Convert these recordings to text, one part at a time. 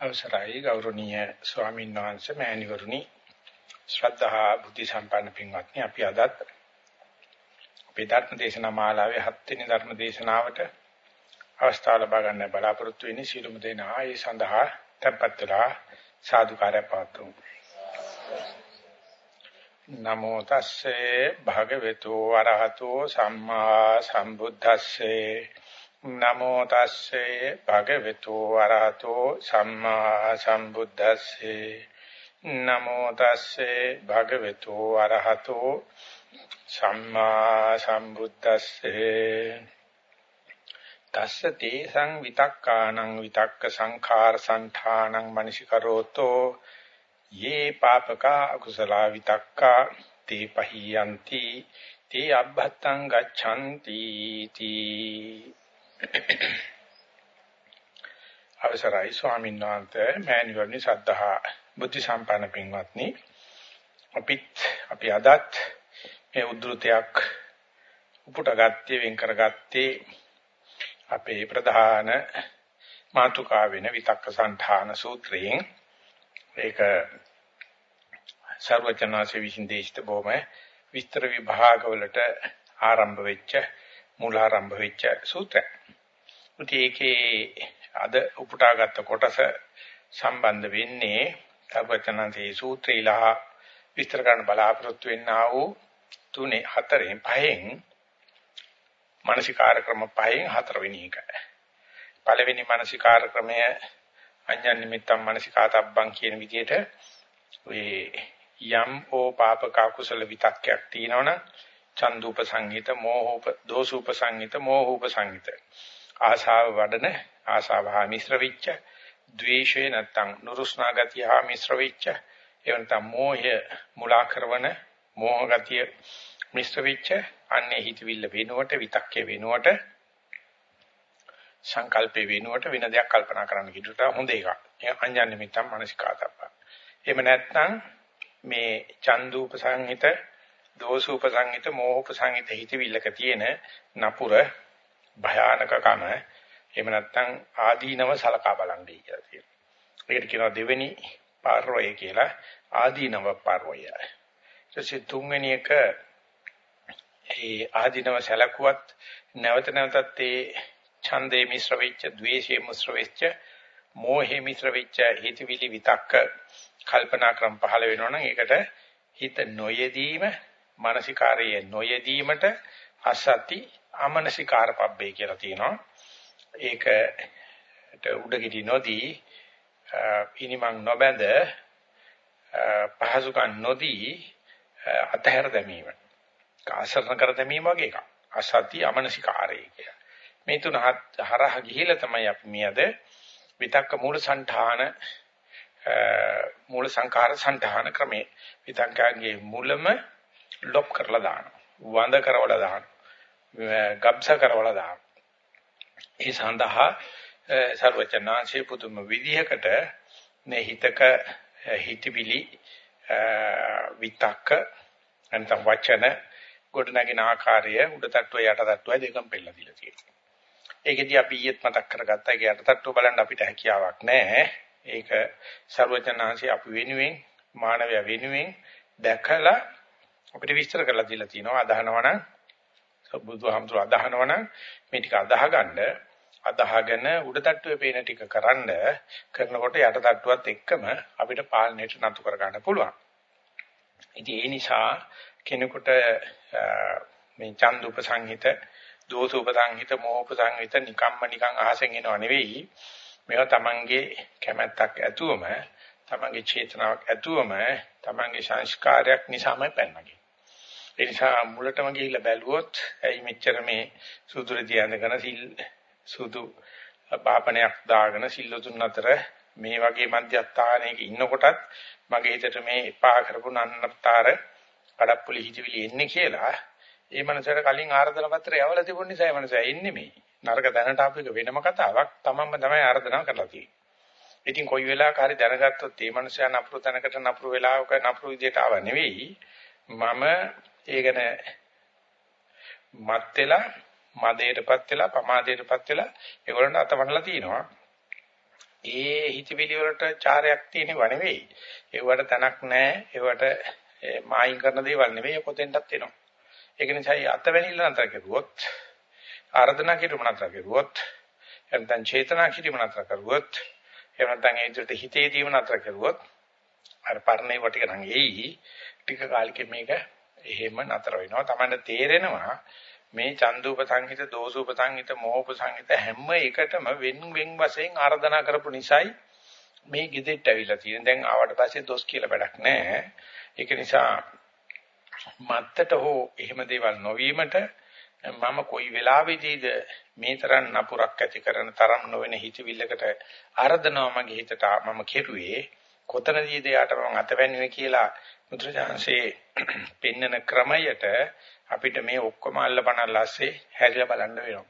අවසරයි ගෞරවනීය ස්වාමීන් වහන්සේ මෑණිවරුනි. ශ්‍රද්ධා බුද්ධ සම්පන්න පින්වත්නි අපි අදත් අපේ ධර්ම දේශනා මාලාවේ හත් වෙනි ධර්ම දේශනාවට අවස්ථාව ලබා ගන්න බලාපොරොත්තු වෙන්නේ සිළුම දෙනා. ඒ සඳහා tempත් වෙලා සාදුකාරය පවතුමු නමෝ තස්සේ භගවතු වරහතෝ සම්මා සම්බුද්දස්සේ. නමෝ තස්සේ භගවතු වරහතෝ සම්මා සම්බුද්දස්සේ. නමෝ තස්සේ භගවතු වරහතෝ සම්මා සම්බුද්දස්සේ. තස්ස තේසං විතක්කානං විතක්ක සංඛාර සංඨානං මනසිකරෝතෝ. යේ පාපක අකුසල විතක්කා. තේ පහියන්ති තේ අබ්බත්තං ගච්ඡanti තී. අවසරයි ස්වාමීන් වහන්සේ මෑණිවරණි සද්ධා බුද්ධ සම්පන්න පින්වත්නි. අපිත් අපි අදත් මේ උද්ෘතයක් උපුටගත්තේ වෙන් කරගත්තේ අපේ ප්‍රධාන මාතුකා වෙන විතක්ක සංධාන සූත්‍රයෙන්. ඒක සර්වචනාසේ විසින් දේශිත බොම විස්තර විභාගවලට ආරම්භ වෙච්ච මූලාරම්භ වෙච්ච සූත්‍රය. ඒකේ අද උපුටාගත්ත කොටස සම්බන්ධ වෙන්නේ තවචනන්සේ සූත්‍රීලා විස්තර කරන්න බලාපොරොත්තු වෙන්නා වූ තුනේ හතරෙන් පහෙන් මානසිකාර ක්‍රම පහෙන් හතරවෙනි එක. පළවෙනි මානසිකාර ක්‍රමය අඤ්ඤන් නිමිත්තම් මානසිකාතබ්බං කියන විදිහට ඔය යම් ඕ පාපක කුසල විතක්කයක් තියෙනවනම් චන්දුප සංහිත මෝහූප දෝසූප සංහිත මෝහූප සංහිත ආශාව වඩන ආශාව හා මිශ්‍ර වෙච්ච ද්වේෂය නැත්තම් නුරුස්නා ගතිය හා මිශ්‍ර වෙච්ච එවනතම් මෝහය මුලා කරන මෝහ ගතිය මිශ්‍ර වෙච්ච අන්නේ හිතවිල්ල වෙනුවට විතක්කේ වෙනුවට සංකල්පේ වෙනුවට වෙන දෙයක් කල්පනා කරන්න කිව්වට හොඳ එකක්. ඒ අඤ්ඤාන නිමිත්තම් මානසිකාතප්ප. එහෙම නැත්නම් මේ චන්දුප සංහිත දෝසූප සංහිත මෝහූප සංහිත හිතවිල්ලක තියෙන නපුර භයානකකම එහෙම නැත්නම් ආදීනව සලකා බලන්නේ කියලා තියෙනවා. ඒකට කියනවා දෙවෙනි පාරවය කියලා ආදීනව පාරවය. ඊටසේ තුන්වෙනි එක ඒ ආදීනව සලකුවත් නැවත නැවතත් ඒ ඡන්දේ මිශ්‍ර වෙච්ච, ද්වේෂයේ මිශ්‍ර වෙච්ච, මෝහේ මිශ්‍ර වෙච්ච හිතවිලි විතක්ක කල්පනා ක්‍රම පහළ වෙනවනම් ඒකට හිත නොයෙදීම මානසිකාරයේ නොයෙදීමට අසති අමනසිකාර පබ්බේ කියලා තියෙනවා. ඒකට උඩගිඩි නොදී ඉනිමන් නොබැඳ පහසුකම් නොදී අතහැර දැමීම. කාසරණ කර දැමීම වගේ එකක්. අසති අමනසිකාරය කියලා. මේ තුන හරහා ගිහිලා තමයි අපි මේ අද විතක්ක මූල සංඨාන මූල සංඛාර සංඨාන ක්‍රමේ විතක්කගේ මුලම ලොප් කරලා දානවා. වඳ කරවලා දානවා. ගබ්ස කරවලා දානවා. ඒ සඳහා සර්වචනාංශේ පුදුම විදිහකට මේ හිතක හිතවිලි විතක්ක නැත්නම් වචන ගොඩනගින ආකාරය උඩ තට්ටුව යට තට්ටුව දෙකම පෙන්නලා දීලා තියෙනවා. ඒකෙදි අපි ඊයේත් මතක් කරගත්තා ඒක යට තට්ටුව බලන්න අපිට හැකියාවක් නැහැ. ඒක සර්වචනාංශේ අපි වෙනුවෙන් මානවය වෙනුවෙන් දැකලා අපිට විස්තර කරලා දීලා තියෙනවා අදහනවනම් බුදුහාමුදුර අදහනවනම් මේ ටික අදහගන්න අදහගෙන උඩ තට්ටුවේ පේන ටික කරන්න කරනකොට යට තට්ටුවත් එක්කම අපිට පාලනයට නතු කර ගන්න පුළුවන්. ඉතින් ඒ නිසා කෙනෙකුට මේ චන්ද උපසංහිත, දෝස උපසංහිත, මෝහ උපසංහිත නිකම්ම නිකං අහසෙන් එනව නෙවෙයි. මේවා තමන්ගේ කැමැත්තක් ඇතුවම, තමන්ගේ චේතනාවක් ඇතුවම, තමන්ගේ සංස්කාරයක් නිසාමයි පැනනගේ. ඒ නිසා මුලටම ගිහිල්ලා බැලුවොත් ඇයි මෙච්චර මේ සුදුරු තියනගෙන සිල් සුදු පාපණයක් දාගෙන සිල්ලුතුන් අතර මේ වගේ මධ්‍යස්ථානයක ඉන්නකොටත් මගේ හිතට මේ එපා කරපු නන්නතර කඩප්පුලි හිතවිලි එන්නේ කියලා ඒ මනසට කලින් ආර්දනා පත්‍රය යවලා තිබුණ නිසා ඒ මනස එන්නේ මේ. නරක දැනට ආපු එක වෙනම කතාවක්. තමන්ම තමයි ආර්දනා කරලා තියෙන්නේ. ඉතින් කොයි වෙලාවක හරි දැනගත්තොත් මේ මනුස්සයා නපුරු තැනකට නපුරු වෙලාවක නපුරු විදියට ආව නෙවෙයි. මම ඒකන මත් වෙලා මදයටපත් වෙලා පමාදයටපත් වෙලා ඒගොල්ලන්ට අතවනලා තිනවා ඒ හිතවිලි වලට චාරයක් තියෙනව නෙවෙයි. ඒවට තනක් නැහැ. ඒවට මායින් කරන දේවල් නෙවෙයි පොතෙන්ටත් එනවා. ඒක නිසා අතවැනිල්ල නතර කරුවොත් ආර්ධනා කිරීම නතර කරුවොත් එතන චේතනා කිරීම නතර කරුවොත් එහෙම නැත්නම් ඒ විදිහට හිතේ දීම නතර කරුවොත් අර පරණේ වටික නම් එයි ටික කාලෙකින් මේක එහෙම නතර වෙනවා. Tamanne තේරෙනවා මේ චන්දුප සංහිත, දෝසුප සංහිත, මොහොප සංහිත හැම එකටම වෙන් වෙන් වශයෙන් ආර්දනා කරපු නිසායි මේ ගෙදෙට්ට ඇවිල්ලා තියෙන. දැන් ආවට පස්සේ දොස් කියලා වැඩක් නැහැ. ඒක නිසා මත්තට හෝ එහෙම දේවල් නොවීමට මම කොයි වෙලාවෙදීද මේ තරම් නපුරක් ඇති කරන තරම් නොවන හිතවිල්ලකට ආර්දනාව මගේ හිතට මම කෙරුවේ කොතනදීද යාට මම අතවැන්නුවේ කියලා මුද්‍රජාංශේ පෙන්නන ක්‍රමයට අපිට මේ ඔක්කොම අල්ලපනල්ලාස්සේ හැරිලා බලන්න වෙනවා.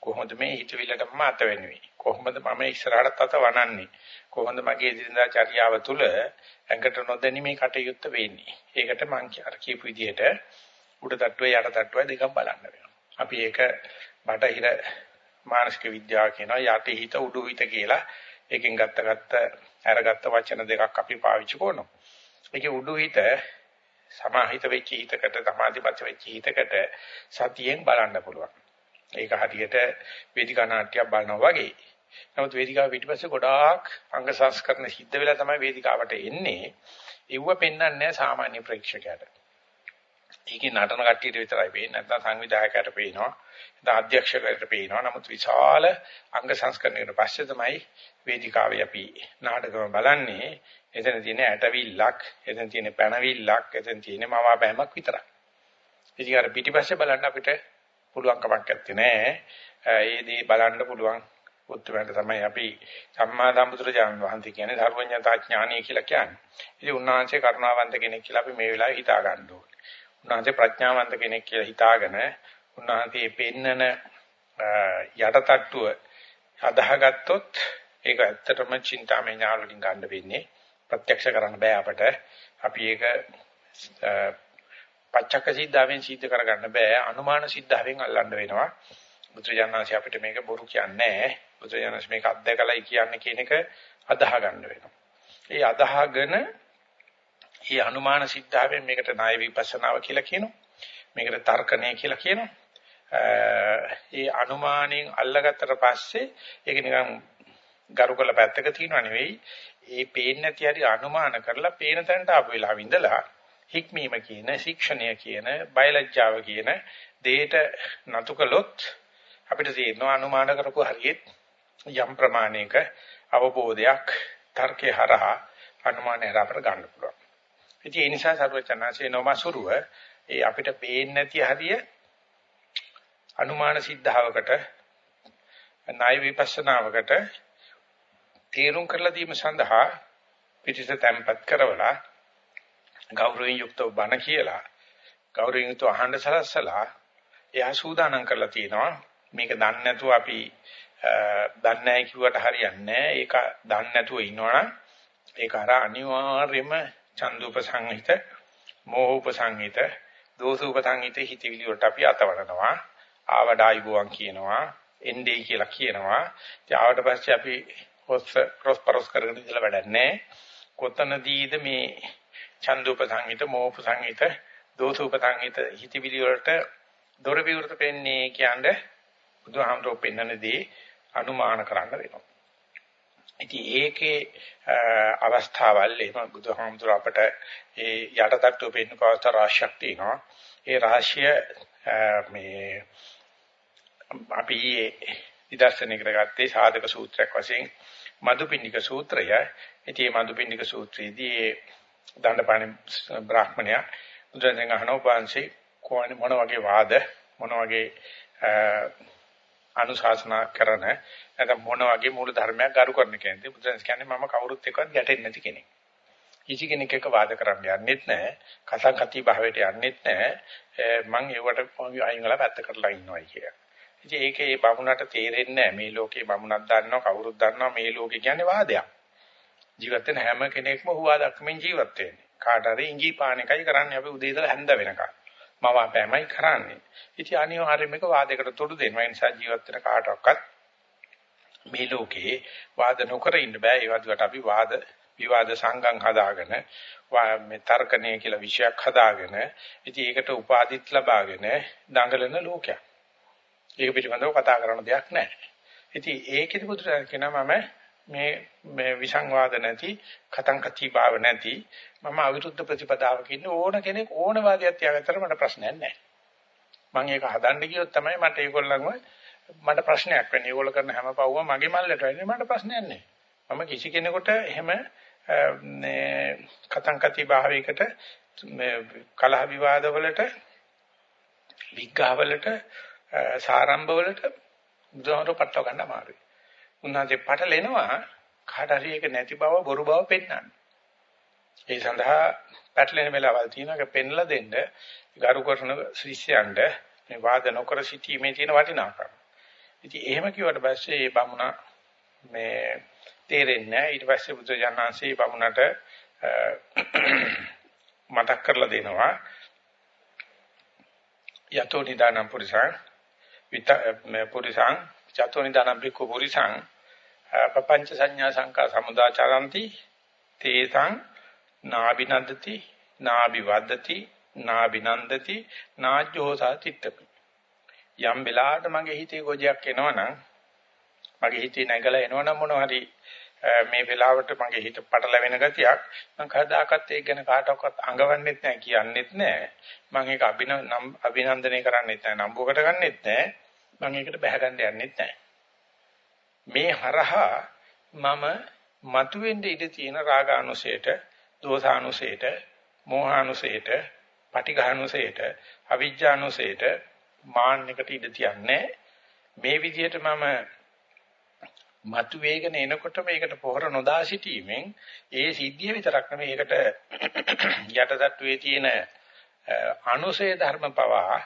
කොහොමද මේ හිතවිල්ලට මම අතවැන්නුවේ? කොහොමද මම ඉස්සරහට අත වනන්නේ? කොහොමද මගේ දිනදා චර්යාව තුළ ඇඟට නොදැනීමේ කටයුත්ත වෙන්නේ? ඒකට මම අර කියපු විදිහට උඩ තට්ටුවේ යට තට්ටුවේ දෙකම බලන්න වෙනවා. අපි ඒක බටහිර මානසික විද්‍යාව කියනවා යටි හිත උඩු හිත කියලා. ඒකෙන් ගත්ත ගත්ත අරගත්ත වචන දෙකක් අපි පාවිච්චි කරනවා. ඒකේ උඩු හිත සමාහිත වෙච්ච හිතකට සමාධිපත් වෙච්ච හිතකට සතියෙන් බලන්න පුළුවන්. ඒක හරියට වේදිකා නාට්‍යයක් බලනවා වගේ. නමුත් වේදිකාව පිටිපස්සේ ගොඩාක් අංග සංස්කරණ සිද්ධ වෙලා තමයි වේදිකාවට එන්නේ. ඒව පෙන්වන්නේ සාමාන්‍ය ප්‍රේක්ෂකයාට. ඒකේ නටන කට්ටියට විතරයි පේන්නේ නැත්නම් සංවිධායකයට පේනවා. නැත්නම් අධ්‍යක්ෂකයට පේනවා. නමුත් විශාල අංග සංස්කරණයකට පස්සේ තමයි වේදිකාවේ අපි නාටකම බලන්නේ. එතන තියෙන ඇටවිල්ලක්, එතන තියෙන පැනවිල්ලක්, එතන තියෙන මවාපෑමක් විතරයි. ඉතින් අර පිටිපස්සේ බලන්න අපිට පුළුවන් කමක් නැත්තේ. ඒ දේ බලන්න පුළුවන් උත්තරයට තමයි අපි සම්මා සම්බුදුරජාණන් වහන්සේ කියන්නේ ධර්මඥතා ඥානීය කියලා කියන්නේ. ඉතින් උන්වහන්සේ කරුණාවන්ත කෙනෙක් කියලා අපි මේ වෙලාවේ හිතා ගන්න ඕනේ. උන්වහන්සේ ප්‍රඥාවන්ත කෙනෙක් කියලා හිතාගෙන උන්වහන්සේ පෙන්නන යටටට්ටුව අදාහගත්තොත් ඒක ඇත්තටම චින්තාමය ඥාන වලින් ගන්න වෙන්නේ. ප්‍රත්‍යක්ෂ කරන්න බෑ අපට. අපි ඒක පච්චක්ක සිද්ධාවෙන් සිද්ධ කරගන්න බෑ. අනුමාන සිද්ධාවෙන් අල්ලන්න වෙනවා. බුදුරජාණන්සේ අපිට මේක බොරු කියන්නේ නැහැ. බුදුරජාණන්සේ මේක අත්දකලයි කියන්නේ කියන එක අදාහ ගන්න වෙනවා. ඒ අදාහගෙන මේ අනුමාන සිද්ධාවෙන් මේකට ණය විපස්සනාව කියලා කියනවා. මේකට තර්කණය කියලා කියනවා. ඒ අනුමානෙන් අල්ලගත්තට පස්සේ ඒක නිකන් ගරු කළ පැත්තක තියෙනව නෙවෙයි. ඒ පේන්නේ නැති හරි අනුමාන කරලා පේන තැනට ආපු වෙලාව ඉඳලා හික්මීම කියන ශික්ෂණය කියන බයලජ්ජාව කියන දෙයට නතු කළොත් අපිට තේරෙනවා අනුමාන කරපු හරියෙත් යම් ප්‍රමාණයක අවබෝධයක් තර්කේ හරහා අනුමානය හරහා ගන්න පුළුවන්. ඉතින් ඒ නිසා සර්වචනාසේ නොමසුරුව ඒ අපිට පේන්නේ නැති හරිය අනුමාන සිද්ධාවකට ණය විපස්සනාවකට තේරුම් කරලා දීම සඳහා පිටිස තැම්පත් කරවලා ගෞරවයෙන් යුක්තව බණ කියලා ගෞරවයෙන් යුක්තව අහන්න සලස්සලා එයා සූදානම් කරලා තියෙනවා මේක දන්නේ නැතුව අපි දන්නේ නැහැ කිව්වට හරියන්නේ නැහැ. ඒක දන්නේ නැතුව ඉන්නවනම් ඒක අර අනිවාර්යයෙන්ම චන්දුප සංහිත මෝහූප සංහිත දෝසූප සංහිත හිතවිලි වලට අපි අතවරනවා. ආවඩායි ගුවන් කියනවා එන්නේ කියලා කියනවා. ඉතින් ආවට පස්සේ අපි හොස් ක්‍රොස් පරොස් කරගෙන ඉඳලා වැඩක් නැහැ. කොතනදීද මේ චන්දුප සංහිත මෝහූප සංහිත දෝසූප සංහිත හිතවිලි වලට දොර විවෘත වෙන්නේ කියන්නේ බුදුහාමරෝ පෙන්වනදී අනුමාන කරන්න වෙනවා. ඉතින් ඒකේ අවස්ථාවල් එහෙම බුදුහාමතුර අපට ඒ යටටට්ටු පෙන්න පවස්ත රාශියක් තියෙනවා. ඒ රාශිය මේ අපි නිදර්ශනයකට ගත්තේ සාධක සූත්‍රයක් වශයෙන් මදුපිණ්ඩික සූත්‍රය. ඉතින් මේ මදුපිණ්ඩික සූත්‍රයේදී දණ්ඩපාණි බ්‍රාහ්මණයා බුදුරජාණන් අහනවා පාංශේ කොහොම මොන වගේ වාද මොන වගේ අනුශාසනා කරන නැත්නම් මොන වගේ මූල ධර්මයක් ගරු කරන කෙනෙක්ද බුදුන් කියන්නේ මම කවුරුත් එක්කවත් ගැටෙන්නේ නැති කෙනෙක්. කිසි කෙනෙක් එක්ක වාද කරන්න යන්නෙත් නැහැ. කතා කති භාවයට යන්නෙත් නැහැ. මං ඒවට අයින් වෙලා පැත්ත කරලා ඉන්නවයි කියලා. ඉතින් ඒකේ මේ බමුණට තේරෙන්නේ නැහැ මේ ලෝකේ බමුණක් දන්නවා කවුරුත් දන්නවා මේ ලෝකේ කියන්නේ වාදයක්. ජීවත් වෙන හැම කෙනෙක්ම හුවා දක්මින් ජීවත් වෙන්නේ. කාට හරි ඉංගී පාන එකයි කරන්නේ අපි උදේ ඉඳලා හැන්ද වෙනකන්. මම අපෑමයි කරන්නේ. ඉතින් අනිවාර්යයෙන්ම මේක වාදයකට තොඩු දෙනවා. ඒ නිසා ජීවත් වෙන කාටවත් මේ ලෝකේ වාද නොකර ඉන්න බෑ ඒ වගේට අපි වාද විවාද සංගම් හදාගෙන මේ තර්කණය කියලා විෂයක් හදාගෙන ඉතින් ඒකට උපාදිත් ලබාගෙන දඟලන ලෝකයක්. ඒක පිළිබඳව කතා කරන දෙයක් නැහැ. ඉතින් ඒකෙදි බුදුරජාණන් කියනවා මම මේ මේ විසංවාද නැති කතං කති භාව නැති මම අවිරුද්ධ ප්‍රතිපදාවක ඉන්න ඕන කෙනෙක් ඕන වාදයක් තියාගත්තට මට ප්‍රශ්නයක් නැහැ. මම ඒක හදන්න ගියොත් තමයි මට ඒගොල්ලන්ව මට ප්‍රශ්නයක් වෙන්නේ. ඒගොල්ලෝ කරන හැම පවුවම මගේ මල්ලට වෙන්නේ මට ප්‍රශ්නයක් නැහැ. මම කිසි කෙනෙකුට එහෙම මේ කතං කති භාවයකට මේ කලහ විවාද වලට විග්ඝහ වලට සාරම්භ වලට බුදුහාමර පටලව ගන්න අමාරුයි. උන්වහන්සේ පටලෙනවා කාට හරි ඒක නැති බව බොරු බව පෙන්වන්න. ඒ සඳහා පැටලෙන වෙලාවල් තියෙනවා ඒක පෙන්ලා දෙන්න ගරු කරන ශිෂ්‍යයන්ට මේ වාද නොකර සිටීමේ තියෙන වටිනාකම. ඉතින් එහෙම කිව්වට පස්සේ මේ බමුණා මේ තේරෙන්නේ නැහැ. ඊට පස්සේ බුදුජානනාංශී බමුණට මතක් කරලා දෙනවා යතෝ නිදානම් පුරිසං විත පුරිසං චතෝ නිදානම් බිකු පුරිසං පపంచ සංඥා සංකා සමුදාචරಂತಿ තේසං නාබිනන්දති නාබිවද්දති නාබිනන්දති නාජ්ජෝසා චිත්තපි යම් වෙලාවට මගේ හිතේ ගොජයක් එනවනම් මගේ හිතේ නැගලා එනවනම් මොනවා හරි මේ වෙලාවට මගේ හිත පටලැවෙන ගතියක් මම කවදාකවත් ඒක ගැන කාටවත් අඟවන්නෙත් නැහැ කියන්නෙත් නැහැ. මම ඒක අභිනන්දනය කරන්නෙත් නැහැ නම්බුකට ගන්නෙත් නැහැ. මම ඒකට බැහැ ගන්න යන්නෙත් නැහැ. මේ හරහා මම මතුවෙන්න ඉඩ තියෙන රාගානුසයට දෝසානුසයට මෝහානුසයට පටිඝානුසයට අවිජ්ජානුසයට මාන්නයකට ඉඩ තියන්නේ. මේ විදිහට මම මතු වේගන එනකොට මේකට පොහොර නොදා සිටීමෙන් ඒ සිද්ධිය විතරක් නෙමෙයි ඒකට යටටට්ටුවේ තියෙන අනුසය ධර්ම පවා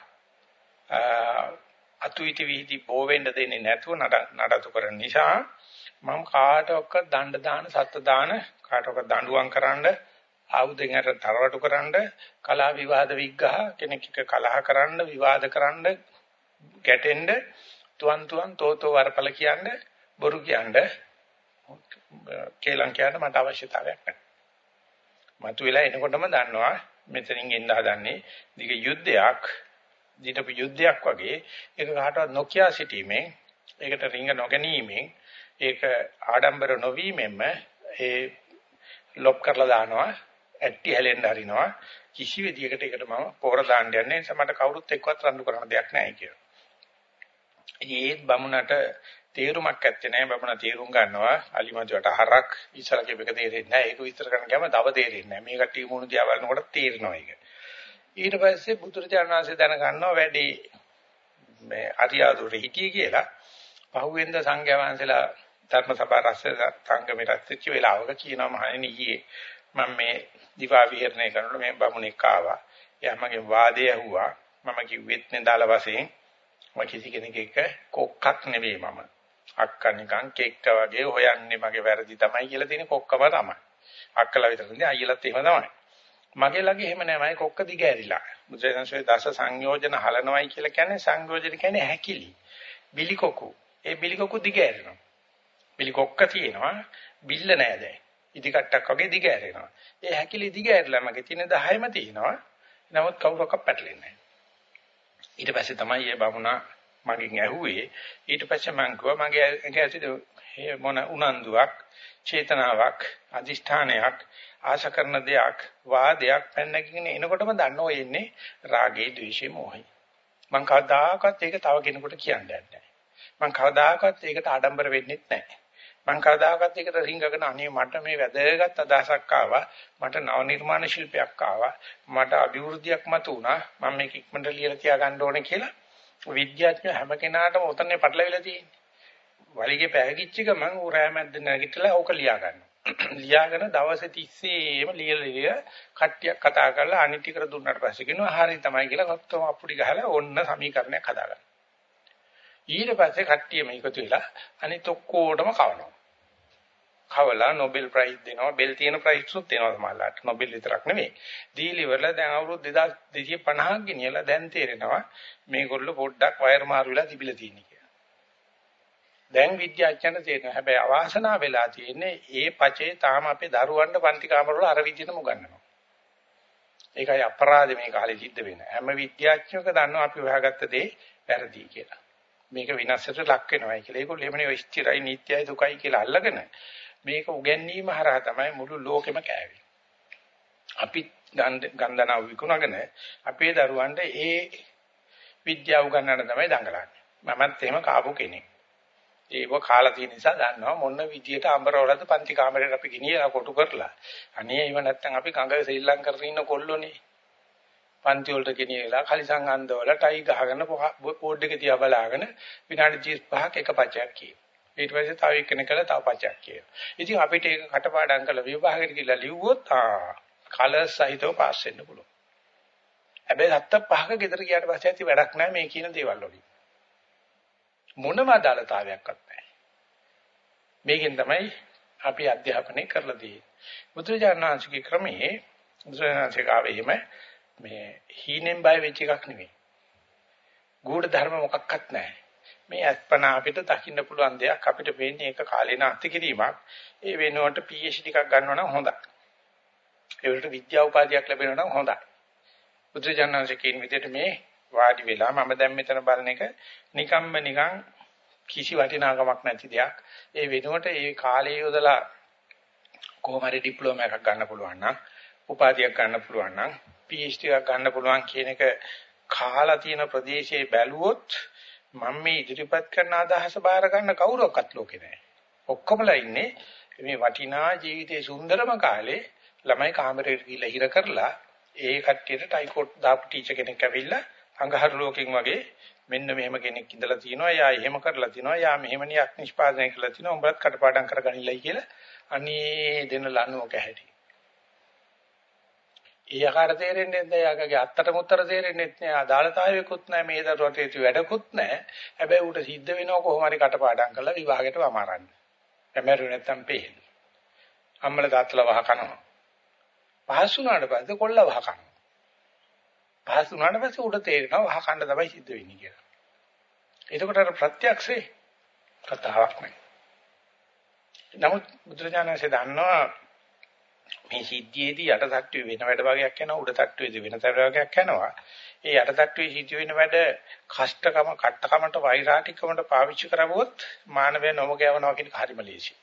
අතුයිති විහිදි බෝ වෙන්න දෙන්නේ නැතුව නඩතු කරන නිසා මම කාටවත් දණ්ඩ දාන සත්ත්ව දාන කාටවත් දඬුවම් කරන්න ආයුධයෙන් අර තරවටු කරන්න කලා විවාද විග්ඝහ කෙනෙක් එක කලහ කරන්න විවාද කරන්න ගැටෙන්න තුවන් තුවන් තෝතෝ වරපල කියන්නේ බොරු කියන්නේ කේලම් කියන්න මට අවශ්‍යතාවයක් නැහැ. මතු වෙලා එනකොටම දන්නවා මෙතනින් එන්න හදන්නේ දිග යුද්ධයක් දිටපු යුද්ධයක් වගේ ඒක කාටවත් නොකිය සිටීමෙන් ඒකට රිංග නොගැනීමෙන් ඒක ආඩම්බර නොවීමෙන්ම ඒ ලොප් කරලා දානවා ඇටි හැලෙන්න හරිනවා. කිසි විදියකට ඒකට මම පොර දාන්න යන්නේ නිසා මට කවුරුත් එක්කවත් රණ්ඩු කරන්න දෙයක් නැහැ කියලා. ඉතින් ඒත් බමුණට තේරුමක් ඇත්තේ නැහැ. බමුණ තේරුම් ගන්නවා අලිමන්ජුවට හරක් ඉස්සර කියපේක තේරෙන්නේ නැහැ. ඒක විස්තර කරන්න ගියාම දව තේරෙන්නේ නැහැ. මේ කට්ටිය මුණු දිහා බලනකොට තේරෙනවා ඒක. ඊට පස්සේ බුදුරජාණන් වහන්සේ දැනගන්නවා වැඩි මේ අරියාදුර හිටියේ කියලා. පහුවෙන්ද සංඝයා වහන්සේලා ධර්ම සභා රැස් සංගමේ රැස්ච්ච වෙලාවක කියනවා මහණෙනි ඊයේ මම මේ දිවා විහරණය කරනකොට මේ බමුණෙක් ආවා. එයා මගේ වාදය ඇහුවා. මම කිව්වෙත් නේ වශයෙන්. මම කිසි කෙනෙක් එක්ක කොක්කක් නෙවෙයි මම. අක්කා නිකන් කෙක්ක වගේ හොයන්නේ මගේ වැරදි තමයි කියලා තියෙන කොක්කම තමයි. අක්කලා විතරනේ අයියලත් එහෙම තමයි. මගේ ළඟ එහෙම නෑ මම කොක්ක දිගෑරිලා. බුදුසසුනේ දස සංයෝජන හලනවයි කියලා කියන්නේ සංයෝජන කියන්නේ හැකිලි. බිලිකොකු. ඒ බිලිකොකු දිගෑරෙනවා. බිලිකොක්ක තියෙනවා බිල්ල නෑ දැන්. ඉදිකට්ටක් වගේ දිගෑරෙනවා. ඒ හැකිලි දිගෑරලා මගේ තියෙන 10ම තියෙනවා. නමුත් කවුරක්වත් පැටලෙන්නේ නෑ. ඊට පස්සේ තමයි මේ බමුණා මගෙන් ඇහුවේ ඊට පස්සේ මං කිව්වා මගේ ඇඟේ මොන උනන්දුවක් චේතනාවක් අදිෂ්ඨානයක් ආශ කරන දෙයක් වාදයක් පැන්නකින් එනකොටම දන්නෝ එන්නේ රාගේ ද්වේෂේ මොහයි. මං කවදාකවත් ඒක තව කෙනෙකුට කියන්නේ නැහැ. මං කවදාකවත් ඒකට ආඩම්බර වෙන්නේ නැහැ. මං කවදාකවත් ඒකට රිංගගෙන අනේ මට මේ වැදගත් අදහසක් ආවා මට නව නිර්මාණ ශිල්පයක් ආවා මට අභිවෘද්ධියක් මත උනා මම මේක ඉක්මනට ලියලා තියා ගන්න ඕනේ කියලා විද්‍යාඥයෝ හැම කෙනාටම උතන්නේ පටලවිලා තියෙන්නේ. වලිගේ පැහැගිච්ච ගමන් උරෑ මැද්ද නැගිටලා ඕක ලියා ගන්නවා. ලියාගෙන දවස් 30ෙම ලියලා කට්ටියක් කතා කරලා අනිත් ටිකට දුන්නාට පස්සේ කියනවා හරි තමයි කියලා කොත්තම අපුඩි ගහලා ඔන්න සමීකරණයක් හදාගන්න. ඊට පස්සේ කට්ටිය මේකතු වෙලා අනිත් ඔක්කොටම කවනවා. කවලා Nobel Prize දෙනවා. බෙල් තියෙන prize උත් දෙනවා සමහරලාට. Nobel විතරක් නෙමෙයි. දීලි වල දැන් අවුරුදු 2250ක් ගෙනියලා දැන් තේරෙනවා මේගොල්ලෝ පොඩ්ඩක් වයර් මාරු වෙලා තිබිලා තියෙන කියලා. දැන් විද්‍යාඥයන්ට තේරෙනවා. හැබැයි අවාසනාව වෙලා තියෙන්නේ ඒ පචේ තාම අපේ දරුවන්ට පන්ති කාමරවල අර විදිහටම උගන්වනවා. ඒකයි අපරාධ මේ කාලේ සිද්ධ වෙන. හැම විද්‍යාඥයෙක් දන්නවා අපි හොයාගත්ත දේ වැරදි කියලා. මේක විනාශයට ලක් වෙනවායි කියලා. ඒගොල්ලෝ එහෙමනේ ස්ථිරයි නිට්ටයයි දුකයි කියලා අල්ලගෙන මේක උගන්වීම හරහා තමයි මුළු ලෝකෙම කෑවේ. අපි ගන්ධනාව විකුණගෙන අපේ දරුවන්ට ඒ විද්‍යාව උගන්වන්න තමයි දඟලන්නේ. මමත් එහෙම කාපු කෙනෙක්. ඒක කාලා තියෙන නිසා දන්නවා මොන විදියට අඹරවලද පන්ති කාමරේට අපි ගෙනියලා කොටු කරලා. අනේ ඒව නැත්තම් අපි ගඟ ශ්‍රී ලංකාවේ ඉන්න කොල්ලෝනේ. පන්ති වලට ගෙනියලා කලිසම් අන්දවල ටයි ගහගෙන බෝඩ් එක තියා බලාගෙන විනාඩි 35ක් එක පචයක් කියනවා. ඊට පස්සේ තව එක්කෙනෙක් කළා තව පචයක් කියනවා. ඉතින් අපිට ඒක කටපාඩම් කරලා විභාගෙට ගිහලා ලිව්වොත් ආ කලර්ස් සහිතව පාස් වෙන්න පුළුවන්. හැබැයි හත්ත පහක ගෙදර ගියාට පස්සේ ඇති වැඩක් නැහැ මේ කියන දේවල් වලින්. මොනම අදාළතාවයක්වත් නැහැ. මේකෙන් තමයි අපි අධ්‍යාපනය කරලා තියෙන්නේ. බුදුරජාණන් වහන්සේගේ ක්‍රමයේ බුදුරජාණන් වහන්සේ කාවෙහිම මේ හීනෙන් බය වෙච්ච එකක් නෙවෙයි. ගුඪ ධර්ම මොකක්වත් නැහැ. මේ අත්පනා අපිට දකින්න පුළුවන් දෙයක් අපිට වෙන්නේ ඒක කාලේ නාස්ති කිරීමක්. ඒ වෙනුවට PhD ටිකක් ගන්නවා නම් හොඳයි. ඒ වලට විද්‍යා උපාධියක් ලැබෙනවා නම් හොඳයි. බුදුජානනාංශ කියන විදිහට මේ වාඩි වෙලා මම දැන් මෙතන බලන එක නිකම්ම නිකන් කිසි වටිනාකමක් නැති දෙයක්. ඒ වෙනුවට ඒ කාලේ යොදලා කොහොම හරි ඩිප්ලෝමා එකක් ගන්න පුළුවන් නම් උපාධියක් ගන්න පුළුවන් නම් PhD එකක් ගන්න පුළුවන් කියන එක කාලා තියෙන ප්‍රදේශයේ බැලුවොත් මම මේ ඉදිරිපත් කරන අදහස බාර ගන්න කවුරක්වත් ලෝකේ නැහැ. ඔක්කොමලා ඉන්නේ මේ වටිනා ජීවිතයේ සුන්දරම කාලේ ළමයි කාමරේට ගිහිල්ලා හිර කරලා ඒ කට්ටියට ටයිකෝට් දාපු ටීචර් කෙනෙක් ඇවිල්ලා අඟහරු ලෝකෙන් වගේ මෙන්න මෙහෙම කෙනෙක් ඉඳලා තිනවා යා එහෙම කරලා තිනවා යා මෙහෙම නියක් නිෂ්පාදනය කරලා තිනවා උඹත් කටපාඩම් කරගනින්නයි කියලා අනේ දෙන ලනුවක හැටි. ඒ ආකාර තේරෙන්නේ නැහැ යාගේ අත්තට මුත්තර තේරෙන්නේ නැහැ ආදාළතාවයකුත් නැහැ මේ දරුවට ඒතු වැඩකුත් නැහැ හැබැයි ඌට සිද්ධ වෙනව කොහොම හරි කටපාඩම් කරලා විභාගයට වමාරන්න. කැමරු නැත්තම් පේන්නේ. අම්මල තාත්තලා වහ කනවා. පහසු වුණාට පස්සේ කොල්ල වහ කනවා. පහසු වුණාට පස්සේ උඩ තේරෙනවා වහ කන්න තමයි සිද්ධ වෙන්නේ කියලා. එතකොට අර ප්‍රත්‍යක්ෂේ කතාවක් නෑ. නමුත් බුදුරජාණන්සේ දන්නවා මේ සිද්ධියේදී යට තට්ටුවේ වෙන වැඩ වගේක් යනවා උඩ තට්ටුවේදී වෙන තර වගේක් යනවා. ඒ යට තට්ටුවේ සිද්ධ වෙන වැඩ කෂ්ටකම කට්ටකමට වෛරාටිකමට පාවිච්චි කරවුවොත් මානවය නොමග යවනවා කියන හරිම ලේසි.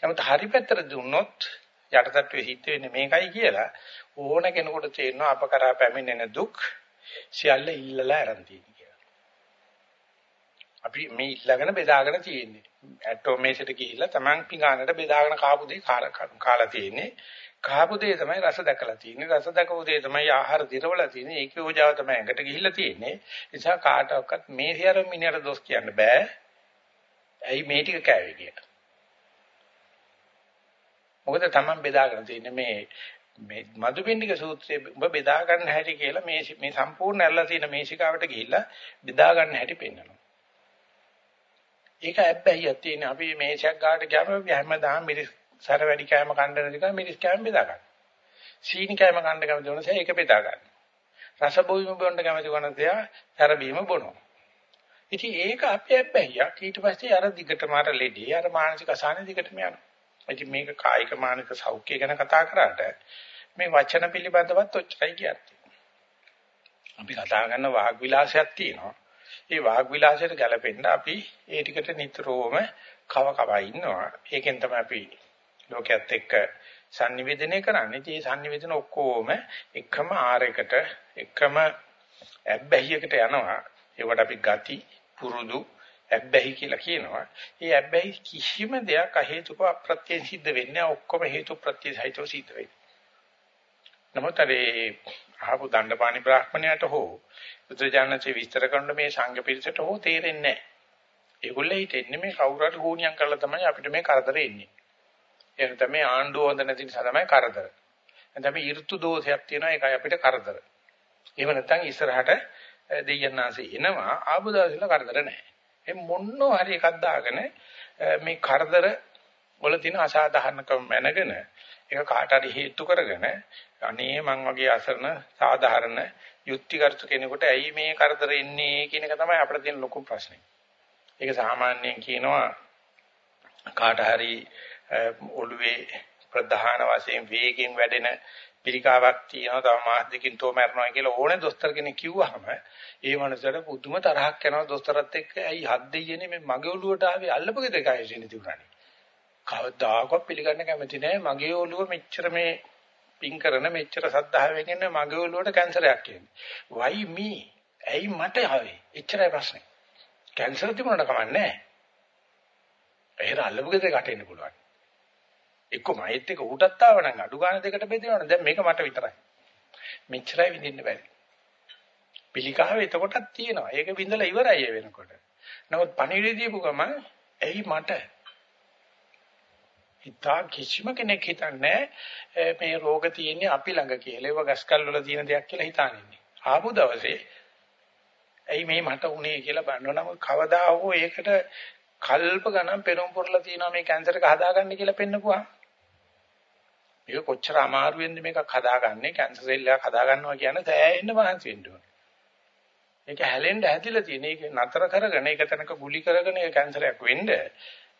නමුත් හරි පැත්තට දුන්නොත් යටතට්ටුවේ හිට වෙන්නේ මේකයි කියලා ඕන කෙනෙකුට තේරෙනවා අප කරා පැමිණෙන දුක් සියල්ල ඉල්ලලා ආරන් තියෙන්නේ කියලා. අපි මේ ඉල්ලගෙන බෙදාගෙන තියෙන්නේ. ඇටෝමේෂයට ගිහිල්ලා Taman පිඟානට බෙදාගෙන කාපු දේ කාලා තියෙන්නේ. කාපු දේ තමයි රස දැකලා තියෙන්නේ. රස දැකපු දේ තමයි ආහාර දිරවලා තියෙන්නේ. ඒකේ ඕජාව තමයි ඇඟට ගිහිල්ලා තියෙන්නේ. ඒ නිසා කාටවත් මේ සියරම් මිනිහට දොස් කියන්න බෑ. ඇයි මේ ටික කෑවේ කියලා. මොකද Taman බෙදාගෙන තියෙන්නේ මේ මේ මදුපිණ්ඩික සූත්‍රයේ ඔබ බෙදා ගන්න හැටි කියලා මේ මේ සම්පූර්ණ ඇල්ලලා තියෙන මේසිකාවට ගිහිල්ලා බෙදා ගන්න හැටි පෙන්වනවා. ඒක ඇබ්බැහියක් තියෙන අපි මේසයක් ගාට ගියාම හැමදාම මිරිස් සැර වැඩි කෑම කන්න නැතිකම මිරිස් කෑම බෙදා ගන්න. සීනි කෑම කන්න කැමති වුණොත් ඒක බෙදා ගන්න. රස බොයිම බොන්න කැමති වුණොත් එයා සැර බීම බොනවා. ඉතින් ඒක අපේ ඇබ්බැහියක්. ඊට පස්සේ අර දිගටම අර ලෙඩේ අර මානසික අසහනෙ දිගටම යනවා. ඉතින් මේක කායික මානසික සෞඛ්‍ය ගැන කතා කරාට මේ වචන පිළිබඳවත් ඔච්චරයි කියන්නේ. අපි කතා කරන වාග් විලාසයක් තියෙනවා. ඒ වාග් විලාසයට ගැලපෙන්න අපි ඒ ටිකට නිතරම කව කව ඉන්නවා. ඒකෙන් තමයි අපි ලෝකයේත් එක්ක sannivedana කරන්නේ. ඒ sannivedana ඔක්කොම එකම ආරයකට එකම ඇබ්බැහියකට යනවා. ඒවට අපි ගති පුරුදු ඇබ්බැහි කියලා කියනවා. ඒ ඇබ්බැහි කිසිම දෙයක් අහේතුක අප්‍රත්‍යයෙන් සිද්ධ වෙන්නේ ඔක්කොම හේතු ප්‍රත්‍ය සහිතව සිද්ධ වෙයි. නමුත් අර ආපු දණ්ඩපාණි බ්‍රාහ්මණයට හෝ බුදුජානකසේ විස්තර කරන මේ සංඝ පිරිසට හෝ තේරෙන්නේ නැහැ. ඒගොල්ලෝ හිතන්නේ මේ කවුරු හරි හෝනියම් කරලා තමයි අපිට මේ කරදරේ එන්නේ. එහෙනම් තමයි ආණ්ඩුව හොඳ නැති නිසා තමයි කරදර. එහෙනම් තමයි ඍතු දෝෂයක් තියෙනවා ඒකයි අපිට කරදර. එහෙම නැත්නම් ඉස්සරහට දෙයයන්ාසේ එනවා ආපු දවසේල කරදර නැහැ. ඒ මොන්නෝ හරි එකක් දාගෙන මේ කරදර වල තියෙන අසාධාරණකම මැනගෙන ඒක කාට හරි හේතු කරගෙන අනේ මං වගේ අසරණ සාධාරණ යුක්තිගරුක කෙනෙකුට ඇයි මේ කරදර එන්නේ කියන එක තමයි අපිට තියෙන ලොකු ප්‍රශ්නේ. ඒක සාමාන්‍යයෙන් කියනවා කාට හරි ඔළුවේ ප්‍රධාන වශයෙන් වේගෙන් වැඩෙන පිළිකාවක් තියෙනවා තව මාස දෙකකින් තෝ මැරෙනවා කියලා ඕනේ දොස්තර කෙනෙක් කිව්වහම ඒ මනුස්සයාට පුදුම තරහක් යනවා. දොස්තරත් එක්ක ඇයි හත් දෙයියනේ මේ මගේ ඔළුවට ආවේ? අල්ලපගෙ දෙකයි ඉන්නේ තිබුණානේ කවදාකවත් පිළිගන්න කැමති නෑ. මගේ ඔළුව මෙච්චර මේ පින් කරන මෙච්චර සද්ධාවෙන් ඉන්න මගේ ඔළුවට කැන්සරයක් කියන්නේ why me ඇයි මට ආවේ එච්චරයි ප්‍රශ්නේ කැන්සර් තිබුණාට කමන්නේ නෑ එහෙර අල්ලපගෙ දෙකට එන්න පුළුවන් එක්ක මයිත් එක ඌටත් ආව නම් අඩු ගන්න දෙකට බෙදෙනවනේ. දැන් මේක මට විතරයි. මෙච්චරයි විඳින්න බැරි. පිළිකාව එතකොටත් තියෙනවා. ඒක විඳලා ඉවරයි ඒ වෙනකොට. නමුත් පණිවිඩය දීපු ගමන් ඇයි මට හිතා කිසිම කෙනෙක් හිතන්නේ මේ රෝග තියෙන්නේ අපි ළඟ කියලා. ඒව ගස්කල් වල තියෙන දෙයක් කියලා හිතානින්නේ. ආපු දවසේ ඇයි මේ මට උනේ කියලා බලනවා. නමුත් කවදා හෝ ඒකට කල්ප ගණන් පෙරම් පුරලා තියෙනවා මේ කැන්සර් එක හදාගන්න කියලා පෙන්නපුවා. මේක කොච්චර අමාරුවෙන්ද මේකක් හදාගන්නේ කැන්සර් සෙල් එකක් හදාගන්නවා කියන්නේ සෑහෙන්න මහන්සි වෙන්න ඕනේ. ඒක හැලෙන්න හැදිලා තියෙන. ඒක නතර කරගෙන ඒක තැනක ගුලි කරගෙන ඒ කැන්සරයක් වෙන්න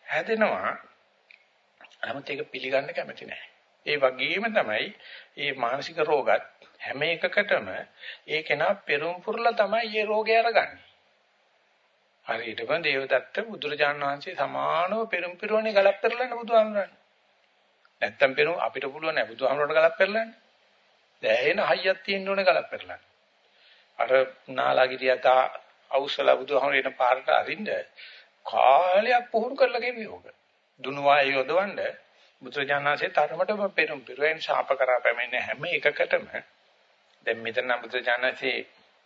හැදෙනවා. නමුත් ඒක පිළිගන්න කැමති නැහැ. ඒ වගේම තමයි මේ මානසික රෝගත් හැම එකකටම ඒ කෙනා පෙරම් පුරලා තමයි මේ රෝගය අරගන්නේ. හරියටම දේවදත්ත බුදුරජාණන් වහන්සේ සමානව පෙරම් පිරෝනේ ගලක් පෙරලන්න බුදුහාමුදුරනේ. නැත්තම් පෙනු අපිට පුළුවන් නෑ බුදුහාමරට ගලක් පෙරලන්න. දැහැෙන හයියක් තියෙන්න ඕනේ ගලක් පෙරලන්න. අර නාලාගිරියතා අවුස්සලා බුදුහාමරේන පාරට අරින්න කාලයක් පුහුණු කරලා ගෙවියෝක. දුනුවා යොදවන්න බුදුජානනාසේ තරමටම පෙරුම් පිරුවෙන් ශාප කරා පැමිණෙන හැම එකකටම දැන් මෙතන බුදුජානනාසේ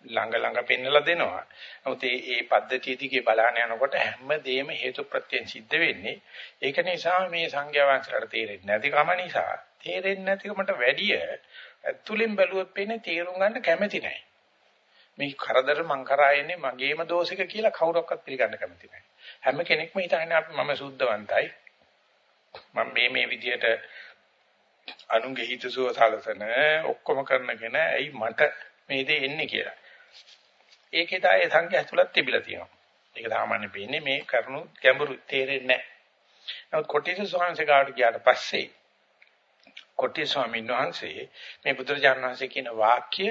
ළඟ ළඟ පෙන්නලා දෙනවා. නමුත් මේ මේ පද්ධතිය දිගේ බලහන් යනකොට හැමදේම හේතු ප්‍රත්‍යයෙන් සිද්ධ වෙන්නේ. ඒක නිසා මේ සංඥා වංශලට තේරෙන්නේ නැතිකම නිසා තේරෙන්නේ නැතිකමට වැඩිය ඇතුලින් බැලුවොත් පේන්නේ තේරුම් ගන්න කැමැති නැහැ. මේ කරදර මං කරා එන්නේ මගේම දෝෂික කියලා කවුරක්වත් පිළිගන්න කැමති නැහැ. හැම කෙනෙක්ම හිතන්නේ අපි මම සුද්ධවන්තයි. මම මේ මේ විදියට අනුන්ගේ හිතසුව සලසන ඔක්කොම කරනගෙන ඇයි මට මේ දේ එන්නේ කියලා. ඒකේ තමයි සංඛ්‍යා ඇතුළත් තිබිලා තියෙනවා. ඒක සාමාන්‍ය වෙන්නේ මේ කරුණු ගැඹුරු තේරෙන්නේ නැහැ. නමුත් කොටිස ස්වාමීන් ගාවට ගියාට පස්සේ කොටිස ස්වාමීන් වහන්සේ මේ බුදුරජාණන් වහන්සේ කියන වාක්‍ය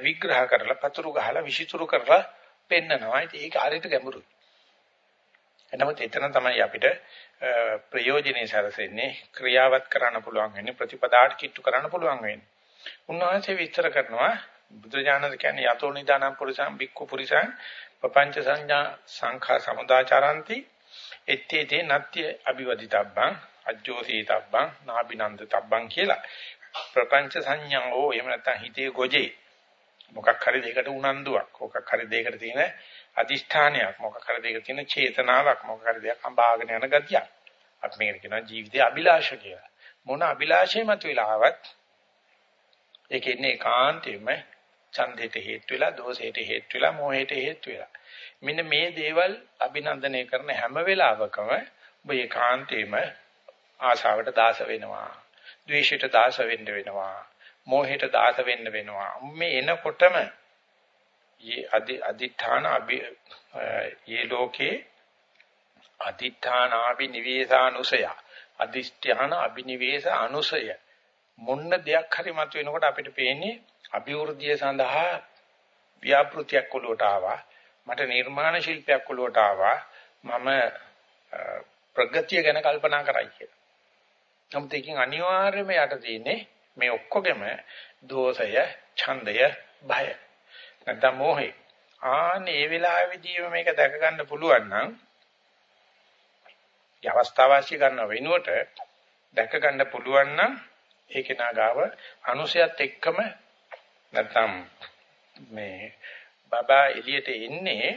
විග්‍රහ කරලා පතුරු ගහලා විසිතුරු කරලා පෙන්නනවා. ඒක හරියට ගැඹුරුයි. එනමුත් එතන තමයි අපිට ප්‍රයෝජනෙයි සැරසෙන්නේ ක්‍රියාවත් කරන්න පුළුවන් වෙන්නේ ප්‍රතිපදාට කිට්ටු කරන්න පුළුවන් වෙන්නේ. උන්වහන්සේ විස්තර කරනවා බුදුජානක කියන්නේ යතෝ නිදානම් පුරිසං බික්කු පුරිසං පపంచ සංඥා සංඛා සමුදාචරಂತಿ එත්තේ තේ නත්‍ය අභිවදිතබ්බං අජ්ජෝසීතබ්බං නාබිනන්දතබ්බං කියලා. ප්‍රපංච සංඥා ඕ එහෙම නැත්නම් හිතේ ගොජේ. මොකක් හරි දෙයකට උනන්දුවක් මොකක් හරි දෙයකට තියෙන අදිෂ්ඨානයක් මොකක් හරි දෙයකට තියෙන චේතනාවක් මොකක් හරි දෙයක් අඹාගෙන යන ගතියක් අපි මේකට කියනවා ජීවිතයේ අභිලාෂ කියලා මොන අභිලාෂය මත වෙලාවත් ඒක ඉන්නේ ඒකාන්තයෙන්ම ඡන්දයට හේතු වෙලා, දෝෂයට හේතු වෙලා, මෝහයට හේතු වෙලා. මෙන්න මේ දේවල් අභිනන්දනය කරන හැම වෙලාවකම ඔබ ඒකාන්තේම ආශාවට දාස වෙනවා. ද්වේෂයට දාස වෙන්න වෙනවා. මෝහයට දාස වෙන්න වෙනවා. මේ එනකොටම යේ අදි අදිඨාන අභි යේ ලෝකේ අදිඨානාපි නිවේසානුසය අදිෂ්ඨාන අබිනිවේෂ අනුසය මොන්න දෙයක් හරි මත වෙනකොට අපිට පේන්නේ අභිවෘද්ධිය සඳහා ව්‍යාපෘතියක් ඔලුවට ආවා. මට නිර්මාණ ශිල්පයක් ඔලුවට ආවා. මම ප්‍රගතිය ගැන කල්පනා කරයි කියලා. නමුත් ඒකෙන් අනිවාර්යයෙන්ම යට තියෙන්නේ මේ ඔක්කොගෙම දෝෂය, ඡන්දය, භය. නැත්නම් මෝහය. ආන්නේ ඒ වෙලාවේදීම මේක දැක ගන්න පුළුවන් නම් ඒ අවස්ථාවාසී ගන්න වෙනුවට දැක ගන්න පුළුවන් නම් ඒකේ නාගාව අනුසයත් එක්කම නැත්නම් මේ බබා එළියට එන්නේ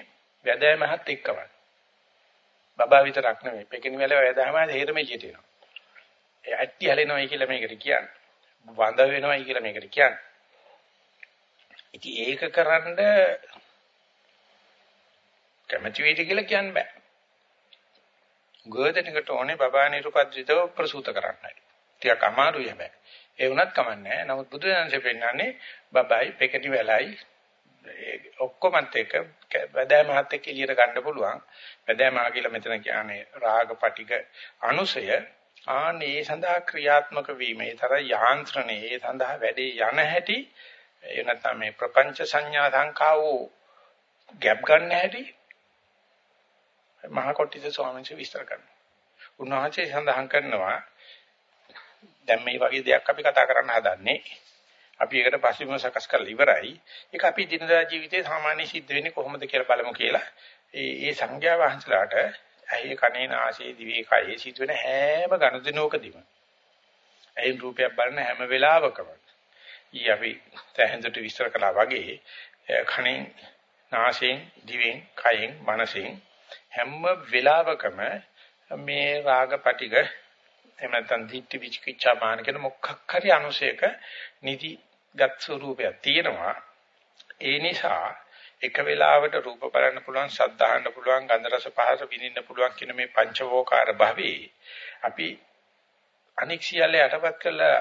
වැදෑමහත් එක්කමයි. බබා විතරක් නෙමෙයි. පෙකිනි වල වැදෑම හේරම එළියට එනවා. ඒ ඇට්ටි හැලෙනවයි කියලා මේකට කියන්නේ. වඳ වෙනවයි කියලා මේකට කියන්නේ. ඉතින් ඒක කරන්ඩ කැමැති වෙයිද කියලා කියන්න බෑ. ගෝධනකට ඕනේ බබා නිරුපද්‍රිතව ප්‍රසූත කරන්නයි. ටිකක් අමාරුයි හැබැයි. ඒ වුණත් කමන්නේ නමුත් බුදුදහමසේ පෙන්නන්නේ බබයි පෙකටි වෙලයි ඔක්කොමත් එක වැදෑමහත් එක්ක එළියට ගන්න පුළුවන්. වැදෑමහ කියලා මෙතන කියන්නේ රාග පටික අනුසය ආනේ ඒ සඳහා ක්‍රියාත්මක වීම. ඒ තර යාන්ත්‍රණේ ඒ සඳහා වැඩේ යන හැටි ඒ නැත්නම් මේ ප්‍රපංච සංඥා සංඛාවෝ ගැප් ගන්න හැටි මහා කොට්ටිස ස්වාමීන් වහන්සේ විස්තර කරනවා. උන්වහන්සේ සඳහන් කරනවා දැන් මේ වගේ දෙයක් අපි කතා කරන්න හදන්නේ අපි ඒකට පස්වෙම සකස් කරලා ඉවරයි. ඒක අපි දිනදා ජීවිතේ සාමාන්‍ය සිද්ධ වෙන්නේ කොහොමද කියලා බලමු කියලා. ඒ ඒ සංඥා වහන්සලාට ඇහි කනේ නාසයේ දිවේ කයේ සිදුවෙන හැම ගනුදෙනුවකදීම ඇයින් රූපයක් බලන හැම වෙලාවකම ඊ අපි තැහෙන්දට විස්තර කළා වගේ කණෙන් නාසයෙන් දිවෙන් කයෙන් මනසෙන් හැම වෙලාවකම මේ රාග පටිග එහෙම නැත්නම් දිට්ඨි විචිකිච්ඡා මාන කියන මොකක් හරි අනුශේක නිදි ගත් ස්වරූපයක් තියෙනවා. ඒ නිසා එක වෙලාවට රූප බලන්න පුළුවන් ශබ්ද අහන්න පුළුවන් ගන්ධ රස පහස විඳින්න පුළුවන් කියන මේ පංචවෝකාර භවී අපි අනික් සියල්ල යටපත් කළා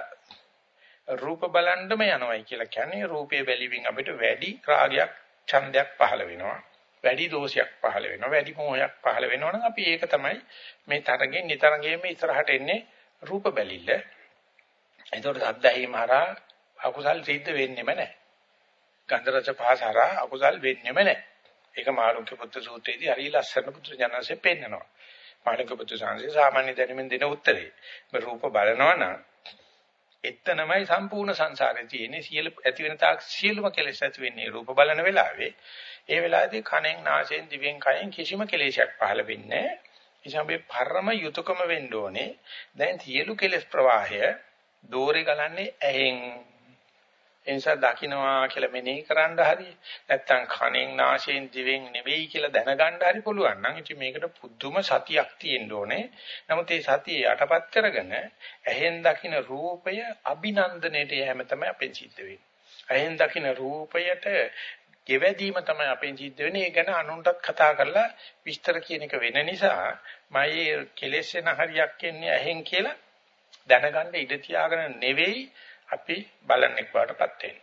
රූප බලන්නම යනවයි කියලා කියන්නේ රූපයේ බැලිවින් අපිට වැඩි රාගයක් ඡන්දයක් පහළ වෙනවා වැඩි දෝෂයක් පහළ වෙනවා වැඩි මොහයක් පහළ වෙනවා නම් අපි ඒක තමයි මේ තරගෙන් නිතරගෙම ඉස්සරහට එන්නේ රූප බැලිල්ල. එතකොට සද්දැහිම හරහා අකුසල් සිද්ධ වෙන්නෙම නැහැ. ගන්ධ රස පහස හරහා අකුසල් වෙන්නෙම නැහැ. ඒක මාළුක්‍ය පුත්‍ර සූත්‍රයේදී හරි ලස්සන පුත්‍ර ජනසේ පෙන්නනවා. මාළුක්‍ය පුත්‍ර සංසේ සාමාන්‍ය දැනුමින් දෙන උත්තරේ. මේ රූප බලනවා නම් එතනමයි සම්පූර්ණ සංසාරේ තියෙන්නේ සියලු ඇති වෙන තාක් සියලුම කෙලෙස් ඇති වෙන්නේ රූප බලන වෙලාවේ ඒ වෙලාවේදී කනෙන් නාසයෙන් දිවෙන් කයෙන් කිසිම කෙලෙසයක් පහළ වෙන්නේ නැහැ. නිසා මේ පරම යුතුයකම වෙන්න ඕනේ. දැන් සියලු කෙලෙස් ප්‍රවාහය දෝරේ ගලන්නේ ඇහෙන්. එනිසා දකින්නවා කියලා මෙනෙහි කරන්න හරි නැත්තම් කනෙන් නාසයෙන් දිවෙන් නෙවෙයි කියලා දැනගන්න හරි පුළුවන් නම් ඉතින් මේකට පුදුම සතියක් තියෙන්න ඕනේ. නමුත් මේ සතිය යටපත් කරගෙන ඇහෙන් දකින්න රූපය අභිනන්දනයේට යෑම තමයි අපෙන් සිද්ධ වෙන්නේ. ඇහෙන් දකින්න රූපයට ගෙවැදීම තමයි අපෙන් සිද්ධ වෙන්නේ. ඒ ගැන අනුන්ටත් කතා කරලා විස්තර කියන එක වෙන නිසා මයි කෙලෙස් වෙන හරියක් එන්නේ ඇහෙන් කියලා දැනගන්න ඉඩ තියාගෙන නෙවෙයි අපි බලන්නේ වඩපත් වෙන්නේ.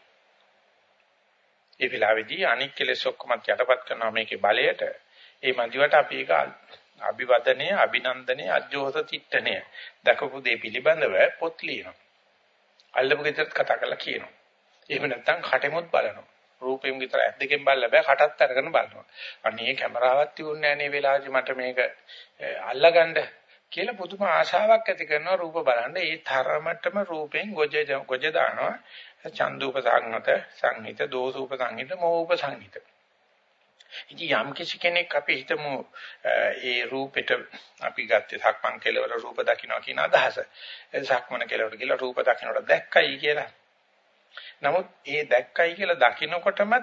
ඒ වෙලාවේදී අනික් කෙලෙස් ඔක්කොම යටපත් කරනවා මේකේ බලයට. ඒ මන්දිවට අපි ඒක අභිවදනය, අභිනන්දනය, අජෝස තිට්ඨනය දකපු දේ පිළිබඳව පොත් ලියනවා. අල්ලපු ගෙදරත් කතා කරලා කියනවා. එහෙම නැත්නම් කටෙමුත් බලනවා. රූපයෙන් විතර ඇස් දෙකෙන් බලලා බෑ කටත් අරගෙන බලනවා. අනේ කැමරාවක් තිබුණේ නැහැ නේ වෙලාවේදී මට මේක අල්ලගන්න කියලා පුදුම ආශාවක් ඇති කරනවා රූප බලන්න. ඒ තරමටම රූපෙන් ගොජ ගොජ දානවා. චන්දුප සංගත සංහිත දෝසුප සංහිත මෝප සංහිත. ඉතින් යම් කිසි කෙනෙක් අපි හිතමු ඒ රූපෙට අපි ගත්තේ සක්මන් කෙලවර රූප දකින්න කියන අදහස. සක්මන කෙලවර කියලා රූප දකින්නට දැක්කයි කියලා. නමුත් ඒ දැක්කයි කියලා දකින්නකොටම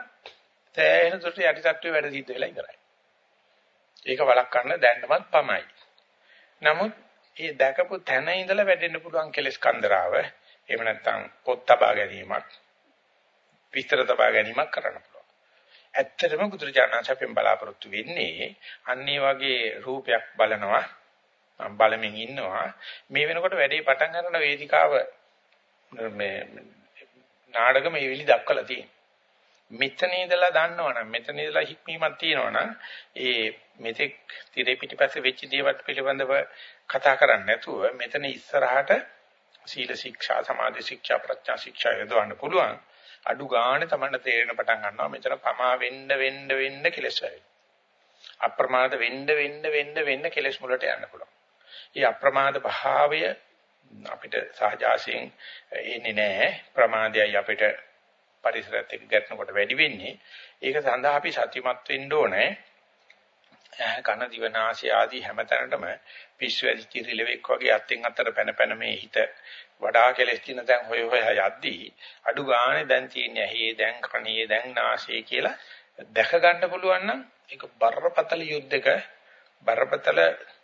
තෑහෙන දුරට යටි තට්ටුවේ වැඩ සිද්ධ වෙලා ඉවරයි. ඒක වළක්වන්න දැන්නමත් පමයි. නමුත් ඒ දැකපු තැන ඉඳලා වැඩෙන්න පුළුවන් කෙලස් කන්දරාව එහෙම නැත්නම් පොත් තබා ගැනීමක් විස්තර තබා ගැනීමක් කරන්න පුළුවන්. ඇත්තටම බුදුරජාණන් අපෙන් බලාපොරොත්තු වෙන්නේ අන්නේ වගේ රූපයක් බලනවා බලමින් ඉන්නවා මේ වෙනකොට වැඩේ පටන් ගන්න වේදිකාව මේ නාටකම මේ විලි දක්වලා තියෙනවා. මෙතන ඉඳලා දන්නවනම් මෙතන ඉඳලා හික්මීමක් තියෙනවනම් ඒ මෙතෙක් tire පිටිපස්සේ වෙච්ච දේවල් පිළිබඳව කතා කරන්නේ නැතුව මෙතන ඉස්සරහට සීල ශික්ෂා සමාධි ශික්ෂා ප්‍රඥා ශික්ෂා යොදවන්න පුළුවන්. අඩු ගානේ තමයි තේරෙන පටන් ගන්නවා මෙතන පමා වෙන්න වෙන්න වෙන්න කෙලස් වෙයි අප්‍රමාද වෙන්න වෙන්න වෙන්න වෙන්න කෙලස් මුලට යන්න පුළුවන්. මේ අප්‍රමාද භාවය අපිට සහජාසයෙන් එන්නේ නැහැ. ප්‍රමාදයයි අපිට පරිසරත් එක්ක ගැටෙනකොට වැඩි වෙන්නේ. ඒක සඳහා අපි සතිමත් වෙන්න ඕනේ. කන දිවනාසය ආදී හැමතැනටම පිස්සු ඇදිච්ච රිලෙවෙක් වගේ අත්ෙන් අතට පැන පැන මේ හිත වඩා කෙලස් තියෙන තැන් හොය හොය යද්දී අඩු ගානේ දැන් තියෙන්නේ ඇහි දැන් කනේ දැන් නාසයේ කියලා දැක ගන්න පුළුවන් නම් ඒක බරපතල යුද්ධයක බරපතල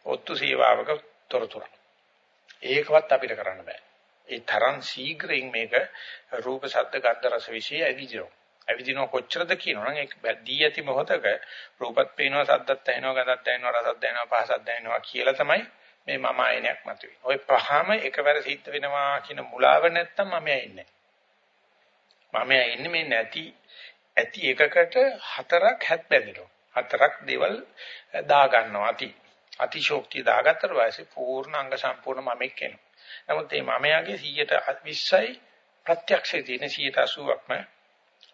ඔත්තු සේවාවක තොරතුරක්. ඒකවත් අපිට කරන්න බෑ. ඒ තරම් ශීඝ්‍රයෙන් මේක රූප ශබ්ද ගන්ධ රස විශ්ය ඇවිදිනවා. ඇවිදිනවා කොච්චරද කියනවනම් ඒක දී ඇති මොහතක රූපත් පේනවා සද්දත් ඇහෙනවා ගඳත් ඇහෙනවා රසත් දැනෙනවා පහසත් දැනෙනවා කියලා තමයි මේ මම ආයනයක් මතුවේ. ওই පහම එකවර සිද්ධ වෙනවා කියන මුලාව නැත්තම් මම ඇන්නේ. මම ඇන්නේ මේ නැති ඇති එකකට හතරක් හැත් බැඳෙනවා. හතරක් දේවල් දා ගන්නවා අති. අතිශෝක්තිය දාගත්තට පස්සේ පූර්ණ අංග සම්පූර්ණ මමෙක් වෙනවා. නමුත් මේ මමයාගේ 120යි ප්‍රත්‍යක්ෂයේ තියෙන 180ක්ම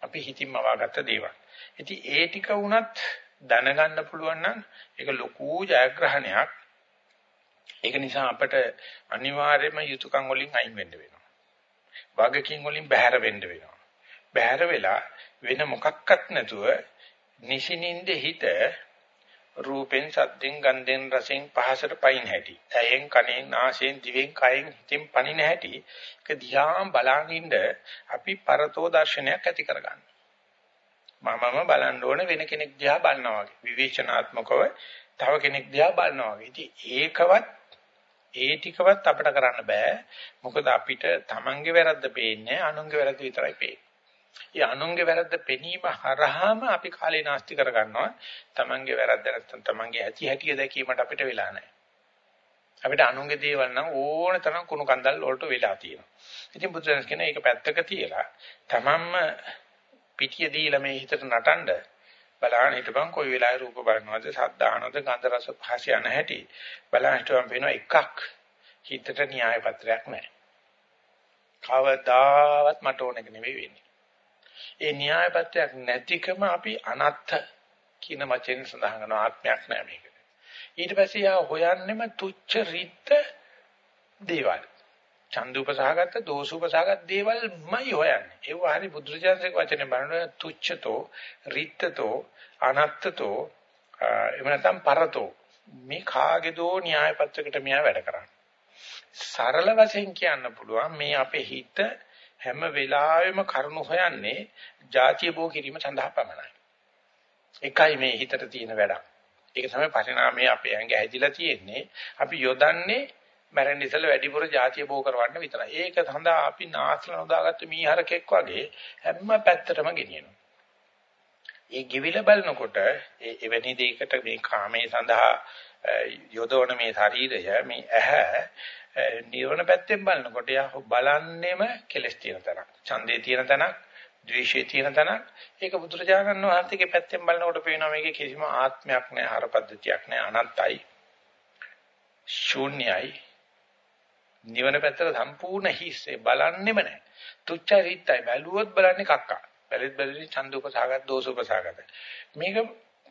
අපි හිතින්ම වාගත්ත දේවල්. ඉතින් ඒ ටික වුණත් දැනගන්න පුළුවන් නම් ඒක ලොකු ජයග්‍රහණයක්. ඒක නිසා අපට අනිවාර්යයෙන්ම යුතුයකම් වලින් අයින් වෙන්න වෙනවා. වගකීම් වලින් බැහැර වෙන්න වෙනවා. බැහැර වෙලා වෙන මොකක්වත් නැතුව නිසිනින්ද හිත රූපෙන් සද්දෙන් ගන්ධෙන් රසෙන් පහසට පයින් හැටි. ඇයෙන් කනෙන් නාසයෙන් දිවෙන් කයෙන් හිතෙන් පනින හැටි. ඒක දිහා බලනින්ද අපි පරතෝ දර්ශනයක් ඇති කරගන්න. මමම බලන්න ඕන වෙන කෙනෙක් දිහා බලනවා වගේ. විවේචනාත්මකව තව කෙනෙක් දිහා බලනවා වගේ. ඉතින් ඒකවත් ඒ ටිකවත් අපිට කරන්න බෑ. මොකද අපිට Tamange වැරද්ද පේන්නේ අනුන්ගේ වැරද්ද විතරයි පේන්නේ. ඒ අනුන්ගේ වැරද්ද පෙනීම හරහාම අපි කාලේ නාස්ති කරගන්නවා. Tamange වැරද්ද නැත්නම් Tamange ඇති හැටිය දැකීමට අපිට වෙලා නැහැ. අපිට අනුන්ගේ දේවල් නම් ඕන තරම් කුණු කන්දල් වලට වෙලා තියෙනවා. ඉතින් බුදුරජාණන් කියන එක පැත්තක තියලා තමන්ම පිටිය දීලා මේ හිතට නටන්න බලහන් හිටපන් කොයි වෙලාවෙ රූප බලනවද සද්ද අහනවද ගන්ධ රස පහස යන හැටි බලහන් හිටපන් වෙනවා එකක් හිතට න්‍යාය පත්‍රයක් නැහැ. කවදාවත් මට ඕන එක නෙවෙයි වෙන්නේ. ඒ න්‍යාය පත්‍රයක් නැතිකම අපි අනත්ත කියන වචෙන් සඳහන් කරන ආත්මයක් නෑ මේක. ඊට පස්සේ යා හොයන්නෙම තුච්ච රිත්ත දේවල්. චන්දුපසහගත දෝසුපසහගත දේවල්මයි හොයන්නේ. ඒව හරි බුදුරජාණන්සේ වචනේ බලන තුච්ඡතෝ රිත්තතෝ අනත්තතෝ එහෙම නැත්නම් පරතෝ මේ කාගේදෝ න්‍යාය පත්‍රයකට මෙයා වැඩ කරන්නේ. සරල වශයෙන් කියන්න පුළුවන් මේ අපේ හිත හැම වෙලාවෙම කරුණු හොයන්නේ ಜಾතිය බෝ කිරීම සඳහා පමණයි. එකයි මේ හිතට තියෙන වැඩක්. ඒක තමයි පරිණාමයේ අපේ ඇඟ හැදිලා තියෙන්නේ. අපි යොදන්නේ මැරෙන්න ඉස්සෙල්ලා වැඩිපුර ಜಾතිය බෝ කරවන්න විතරයි. ඒක සඳහා අපි නාස්ල නොදාගත්ත මීහරකෙක් වගේ හැම පැත්තටම ගෙනියනවා. ඒ ගෙවිල බලනකොට ඒ එවැනි දෙයකට මේ කාමයේ සඳහා යොදවන මේ ශරීරය මේ ඇහැ නිවන පැත්තෙන් බලනකොට යා බලන්නෙම කෙලස් තියෙන තැනක්. ඡන්දේ තියෙන තැනක්, ද්වේෂයේ තියෙන තැනක්. ඒක බුදුරජාණන් වහන්සේගේ පැත්තෙන් බලනකොට පේනවා මේකේ කිසිම ආත්මයක් නැහැ, හරපද්ධතියක් නැහැ, අනත්තයි. ශූන්‍යයි. නිවන පැත්තට සම්පූර්ණ හිස්සේ බලන්නෙම නැහැ. තුච්චයි රිත්තයි බැලුවොත් බලන්නේ කක්කා. බැලෙත් බැලුවේ ඡන්දෝපසහගත දෝසෝපසහගත. මේක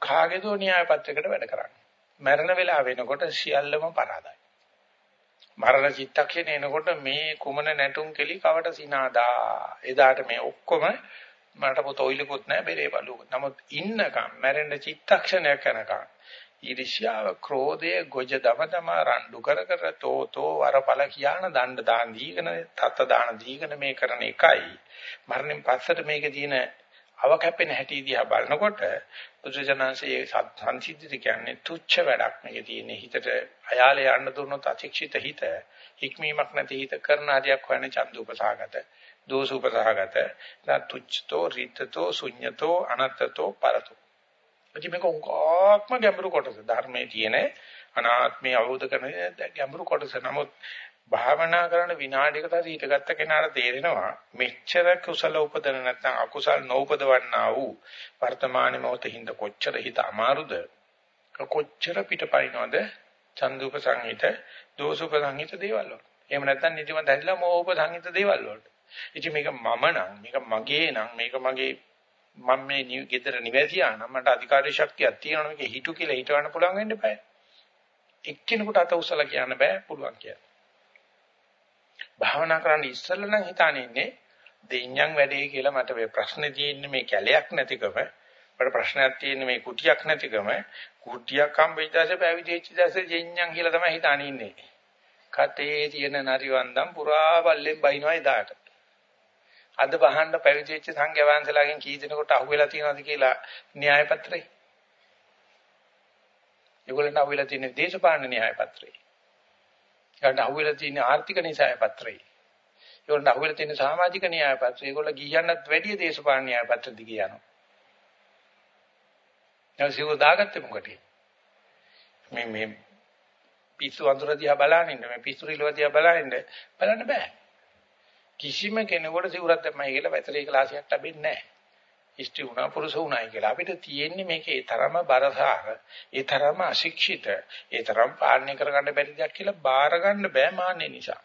කාගේදෝ න්‍යාය පත්‍රයකට වැඩ කරන්නේ. මරණ වෙලාව වෙනකොට සියල්ලම පරාදයි. මරණ චිත්තක්ෂණය එනකොට මේ කුමන නැටුම් කෙලි කවට සිනාදා. එදාට මේ ඔක්කොම මට පොතොයිලකුත් නැහැ බෙරේ බලුකුත්. නමුත් ඉන්නකම් මැරෙන්න චිත්තක්ෂණයක් යනකම් ඊර්ෂ්‍යාව, ක්‍රෝධය, ගොජ දම දම රණ්ඩු කර කර තෝතෝ වරපල කියාන දණ්ඩ දාන දීගෙන තත් දාන දීගෙන මේ කරන එකයි. මරණයෙන් පස්සට මේකේ තියෙන අව කැපෙන හැටි දිහා බලනකොට බුදුජනන්සේ සංසිද්ධිත කියන්නේ තුච්ච වැඩක් මේකේ තියෙන හිතට අයාලේ යන්න දුන්නොත් අතික්ෂිත හිත හික්මීමක් නැති හිත කරන හරියක් හොයන චන්දුපසහගත දෝසුපසහගත තුච්ඡතෝ රිතතෝ ශුඤ්ඤතෝ අනත්තතෝ පරතෝ. ඉතින් මේක උගාක්ම ගැඹුරු කොටස ධර්මයේ තියෙන අනාත්මය අවබෝධ කරන ගැඹුරු කොටස. නමුත් භාවනා කරන විනාඩියකට හරි හිටගත්ත කෙනාට තේරෙනවා මෙච්චර කුසල උපදන නැත්නම් අකුසල් නොඋපදවන්නා වූ වර්තමාන මොහොතින්ද කොච්චර හිත අමාරුද? කොච්චර පිටපයින්වද චන්දුප සංහිත දෝසුප සංහිත දේවල් වල. එහෙම නැත්නම් නිදිමත ඇදලා මෝහප සංහිත දේවල් වලට ඉතින් මේක මම නම් මේක මගේ නම් මේක මගේ මම මේ නිව් ගෙදර නිවැසියා නම් මට අධිකාරී ශක්තියක් තියෙනවා මේක හිතු කියලා හිතවන්න පුළුවන් වෙන්න බෑ එක්කිනෙකුට අත උසලා කියන්න බෑ පුළුවන් කියලා. භාවනා කරන්න ඉස්සෙල්ලා නම් හිතානේ ඉන්නේ දෙඤ්ඤම් වැඩේ කියලා මට මේ ප්‍රශ්නේ තියෙන්නේ මේ කැලයක් නැතිකම මට ප්‍රශ්නයක් තියෙන්නේ මේ කුටියක් නැතිකම. කුටියක් හම්බෙච්චාසේ පැවිදි වෙච්ච දැසේ දෙඤ්ඤම් කියලා තමයි හිතානේ ඉන්නේ කතේ තියෙන නරිවන්දම් පුරා බල්ලෙන් බයිනවා එදාට. අද බහන්න පැවිදි වෙච්ච සංඝයා වහන්සේලාගෙන් කී දෙනෙකුට අහුවෙලා තියෙනවද කියලා න්‍යාය පත්‍රේ? ඒගොල්ලන්ට අහුවෙලා තියෙන දේශපාලන න්‍යාය පත්‍රේ. ඒකට අහුවෙලා තියෙන ආර්ථික න්‍යාය පත්‍රය. ඒගොල්ලන්ට අහුවෙලා තියෙන සමාජික න්‍යාය පත්‍රය. ඒගොල්ලෝ ගියන්නත් වැඩි දේශපාලන න්‍යාය පත්‍ර දිගේ යනවා. දැන් සිව දාගත්තේ මොකටද? මේ මේ පිස්සු වඳුර දිහා බලනින්න මේ පිස්සු රිලව දිහා බලනින්න බලන්න බෑ. කිසිම කෙනෙකුට සිවුරක් දැම්මයි කියලා වැතරේ ක්ලාසියක් ලැබෙන්නේ නැහැ. ස්ත්‍රී වුණා පුරුෂ වුණායි කියලා. අපිට තියෙන්නේ මේකේ ඒ තරම බරසාර, ඒ තරම අශික්ෂිත, ඒ තරම් පාලනය කරගන්න බැරි දෙයක් කියලා බාර ගන්න බෑ මාන්නේ නිසා.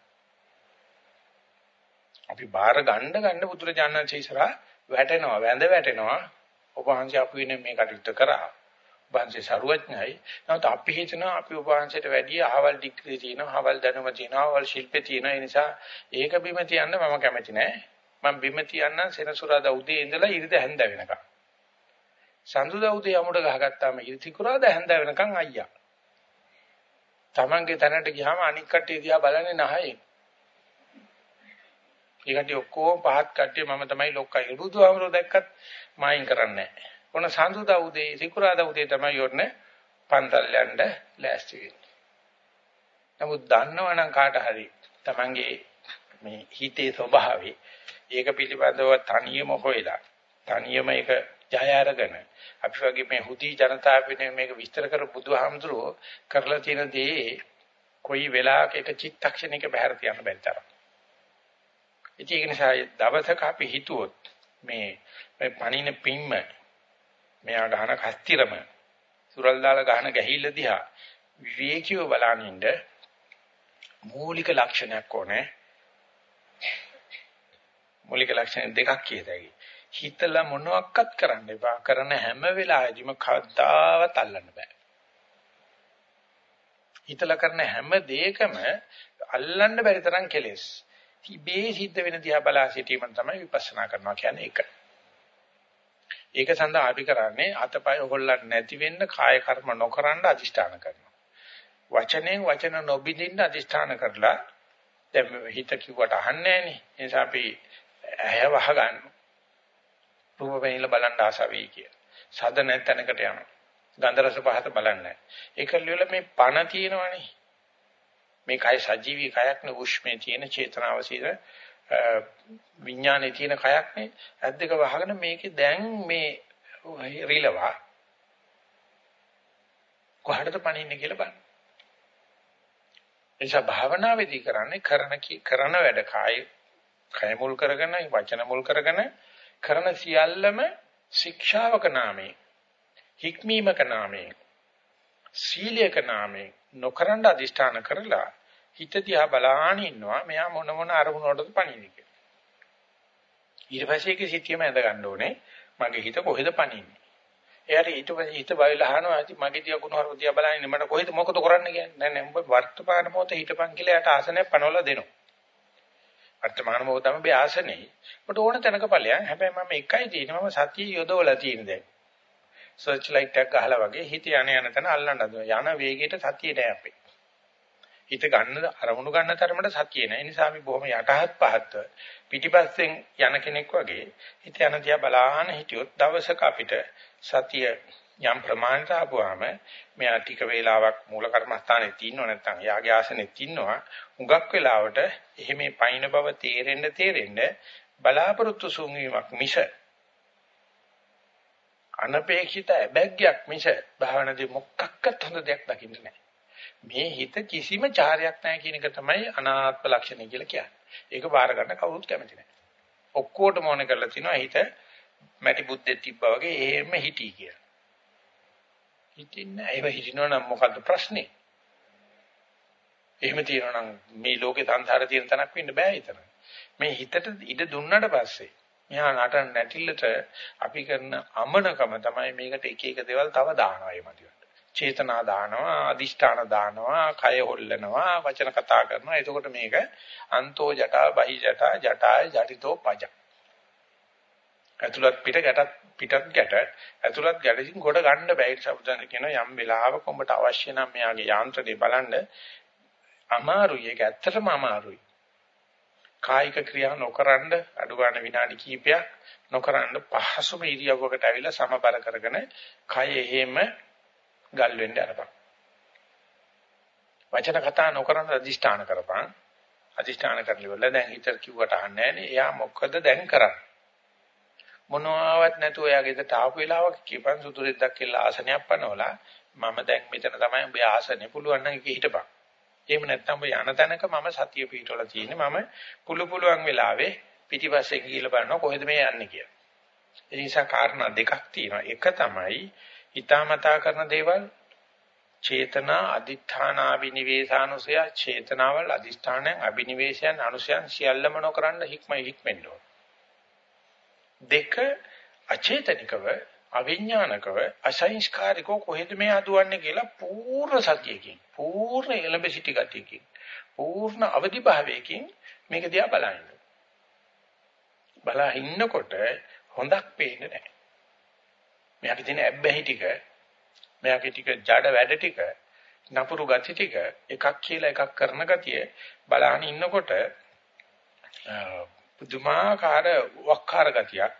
අපි බාර ගන්න ගන්න බුදුරජාණන්සේ ඉස්සරහා වැටෙනවා, වැඳ වැටෙනවා. ඔබ වහන්සේ අපි වෙන මේ කටයුත්ත කරා. වහන්සේ සරුවඥයි. නමුත් අපි හිතනවා අපි ඔබ වහන්සේට වැඩිය අහවල් ඩිග්‍රී තියෙනවා, අහවල් දැනුම තියෙනවා, අහවල් ශිල්පේ තියෙනවා. ඒ නිසා ඒක බිම තියන්න මම කැමති නෑ. මම බිම තියන්න සෙනසුරාදා උදේ ඉඳලා ඉරිද හැන්ද වෙනකම්. සඳුදා උදේ යමුඩ ගහගත්තාම ඉරිතිකුරාදා හැන්ද වෙනකම් අයියා. Tamange තැනට ගියාම අනික් කට්ටිය දිහා බලන්නේ නැහයි. ඒ කට්ටිය ඔක්කොම පහත් කට්ටිය මම තමයි ලොක්කයි. බුදුහාමරෝ දැක්කත් මායින් කරන්නේ නැහැ. ඔන සඳුදා උදේ සිකුරාදා උදේ තමයි යොන්නේ පන්තල් යන්න ලෑස්ති වෙන්නේ. නමුත් දන්නවනම් කාට හරි Tamange මේ හිතේ ස්වභාවය ඒක පිළිබඳව තනියම හොයලා තනියම ඒක ජය අරගෙන අපි වගේ මේ හුදි ජනතාව වෙන මේක විස්තර කර බුදුහාමුදුරුවෝ කරලා තියෙන දේ කොයි වෙලාවක එක චිත්තක්ෂණයක බහැර තියන්න බැරි තරම්. ඒක නිසා දවසක අපි හිතුවොත් මේ මේ පණින පිම්ම මෙයා ගහන කස්තිරම සුරල් දාලා ගහන ගැහිල්ල දිහා විවේකීව බලනින්න මූලික ලක්ෂණයක් ඕනේ මූලික ලක්ෂණ දෙකක් කියතයි. හිතලා මොනවත් කරන්න එපා. කරන හැම වෙලාවෙදිම කවදාවත් අල්ලන්න බෑ. හිතලා කරන හැම දෙයකම අල්ලන්න බැරි තරම් කෙලෙස්. ඉබේ සිද්ධ වෙන දිහා බලා සිටීම තමයි විපස්සනා කරනවා කියන්නේ ඒක. ඒක සඳහා අපි කරන්නේ අතපය හොල්ලන්න නැති වෙන්න කාය කර්ම නොකරන අදිෂ්ඨාන කරනවා. වචනෙන් වචන නොබින්දින්න අදිෂ්ඨාන කරලා දැන් හිත කිව්වට අහන්නේ නැහැ නේ. ඒ නිසා අපි ඇහැ වහ ගන්න. රූප වෙනිල බලන්න ආසාවෙයි කිය. සද නැතනකට යනවා. ගන්ධ රස පහත බලන්නේ. ඒක ලියල මේ පණ තියෙනවනේ. මේ කය සජීවී කයක් නේ උෂ්මේ තියෙන චේතනාවසීර විඥානේ තියෙන කයක් නේ. ඇද්දක වහගෙන මේකේ දැන් මේ රිලවා කොහටද පණින්නේ කියලා බලන්න. එනිසා භාවනාවේදී කරන්නේ කරන කරන වැඩ කාය කය මුල් කරගෙන වචන මුල් කරගෙන කරන සියල්ලම ශික්ෂාවක නාමයෙන් හික්මීමක නාමයෙන් සීලයක නාමයෙන් නොකරන අදිෂ්ඨාන කරලා හිත දිහා බලාගෙන ඉන්නවා මෙයා මොන මොන අරමුණකටද පණින්නේ කියලා. ඊට පස්සේ ඒක සිටියම ඇඳ ගන්න ඕනේ මගේ හිත කොහෙද පණින්නේ. එයාට ඊට පස්සේ හිත බයලා අහනවා ඇති මගේ දිහා කුණුහරුප දිහා බලන්නේ මට කොහෙද මොකද කරන්න කියන්නේ. නෑ නෑ උඹ වර්තමාන මොහොතේ හිටපන් කියලා එයාට ආසනයක් පනවලා දෙනවා. වර්තමාන මොහොත තමයි මේ ආසනේ. මට ඕන තැනක ඵලයන්. හැබැයි මම එකයි තියෙන්නේ මම සතිය යොදවලා තියෙන දැන්. සර්ච් ලයිට් එකක් ගහලා වගේ හිත යන යන තැන අල්ලන්න යන වේගයට සතිය නෑ අපේ. හිත ගන්න අරමුණු ගන්න තරමට සතිය නෑ. ඒ නිසා අපි බොහොම යටහත් පහත්ව පිටිපස්සෙන් යන කෙනෙක් වගේ හිත යන දිහා බලාහන හිටියොත් දවසක අපිට සතිය යම් ප්‍රමාණයට ආපුවාම මෙයා ටික වේලාවක් මූල කර්මස්ථානේ තින්නව නැත්නම් යාගේ ආසනේ තින්නවා හුඟක් වෙලාවට එහෙම පයින් බව තේරෙන්න තේරෙන්න බලාපොරොත්තු සුන්වීමක් මිස අනපේක්ෂිත අබැග්යක් මිස භාවනාවේ මොකක්වත් හොඳ දෙයක් දකින්න නැහැ. මේ හිත කිසිම චාරයක් නැහැ කියන එක තමයි අනාත්ම ලක්ෂණය කියලා කියන්නේ. ඒක බාර ගන්න කවුරුත් කැමති නැහැ. ඔක්කොටම ඕන කරලා තිනවා හිත මැටි බුද්දෙක් තිබ්බා වගේ එහෙම හිටී කියලා. හිතින්නේ ඒව හිතිනවනම් මොකද්ද ප්‍රශ්නේ? එහෙම තියෙනවනම් මේ ලෝකේ සංසාරේ තියෙන තැනක් වෙන්න බෑ ඊතන. මේ හිතට ඉඩ දුන්නට පස්සේ මෙහා නටන නැටිල්ලට අපි කරන අමනකම තමයි මේකට එක එක දේවල් තව දානවා ඒ මතියට. චේතනා දානවා, අදිෂ්ඨාන දානවා, කය හොල්ලනවා, වචන කතා කරනවා. එතකොට මේක අන්තෝ ජටා බහි ජටා ජටාය ජටිතෝ පජ. ඇතුළත් පිට ගැටත් පිටත් ගැට ඇතුළත් ගැටකින් කොට ගන්න බැහැ සබුදන් කියන යම් වෙලාවක උඹට අවශ්‍ය නම් මෙයාගේ යාන්ත්‍රණය බලන්න. අමාරුයි. ඒක ඇත්තටම අමාරුයි. කායික ක්‍රියා නොකරනද අඩු ගන්න විනාඩි කිහිපයක් නොකරන පහසුම ඉරියව්වකට ඇවිල්ලා සමබර කරගෙන කය එහෙම ගල් වෙන්න අරපන් වචන කතා නොකරන අදිෂ්ඨාන කරපන්. අදිෂ්ඨාන කරලිවල දැන් හිතර කිව්වට අහන්නේ නැහැ එයා මොකද දැන් කරන්නේ? මොනවාවත් නැතුව එයා ගෙදරට ආපු වෙලාවක කිපන් සුදුරෙද්දක් කියලා ආසනයක් පනවලා මම දැන් මෙතන තමයි ඔබ ආසනේ පුළුවන් නම් ඒක හිටපන්. එහෙම නැත්නම් ඔබ යන තැනක මම සතිය පිටවලා තියෙන්නේ මම පුළු පුළුවන් වෙලාවේ පිටිපස්සේ ගිහිල්ලා බලනවා කොහෙද මේ යන්නේ කියලා. ඒ නිසා කාරණා දෙකක් තියෙනවා. එක තමයි හිතාමතා කරන දේවල් චේතනා අදිඨාන අබිනිවේෂානුසය චේතනාවල් අදිෂ්ඨානයන් අබිනිවේෂයන් අනුසයන් සියල්ලම නොකරන්න හික්ම හික්මෙන්න ඕන. දෙක අචේතනිකව අවිඥානිකව අසංස්කාරිකව කොහෙද මේ අදුවන්නේ කියලා පූර්ණ සතියකින් පූර්ණ එළඹ සිටි ගතියකින් පූර්ණ අවදි භාවයකින් මේක දිහා බලන්න. බලා ඉන්නකොට හොඳක් පේන්නේ නැහැ. මෙයාට තියෙන ඇබ්බැහි ටික, මෙයාගේ ටික ජඩ වැඩ ටික, නපුරු ගති ටික එකක් කියලා එකක් කරන ගතිය බලාගෙන ඉන්නකොට පුදුමාකාර වක්කාර ගතියක්,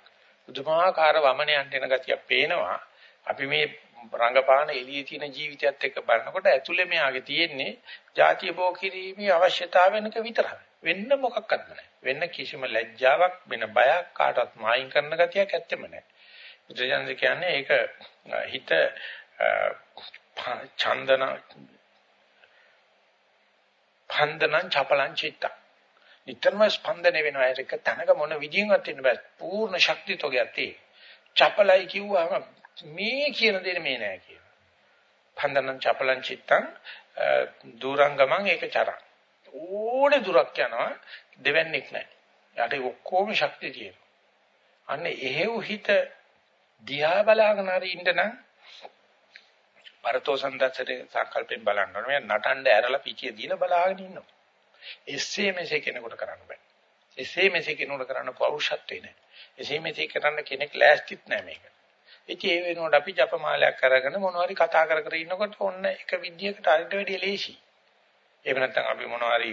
පුදුමාකාර වමනයන්ට එන ගතියක් පේනවා. අපි මේ රංගපාන එළියේ තියෙන ජීවිතයත් එක්ක බලනකොට ඇතුලේ මෙයාගේ තියෙන්නේ ಜಾතිය බෝ කිරීමේ අවශ්‍යතාවයක විතරයි. වෙන්න මොකක්වත් නැහැ. වෙන්න කිසිම ලැජ්ජාවක් වෙන බයක් කාටවත් මායින් කරන ගතියක් ඇත්තෙම නැහැ. බුදුජානක කියන්නේ ඒක හිත ඡන්දන පන්දනං චපලං චිත්ත. නිතරම ස්පන්දනය වෙනවා ඒක තනක මොන විදියෙන්වත් ඉන්න බෑ. පූර්ණ ශක්තිතෝගයක් තියෙයි. චපලයි කිව්වම මේ කියන දේ මේ නෑ කියන. පන්දනං චපලං චිත්තං දුරංගමං ඒක චරං. ඕනේ දුරක් යනවා දෙවන්නේක් නැහැ. යාට ඔක්කොම ශක්තිය තියෙනවා. අන්න එහෙව් හිත දිහා බලාගෙන හරි ඉන්න නම් පරතෝ සම්දස්සරේ සංකල්පෙන් බලන්න ඕනේ. මේ නටන්න ඇරලා පිටිය දීලා බලාගෙන ඉන්නවා. එසේ මෙසේ කෙනෙකුට කරන්න බෑ. එසේ මෙසේ කෙනෙකුට කරන්න පෞරුෂත්වේ නැහැ. එසේ මෙසේ කරන්න කෙනෙක් ලෑස්තිත් නැහැ මේක. ඉතින් ඒ වෙනුවට අපි ජපමාලයක් අරගෙන මොනවාරි කතා කර කර ඉන්නකොට ඔන්න එක විදියකට අරිට වැඩිය ලේසි. එහෙම නැත්නම් අපි මොනවාරි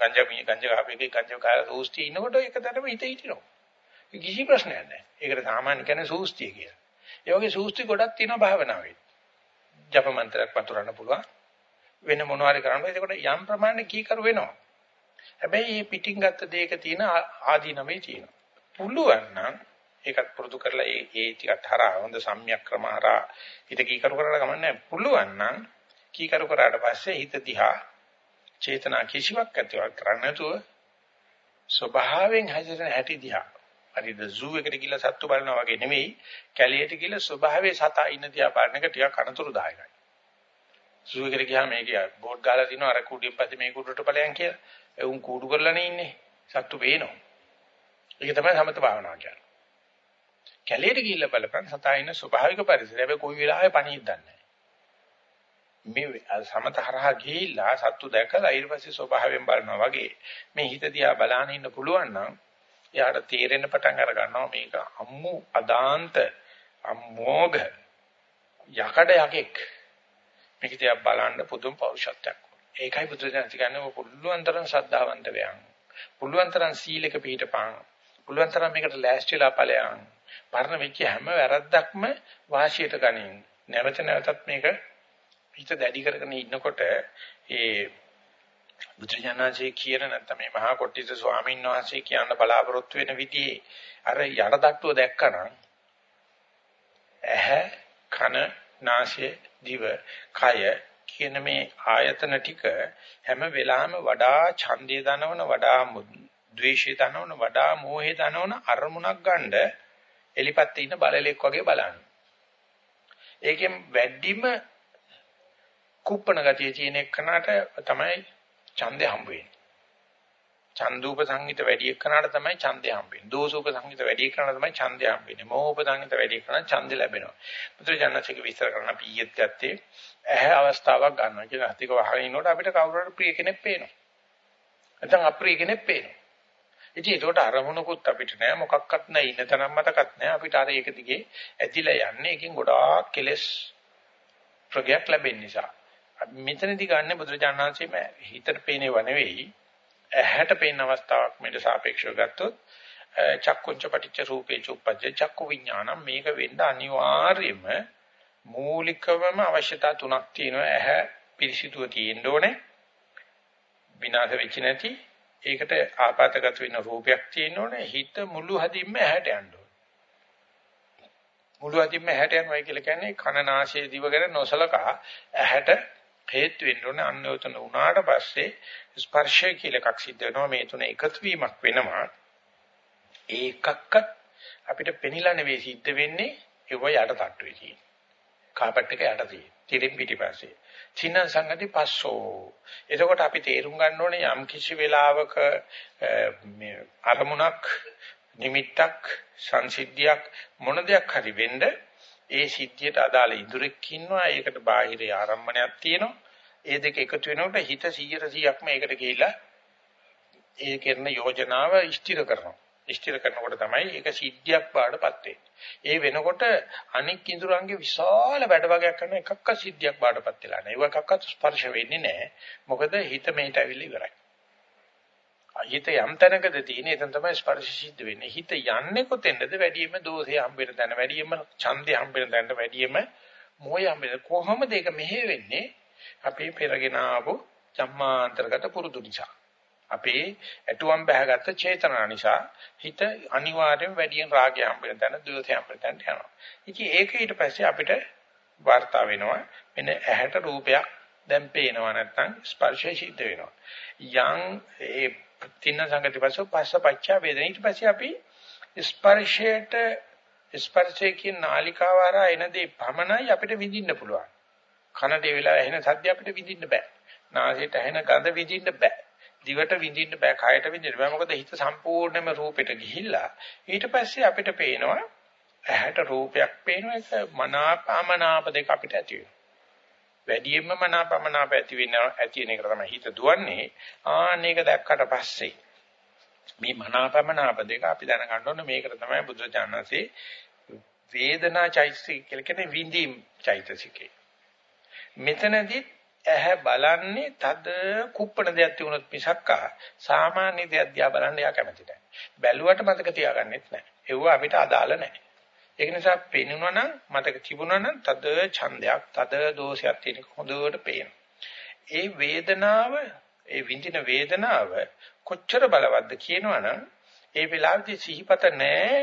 ගංජා මී ගංජා කාපේකේ ගංජා කාලා සූස්ටි ඉන්නකොට එකතැනම හිත හිටිනවා. කිසි ප්‍රශ්නයක් නැහැ. ඒකට සාමාන්‍ය කියන්නේ සූස්තිය කියලා. ඒ වගේ සූස්ති ගොඩක් තියෙනවා භාවනාවේ. ජප මන්ත්‍රයක් වතුරන්න පුළුවන්. වෙන මොනවාරි කරන්න. ඒකට යම් ප්‍රමාණයක් කීකරු වෙනවා. හැබැයි මේ පිටින් ගත්ත දෙයක තියෙන ආදීනමේ තියෙනවා. පුළුවන් නම් ඒකත් පුරුදු කරලා ඒ ඒ ටිකත් හරහා හොඳ සම්‍යක් ක්‍රම හරහා හිත කීකරු කරලා ගමන්නේ පුළුවන් නම් කීකරු කරාට පස්සේ හිත දිහා චේතනා කිසිවක් ඇතිවක් කරන්නේ නැතුව ස්වභාවයෙන් හැසිරෙන හැටි දිහා හරිද සූ එකට ගිහලා සත්තු බලනවා වගේ නෙමෙයි කැලියට ගිහලා ස්වභාවයේ සතා ඉන්න දිහා බලන එක ටිකක් අනතුරුදායකයි සූ එකට ගියාම මේක බෝඩ් ගාලා තිනවා අර කුඩියෙන් පස්සේ මේ කුඩට ඵලයන් කියලා. ඒ උන් කුඩු කරලානේ ඉන්නේ. සත්තු පේනවා. ඒක තමයි සමත භාවනාව කියන්නේ. කැලේට ගිහිල්ලා බලපන් සතා ඉන්න ස්වභාවික පරිසරය. හැබැයි කොයි වෙලාවෙ පණිවිඩ දන්නේ මේ සමතහරහා ගිහිල්ලා සත්තු දැකලා ඊට පස්සේ ස්වභාවයෙන් බලනවා වගේ මේ හිත දිහා බලාන ඉන්න පුළුවන් නම් එයාට තේරෙන්න පටන් අර ගන්නවා මේක අම්මු අදාන්ත අම්මෝග යකඩ යකෙක්. මේක දිහා බලන්න පුදුම පෞරුෂත්වයක් ඒකයි බුදුදහම කියන්නේ පුළුවන් තරම් ශ්‍රද්ධාවන්ත වෙයන්. පුළුවන් තරම් සීලක පිළිපදපන් පුළුවන් තරම් මේකට ලෑස්තිලා ඵලයන්. පරණ වෙච්ච හැම වැරද්දක්ම වාසියට ගනින්. නැවත නැවතත් මේක හිත දැඩි කරගෙන ඉන්නකොට ඒ බුදුජානනාංශයේ කියන නැත්නම් මේ මහා කොට්ටිස ස්වාමීන් වහන්සේ කියන්න බලාපොරොත්තු වෙන විදිහේ අර යටදට්ටුව දැක්කනම් ඇහැ කන නාසය දිව කය කියන මේ ආයතන ටික හැම වෙලාවෙම වඩා ඡන්දය දනවන වඩා ද්වේෂය දනවන වඩා මෝහය දනවන අරමුණක් ගන්න එලිපත්තේ ඉන්න බලලෙක් වගේ බලන්න. ඒකෙන් වැඩිම කුප්පණ ගතිය තියෙන එකනට තමයි ඡන්දය හම්බ වෙන්නේ. ඡන්දූප සංහිත වැඩි එක්කනට තමයි ඡන්දය හම්බ වෙන්නේ. දෝසූප සංහිත වැඩි එක්කනට තමයි ඡන්දය හම්බ වෙන්නේ. මෝහූප සංහිත වැඩි එක්කනට ඡන්දය ලැබෙනවා. බුදුජානක විස්තර කරන පීයත් ගත්තේ ඇහැ අවස්ථාවක් ගන්නවා කියලා අතික වහගෙන ඉනකොට අපිට කවුරු හරි ප්‍රිය කෙනෙක් පේනවා. නැත්නම් අප්‍රිය කෙනෙක් පේනවා. ඉතින් ඒකට අරමුණකුත් අපිට නෑ මොකක්වත් නෑ ඉන්න තරම් මතකත් නෑ අපිට අර ඒක දිගේ ඇදිලා යන්නේ එකකින් ගොඩාක් කෙලස් ප්‍රගයක් ලැබෙන නිසා මෙතනදී ගන්න බුදුරජාණන්සේම හිතට පේනව නෙවෙයි ඇහැට පේන අවස්ථාවක් මේට සාපේක්ෂව ගත්තොත් චක්කුංච පටිච්ච රූපේ චුප්පජ්ජ චක්කු විඥානම් මේක වෙන්න අනිවාර්යයෙන්ම මූලිකවම අවශ්‍යතා තුනක් තියෙනවා. ඇහැ පිරිසිදුව තියෙන්න ඕනේ. විනාශ වෙච්ච නැති. ඒකට ආපాతගත වෙන රූපයක් තියෙනෝනේ හිත මුළු හදින්ම ඇහැට යන්න මුළු හදින්ම ඇහැට යනවා කියලා කියන්නේ කන නාසය දිව ගැන නොසලකා ඇහැට හේතු වෙන්න ඕනේ අන්නෝතන උනාට පස්සේ ස්පර්ශය කියලා එකක් සිද්ධ වෙනවා මේ තුන එකතු වීමක් වෙනවා ඒකක්වත් අපිට පෙනිලා නෙවෙයි සිද්ධ වෙන්නේ ඒව යට තට්ටුවේ තියෙන්නේ. කාපට් එක යට තියෙන්නේ. තිරින් පිටිපස්සේ. චින්න සංගති පස්සෝ. එතකොට අපි තේරුම් ගන්න ඕනේ යම් කිසි වෙලාවක මේ අරමුණක් නිමිත්තක් සංසිද්ධියක් මොන දෙයක් හරි වෙන්න ඒ සිද්ධියට අදාළ ඉදිරියක් ඉන්නවා ඒකට බාහිර ආරම්භණයක් තියෙනවා ඒ දෙක එකතු වෙනකොට හිත 100%ක්ම ඒකට ගිහිලා ඒ කරන යෝජනාව ස්ථිර කරනවා. ස්ථිර කරනකොට තමයි ඒක සිද්ධියක් බාඩපත් වෙන්නේ. ඒ වෙනකොට අනික් ඉඳුරංගේ විශාල වැඩ වගයක් කරන එකක්ක සිද්ධියක් බාඩපත් වෙලා නැහැ. ඒක එකක්වත් ස්පර්ශ වෙන්නේ නැහැ. මොකද හිත මෙහෙට ඇවිල්ලා ඉවරයි. හිත යම් තැනකද තියෙන එතන තමයි ස්පර්ශ සිද්ධ වෙන්නේ. හිත යන්නේ කොතෙන්ද? වැඩියෙන්ම දෝෂය හම්බෙන තැන, වැඩියෙන්ම ඡන්දය හම්බෙන තැනට, වැඩියෙන්ම මොහය හම්බෙන. කොහොමද ඒක මෙහෙ වෙන්නේ? අපි පෙරගෙන ආපු ජම්මාන්තරගත පුරුදු නිසා. අපේ ඇටුවම් බහගත්ත චේතනා නිසා හිත අනිවාර්යයෙන් වැඩියෙන් රාගය හම්බෙන තැන, ද්වේෂය හම්බෙන තැනට යනවා. ඉතින් ඒක ඊට පස්සේ අපිට වාර්තා වෙනවා මෙන්න ඇහැට රූපයක් දැන් පේනවා නැත්නම් ස්පර්ශය සිද්ධ වෙනවා. යම් ඒ තින්න සංගති පස්සෝ පස්සපච්චා වේදන ඊට පස්සේ අපි ස්පර්ශයට ස්පර්ශයේ කියන නාලිකාව හරහා එන දේ පමණයි අපිට විඳින්න පුළුවන්. කනට ඒ වෙලාව ඇහෙන සද්ද අපිට විඳින්න බෑ. නාසයට ඇහෙන ගඳ විඳින්න බෑ. දිවට විඳින්න බෑ, කයට විඳින්න බෑ. මොකද හිත සම්පූර්ණයෙන්ම රූපෙට ගිහිල්ලා ඊට පස්සේ අපිට පේනවා ඇහැට රූපයක් පේනවා ඒක මනාපමනාප දෙක අපිට ඇති වෙනවා. වැඩියෙන්ම මනාපමනාප ඇති වෙන ඇති වෙන එක තමයි හිත දුවන්නේ. ආන්න ඒක දැක්කට පස්සේ මේ මනාපමනාප දෙක අපි දැනගන්න ඕනේ මේකට තමයි බුදුචානන්සේ වේදනා චෛතසික කියලා කියන්නේ විඳීම් චෛතසිකේ. මෙතනදී ඇහැ බලන්නේ තද කුප්පණ දෙයක් තිබුණොත් මිසක්කා සාමාන්‍ය දෙයක් දිහා බලන්න යා කැමති නැහැ. බැලුවට මතක තියාගන්නෙත් නැහැ. ඒව අපිට අදාළ නැහැ. ඒක නිසා පේනුණා නම් මතක තිබුණා නම් තද ඡන්දයක්, තද දෝෂයක් තියෙන හොඳට පේනවා. ඒ වේදනාව, ඒ විඳින වේදනාව කොච්චර බලවත්ද කියනවනම් ඒ වෙලාවේදී සිහිපත නැහැ.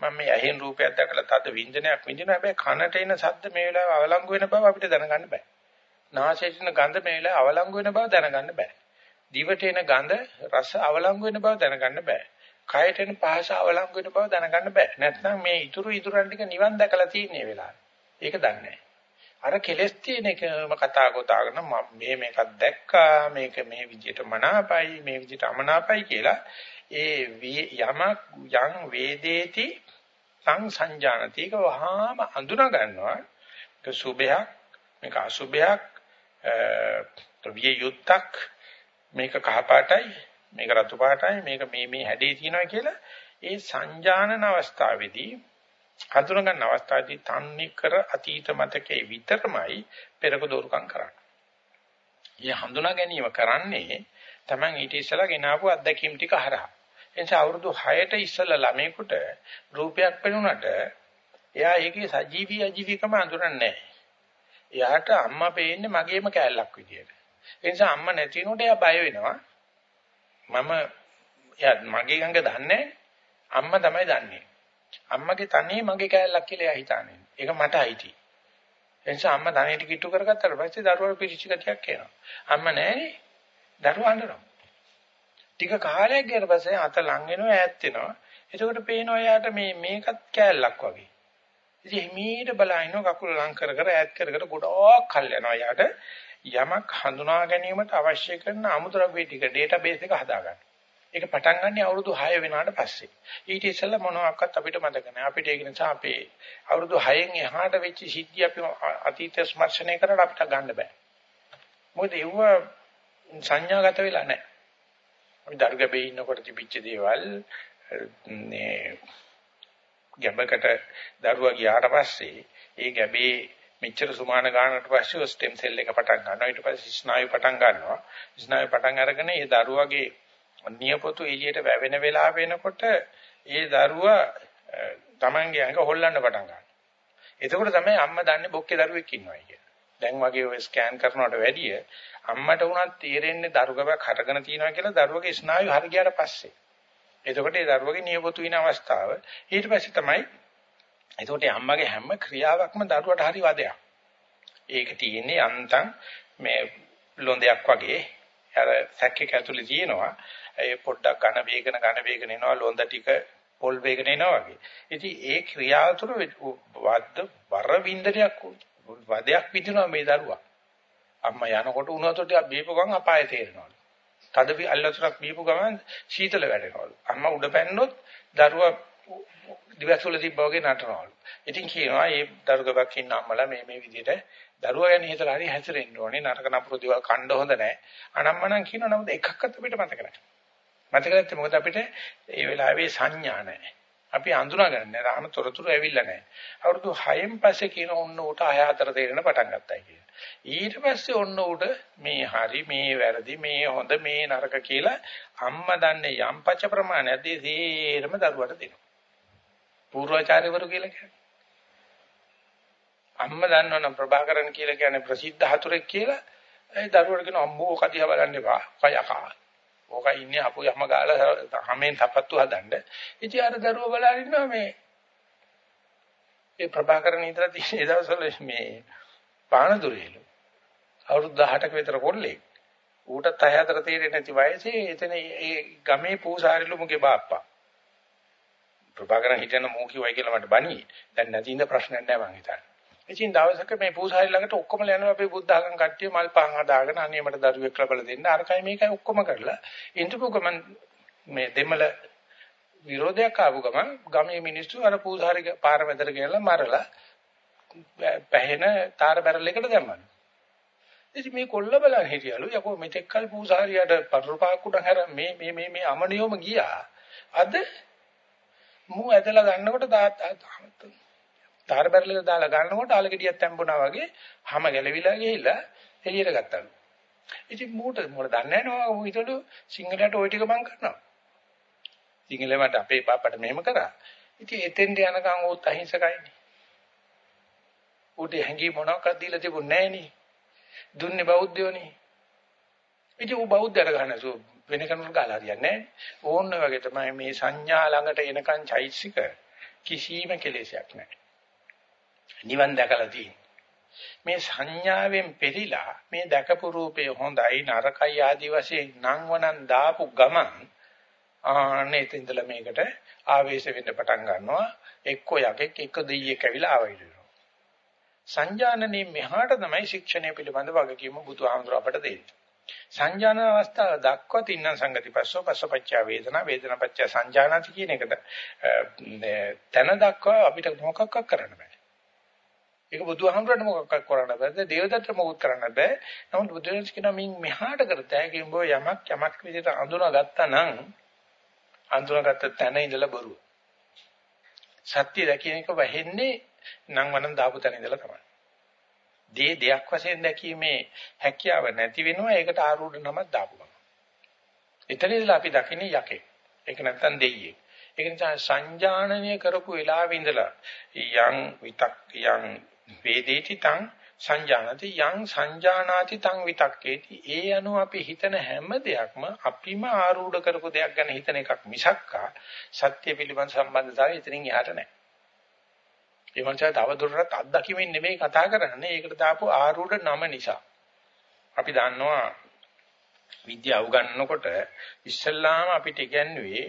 මම මේ ඇහෙන් රූපයක් දැකලා තද විඳිනයක් විඳින හැබැයි කනට එන ශබ්ද මේ වෙලාව අවලංගු වෙන බව අපිට දැනගන්න බෑ. නාසයට එන ගඳ මේ වෙලාවේ අවලංගු වෙන බව දැනගන්න බෑ. දිවට එන ගඳ රස අවලංගු වෙන බව දැනගන්න බෑ. කයට එන පහස අවලංගු වෙන බව දැනගන්න බෑ. නැත්නම් මේ ඉතුරු ඉතුරුන් ටික නිවන් දැකලා තියෙන වෙලාවේ. ඒක දන්නේ අර කෙලස් තියෙන එකම කතා කොටාගෙන මම මේ මේකක් දැක්කා මේක මේ විදිහට මනාපයි මේ විදිහට අමනාපයි කියලා ඒ යමක් යං වේදේති සං සංජානති ඒක වහාම අඳුනා ගන්නවා ඒක සුභයක් මේක අසුභයක් විය යුත්තක් මේක කහ පාටයි මේක රතු පාටයි මේක මේ මේ හැඩේ තියෙනවා කියලා ඒ සංජානන අවස්ථාවේදී හඳුන ගන්න අවස්ථාවේදී තන්නේ කර අතීත මතකේ විතරමයි පෙරක දෝරුකම් කරන්නේ. මේ හඳුනා ගැනීම කරන්නේ Taman ඊට ඉස්සලා ගෙනාවු අත්දැකීම් ටික හරහා. එනිසා අවුරුදු 6ට ඉස්සලා ළමයෙකුට රූපයක් පෙනුනට එයා ඒකේ සජීවී අජීවීකම අඳුරන්නේ නැහැ. එයාට අම්මා පේන්නේ මගේම කෑල්ලක් විදියට. ඒ නිසා අම්මා නැති වෙනකොට එයා බය වෙනවා. මම එයා මගේ ගඟ දන්නේ අම්මා තමයි දන්නේ. අම්මගේ තනිය මගේ කෑල්ලක් කියලා එයා හිතන්නේ. ඒක මට අයිති. ඒ නිසා අම්මා තනියට කිට්ටු කරගත්තාට පස්සේ දරුවා පිරිච්ච ගතියක් එනවා. අම්මා නැහැනේ. දරුවා අඬනවා. ටික කාලයක් ගියට පස්සේ අත ලං වෙනවා ඈත් වෙනවා. එතකොට පේනවා එයාට මේ මේකත් කෑල්ලක් වගේ. ඉතින් හිමීට බලන කකුල ලං කර කර ඈත් කර කර ගොඩක් කල් යනවා යාට යමක් හඳුනා ගැනීමට අවශ්‍ය කරන අමුද්‍රව්‍ය ටික ඩේටාබේස් එක හදාගන්න. ඒක පටන් ගන්න අවුරුදු 6 වෙනාට පස්සේ. ඊට ඉස්සෙල්ලා මොනවාක්වත් අපිට මතක නැහැ. අපිට ඒක නිසා අපේ අවුරුදු 6න් එහාට වෙච්ච සිද්ධිය අපි අතීත ස්මර්ශනය කරලා අපිට ගන්න බෑ. මොකද ඒව සංඥාගත වෙලා නැහැ. අපි දර්ගබේ ඉන්නකොට තිබිච්ච දේවල් මේ ගැබකට දරුවා ගියාට පස්සේ ඒ ගැබේ මෙච්චර සුමාන ගන්නට පස්සේ ස්ටෙම් සෙල් එක පටන් ගන්නවා. ඊට පස්සේ ස්නායු පටන් ගන්නවා. ස්නායු පටන් අරගෙන ඒ දරුවාගේ නියපොතු එළියට වැවෙන වෙලාව වෙනකොට ඒ දරුවා Tamange ඇඟ හොල්ලන්න පටන් ගන්නවා. එතකොට තමයි අම්මා දන්නේ බොක්කේ දරුවෙක් ඉන්නවා කියලා. දැන් වගේ ඔය ස්කෑන් කරනවට වැඩිය අම්මට උනත් තේරෙන්නේ දරුගබක් හටගෙන තියෙනවා කියලා දරුවගේ ස්නායු හරි ගියාට පස්සේ. එතකොට ඒ දරුවගේ නියපොතු වෙන අවස්ථාව ඊට පස්සේ තමයි එතකොට අම්මගේ හැම ක්‍රියාවක්ම දරුවට හරි වදයක්. ඒක තියෙන්නේ අන්තම් මේ ලොන්දයක් වගේ අර සැක්කේක ඇතුලේ තියෙනවා. ඒ පොඩ්ඩක් ඝන වේගන ඝන වේගන එනවා ලොන්ද ටික පොල් වේගන එනවා වගේ. ඉතින් ඒ ක්‍රියාව තුළ වද්ද වර වින්දනයක් වදයක් විදිනවා මේ දරුවා. අම්මා යනකොට උණු වතුර ටිකක් බීපු ගමන් අපාය තේරෙනවලු. තද අල්ලතුරක් බීපු ගමන් සීතල වැටෙනවලු. අම්මා උඩ පැන්නොත් දරුවා දිවසුල තිබ්බා වගේ නටනවලු. ඉතින් කියනවා මේ දරුගබක් ඉන්න අම්මලා මේ මේ විදිහට දරුවා ගැන හිතලා හරි හැසිරෙන්න ඕනේ. නරක නපුරු දේවල් කණ්ඩ හොඳ නැහැ. අනම්මනම් කියනවා නමුත් එකක්වත් අපිට මතක නැහැ. මතක නැත්තේ මොකද අපිට ඒ වෙලාවේ සංඥා නැහැ. අපි අඳුනාගන්නේ රාම තොරතුරු ඇවිල්ලා නැහැ. අවුරුදු 6න් පස්සේ කියන ඔන්න උට 6 4 තේරෙන පටන් ගත්තා කියලා. ඊට පස්සේ ඔන්න උට මේ හරි මේ වැරදි මේ හොඳ මේ නරක කියලා අම්මා දන්නේ යම් පච ප්‍රමාණයක්දී සේරම දරුවට දෙනවා. පූර්වාචාර්යවරු කියලා කියන්නේ. අම්මා දන්නවනම් ප්‍රභාකරන් කියලා කියන්නේ ප්‍රසිද්ධ හතුරෙක් කියලා ඒ දරුවට කියන අම්මෝ කදියා බලන්න එපා. කයකා. ඕක ඉන්නේ අපු යම ගාලා හැමෙන් තපත්තු හදන්න. ඉතින් අර දරුවා බලන ඉන්නවා මේ ඒ ප්‍රභාකරන් ඉදලා තියෙන දවස්වල මේ පානදුරේලු. අවුරුදු 18ක විතර කොල්ලෙක්. ඌටත් අය අතර තේරෙන්නේ නැති වයසේ එතන ඒ ගමේ පූසාරිලු මුගේ බාප්පා. ප්‍රභාකරන් හිටන මෝ කිව්වයි කියලා මට බණී. දැන් නැති ඉඳ ප්‍රශ්නයක් නැහැ මං හිතන්නේ. ඉතින් දවසක මේ පූසාරි ළඟට ඔක්කොම යනවා අපේ බුද්ධ ආගම් කට්ටිය මල් පහන් හදාගෙන අනේ මට දරුවෙක් ලබලා දෙන්න අරකයි මේකයි ඔක්කොම කරලා ඉන්ටපු ගමන් මේ දෙමළ විරෝධයක් ආපු ගමන් ගමේ මිනිස්සු අර පූසාරි පාර මැදට ගෙනලා මරලා පැහෙන තාර බැරල් එකට දැම්මලු. ඉතින් මේ කොල්ල බලන් හිටියලු යකෝ මෙතෙක්කල් පූසාරියට පරුපාක් උඩ හැර මේ මේ මේ මේ අමනියොම ගියා. අද මූ ඇදලා ගන්නකොට තාර බැරලෙක දාලා ගන්නකොට ආලගෙඩියක් තැම්බුණා වගේ හැම ගැලවිලා ගිහිල්ලා එළියට ගත්තලු. ඉතින් මූට මොකද දන්නේ නැහැ නෝ හිතලු සිංහලයට ওই ටික මං කරනවා. සිංහලෙන්ට අපේ පාපට මෙහෙම කරා. ඉතින් එතෙන්ට යනකම් උත් අහිංසකයිනේ. උට හැංගි මොනවක්වත් දීලා තිබුණේ නැහැ නේ. දුන්නේ බෞද්ධයෝනේ. ඉතින් ඌ බෞද්ධයර ගන්නසෝ වෙන කෙනෙකුට ගාලා හරියන්නේ නැහැ. ඕන්න වගේ තමයි මේ සංඥා ළඟට එනකන් චෛසික කිසිම කෙලෙසයක් නැහැ. නිවන් දැකලා තියෙන්නේ. මේ සංඥාවෙන් පෙරිලා මේ දැකපු රූපේ හොඳයි නරකයි ආදි වශයෙන් නම් වනන් දාපු ගමන් ආනේ ඉඳලා මේකට ආවේශ වෙන්න පටන් ගන්නවා එක්ක යකෙක් එක්ක දෙයියෙක් ඇවිල්ලා ආවෙයිලු සංජානනයේ මෙහාට තමයි ශික්ෂණය පිළිබඳ වගකීම බුදුහාමුදුර අපට දෙන්නේ සංජානන අවස්ථාව දක්වා තින්න සංගති පස්සෝ පස්සපච්චා වේදනා වේදනාපච්චා සංජානති කියන එකට තන දක්වා අපිට මොකක්වත් කරන්න බෑ ඒක බුදුහාමුදුරට මොකක්ද කරන්න බෑ. දේවදත්තට මොකක් කරන්න බෑ. නමුත් බුදුරජාණන් කියනවා මින් මෙහාට කරතෑ කියඹෝ යමක් යමක් විදිහට අඳුනාගත්තා නම් අඳුනාගත්ත තැන ඉඳලා බොරුව. සත්‍ය දැකින එක වැහෙන්නේ නම් වනම් දාපු තැන ඉඳලා තමයි. දේ දෙයක් වශයෙන් දැකීමේ හැකියාව නැති වෙනවා ඒකට ආරූඪ නමක් දාපුවා. එතන ඉඳලා අපි දකින්නේ යකේ. ඒක නැත්තම් දෙයියෙක්. ඒක නිසා සංජානනය කරපු වෙලාවෙ ඉඳලා යම් විතක් යම් වේදේති තං සංජානති යං සංජානාති තං විතක්කේති ඒ අනුව අපි හිතන හැම දෙයක්ම අපිම ආරූඪ කරපු දෙයක් ගැන හිතන එකක් මිසක්කා සත්‍ය පිළිබඳ සම්බන්ධතාවය එතනින් එහාට නැහැ. ඒ වන්චා තව දුරටත් අත්දැකීමෙන් නෙමෙයි කතා කරන්නේ. ඒකට දාපු ආරූඪ නම නිසා. අපි දන්නවා විද්‍යාව උගන්වනකොට ඉස්සල්ලාම අපිට ඉගැන්වුවේ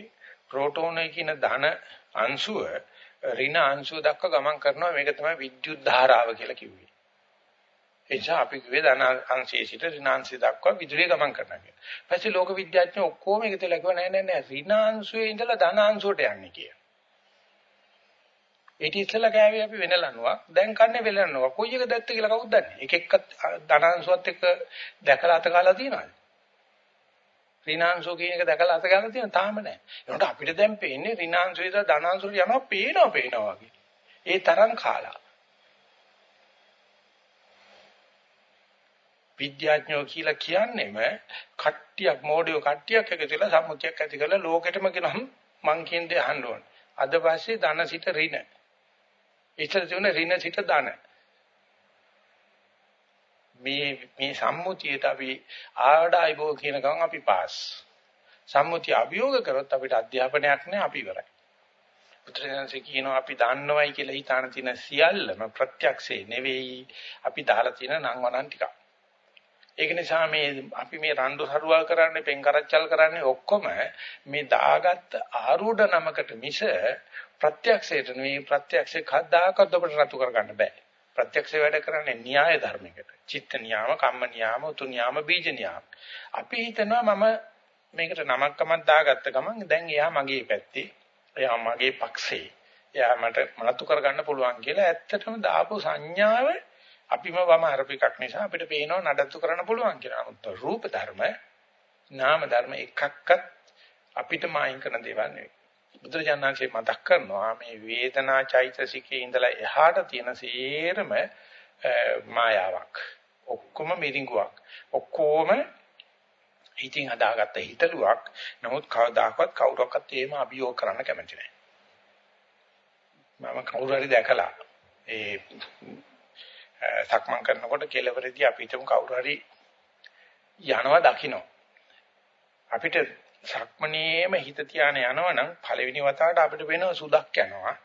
ප්‍රෝටෝනය කියන ධන අංශුව ඍණ අංශුව දක්වා ගමන් කරනවා මේක තමයි විද්‍යුත් ධාරාව කියලා කිව්වේ. ඒ නිසා අපි කිව්වේ ධන අංශයේ සිට ඍණ අංශය දක්වා විදුලිය ගමන් කරනවා කියලා. පස්සේ ලෝක විද්‍යාඥයෝ ඔක්කොම එකතු වෙලා කිව්වා නෑ නෑ නෑ ඍණ අංශුවේ ඉඳලා ධන අංශුවට යන්නේ කියලා. ඊට ඉස්සෙල්ලා කෑවේ අපි වෙන ලනුවක් දැන් කන්නේ වෙලනුවක්. කොයි එක දැත්ත කියලා කවුද දන්නේ? එක එක්ක ධන අංශුවත් එක්ක දැකලා අත කාලා තියනවාද? ඍණාංශෝ කියන එක දැකලා අත ගන්න තියෙන තාම නැහැ. ඒකට අපිට දැන් පේන්නේ ඍණාංශෝ ඉඳලා ධනාංශෝ යනවා පේනවා පේනවා වගේ. ඒ තරම් කාලා. විද්‍යාඥයෝ කියලා කියන්නේම කට්ටියක් මෝඩයෝ කට්ටියක් එකතුලා සම්මුතියක් ඇති කරලා ලෝකෙටම කියනහම මං කියන දේ අහන්න ඕන. අද පස්සේ ධන සිට ඍණ. ඉතල තියෙන ඍණ සිට ධන. මේ මේ සම්මුතියට අපි ආඩායිබෝ කියන ගමන් අපි පාස්. සම්මුතිය අභියෝග කරොත් අපිට අධ්‍යාපනයක් නැහැ අපි ඉවරයි. පුත්‍රයන්සේ කියනවා අපි දන්නවයි කියලා හිතාන තියෙන සියල්ලම ප්‍රත්‍යක්ෂේ නෙවෙයි අපි දාලා තියෙන නම් වණන් ටික. ඒක නිසා මේ අපි මේ රණ්ඩු සරුවල් කරන්නේ පෙන් කරච්චල් කරන්නේ ඔක්කොම මේ දාගත්ත ආරූඪ නමකට මිස ප්‍රත්‍යක්ෂයට නෙවෙයි ප්‍රත්‍යක්ෂේ කද්දාකත් ඔබට රතු කරගන්න බෑ. ප්‍රත්‍යක්ෂේ වැඩ කරන්නේ න්‍යාය ධර්මයකට. චිත්ත නියාම, කම්ම නියාම, උතු නියාම, බීජ නියාම. අපි හිතනවා මම මේකට නමක්කමක් දාගත්ත ගමන් දැන් එයා මගේ පැත්තේ. එයා මගේ පක්ෂේ. එයා මට මනතු කරගන්න පුළුවන් කියලා ඇත්තටම දාපු සංඥාව අපිම වම අරප එකක් නිසා අපිට පේනවා නඩත්තු කරන්න පුළුවන් කියලා. නමුත් රූප ධර්ම, නාම ධර්ම එකක්වත් අපිට මායින් කරන දේවල් නෙවෙයි. බුදුරජාණන්සේ මතක් කරනවා මේ වේදනා චෛතසිකේ ඉඳලා එහාට තියෙන සේරම මායාවක්. ඔක්කොම මිරිඟුවක්. ඔක්කොම හිතින් හදාගත්ත හිතලුවක්. නමුත් කවදාකවත් කවුරක්වත් එහෙම අභියෝග කරන්න කැමති නැහැ. මම කවුරු හරි දැකලා ඒ සක්මන් කරනකොට කෙලවරදී අපි හිතමු කවුරු හරි යනවා දකින්න. අපිට සක්මනේම හිත තියාන යනවනම් පළවෙනි වතාවට අපිට වෙන සුදක් යනවා.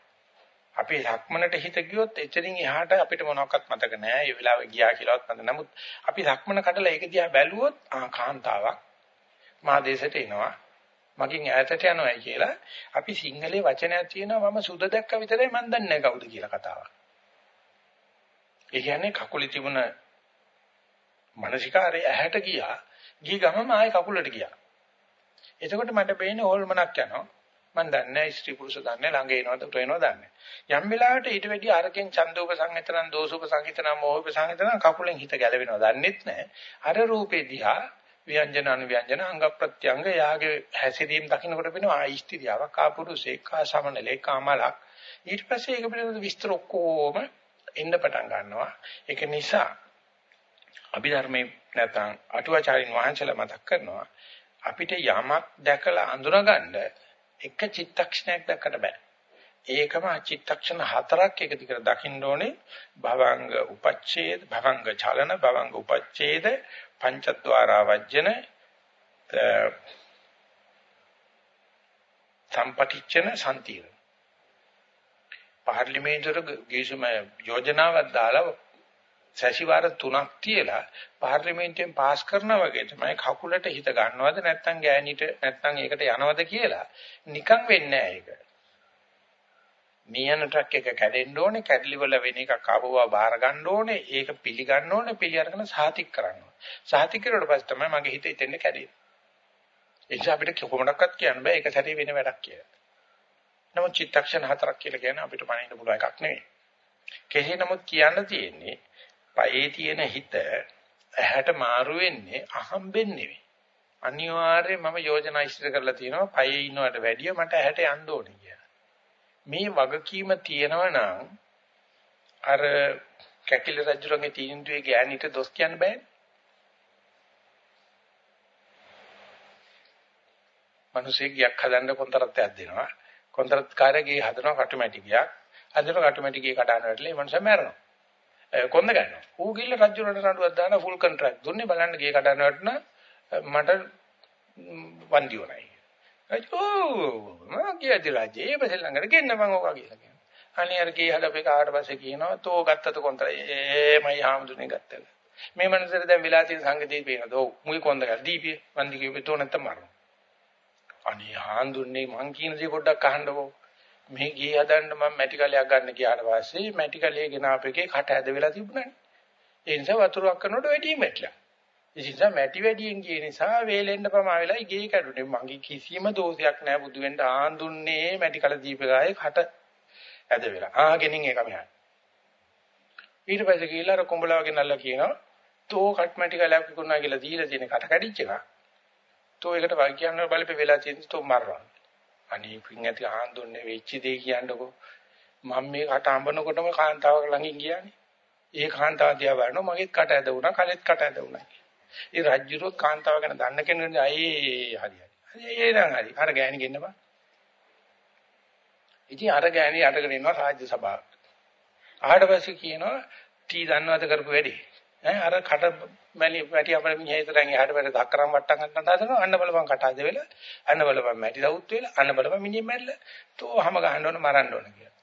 අපි සක්මනට හිත ගියොත් එතනින් එහාට අපිට මොනවක්වත් මතක නැහැ. ඒ වෙලාවේ ගියා කියලාවත් මතක. නමුත් අපි සක්මන කඩලා ඒක දිහා බැලුවොත් ආ කාන්තාවක් මා දේශයට එනවා. මකින් ඈතට යනවායි කියලා අපි සිංහලේ වචනයක් තියෙනවා මම සුද දැක්ක විතරයි මන් දන්නේ කවුද කියලා කතාවක්. ඒ කියන්නේ කකුලේ තිබුණ මානසිකාරය ඇහැට ගියා. ගිය ගමම ආයේ කකුලට ගියා. එතකොට මට පේන්නේ හොල්මනක් යනවා. මම දන්නේ නැහැ ස්ත්‍රී පුරුෂ දන්නේ ළඟ එනවද උට එනවද දන්නේ. යම් වෙලාවකට ඊට වැඩි අරකින් ඡන්දෝප සංහිතනන් දෝසෝප සංහිතනන් මෝහෝප සංහිතනන් කකුලෙන් හිත ගැලවෙනව දන්නෙත් නැහැ. අර රූපේ දිහා ව්‍යංජන අනුව්‍යංජන අංග ප්‍රත්‍යංග යාගේ හැසිරීම දකින්නකොට වෙනවා ආයිස්ත්‍රියාවක් ආපුරුෂේ කා සමනලේ කාමලක්. ඊට පස්සේ ඒක පිළිබඳ විස්තර ඔක්කොම එන්න පටන් ගන්නවා. ඒක නිසා අභිධර්මයේ නැත්නම් අටුවාචාරින් වහන්සේලා මතක් කරනවා අපිට යමක් දැකලා අඳුනගන්න එක චිත්තක්ෂණයක් දැක්කට බෑ. ඒකම චිත්තක්ෂණ හතරක් එක දිගට දකින්න ඕනේ භවංග උපච්ඡේද භවංග චලන භවංග උපච්ඡේද පංචද්වාරා වජ්ජන සම්පටිච්ඡන සම්තිර පාර්ලිමේන්තුවර ගිවිසුම යෝජනාවක් දාලා සැසිවාර තුනක් තියලා පාර්ලිමේන්තුවෙන් පාස් කරනා වගේ තමයි කකුලට හිත ගන්නවද නැත්නම් ගෑණිට නැත්නම් ඒකට යනවද කියලා නිකන් වෙන්නේ නැහැ ඒක. මියන ට්‍රක් එක කැඩෙන්න ඕනේ කැඩලි වල වෙන එකක් ආවවා බාර ගන්න ඕනේ ඒක පිළිගන්න ඕනේ පිළි අරගෙන සාතික් කරන්න ඕනේ. සාතික් කරුවට පස්සේ තමයි මගේ හිත ඉතින් කැඩෙන්නේ. ඒ නිසා අපිට කොහොමඩක්වත් කියන්න බෑ ඒක සැරේ වෙන වැඩක් කියලා. නමුත් චිත්තක්ෂණ හතරක් කියලා කියන්නේ අපිට පණින්න පුළුවන් එකක් නෙවෙයි. කෙසේ නමුත් කියන්න තියෙන්නේ පයේ තියෙන හිත ඇහැට මාරු වෙන්නේ අහම්බෙන් නෙවෙයි. අනිවාර්යයෙන් මම යෝජනා ඉදිරි කරලා තියෙනවා පයේ ඉන්නවට වැඩිය මට ඇහැට යන්න ඕනේ කියලා. මේ වගකීම තියෙනවා නම් අර කැකිල රජුරන්ගේ තීන්දුවේ ගෑණිට දොස් කියන්න බෑනේ. මිනිස්සේ ගියක් හදන්න කොන්තරත්යක් දෙනවා. කොන්තරත්කාරයේ හදනවා කටුමැටි ගියක්. හදන කටුමැටි ගිය කඩන වැටලේ මනුස්සයා මැරෙනවා. කොන්ද ගන්නවා. ඌ ගිල්ල රජුරට නඩුවක් දාන ෆුල් කොන්ට්‍රැක්ට් දුන්නේ බලන්න ගේ කඩන වටන මට වන්දි වුණයි. අයියෝ මම කියති රජේ ඒ පස්සේ ළඟට ගෙන්න මං ඕක කියලා කියනවා. අනේ අර ගේ හදපේ කාට පස්සේ කියනවා තෝ ගත්තද කොන්ත්‍රා ඒමයි ආමුදුනේ ගත්තද. මේ මනසට දැන් වෙලා තියෙන සංගතිය පේනද? ඔව් මුයි කොන්ද ගන්න දීපිය වන්දි කියපේ තෝ නැත්තම් මරනවා. අනේ හාඳුන්නේ මං කියන දේ පොඩ්ඩක් අහන්නකෝ. මේ ගේ හදන්න මම මැටි කලයක් ගන්න ගියාට පස්සේ මැටි කලයේ ගෙනාපේකේ කට ඇද වෙලා තිබුණානේ. ඒ නිසා වතුරක් කරනකොට වැඩිම වැටලා. ඒ නිසා මැටි වැඩියෙන් ගිය නිසා වේලෙන්න ප්‍රමා වෙලා ගේ කැඩුනේ. මගේ කිසිම දෝෂයක් නැහැ බුදු වෙන්න ආන් දුන්නේ මැටි කල දීපගායේ කට ඇද වෙලා. ආගෙනින් ඒක මෙහා. ඊට පස්සේ ගිහලා අර කොඹලාවගේ නල්ලා කියනවා තෝ කට් මැටි කලයක් විකුණනවා කියලා දීලා තියෙන කට කැඩිච්ච එක. තෝ ඒකට වග කියන්න බලපෙ වෙලා තියෙන තෝ මරනවා. අනේ පින් ඇති ආන්දොන්නේ වෙච්ච දේ කියන්නකෝ. මම මේ කට අඹනකොටම කාන්තාවක ළඟින් ගියානේ. ඒ කාන්තාව දිහා බලනවා මගේත් කට ඇද වුණා කලෙත් කට ඇද වුණා ඒ රජ්ජුරුවත් කාන්තාව ගැන දන්න කෙනෙකුට අයේ හරි හරි. ඒ නං හරි. අර ගෑණි ගෙන්නපන් ඉතින් අර ගෑණි අටගෙන ඉන්නවා රාජ්‍ය සභාව ආවට පස්සේ කියනවා ටී දන්නවද? කරපු වැඩේ. ඈ අර කට මැලි පැටි අපල මිනිහේතරන් එහාට වැඩ දක්කරම් වට්ටම් ගන්න හදනවා අන්න බලපන් කට අද වෙලා අන්න බලපන් මැටි දවුත් වෙලා අන්න බලපන් මිනිහ මැරිලා තෝ හැම ගහන්න ඕන මරන්න ඕන කියලා.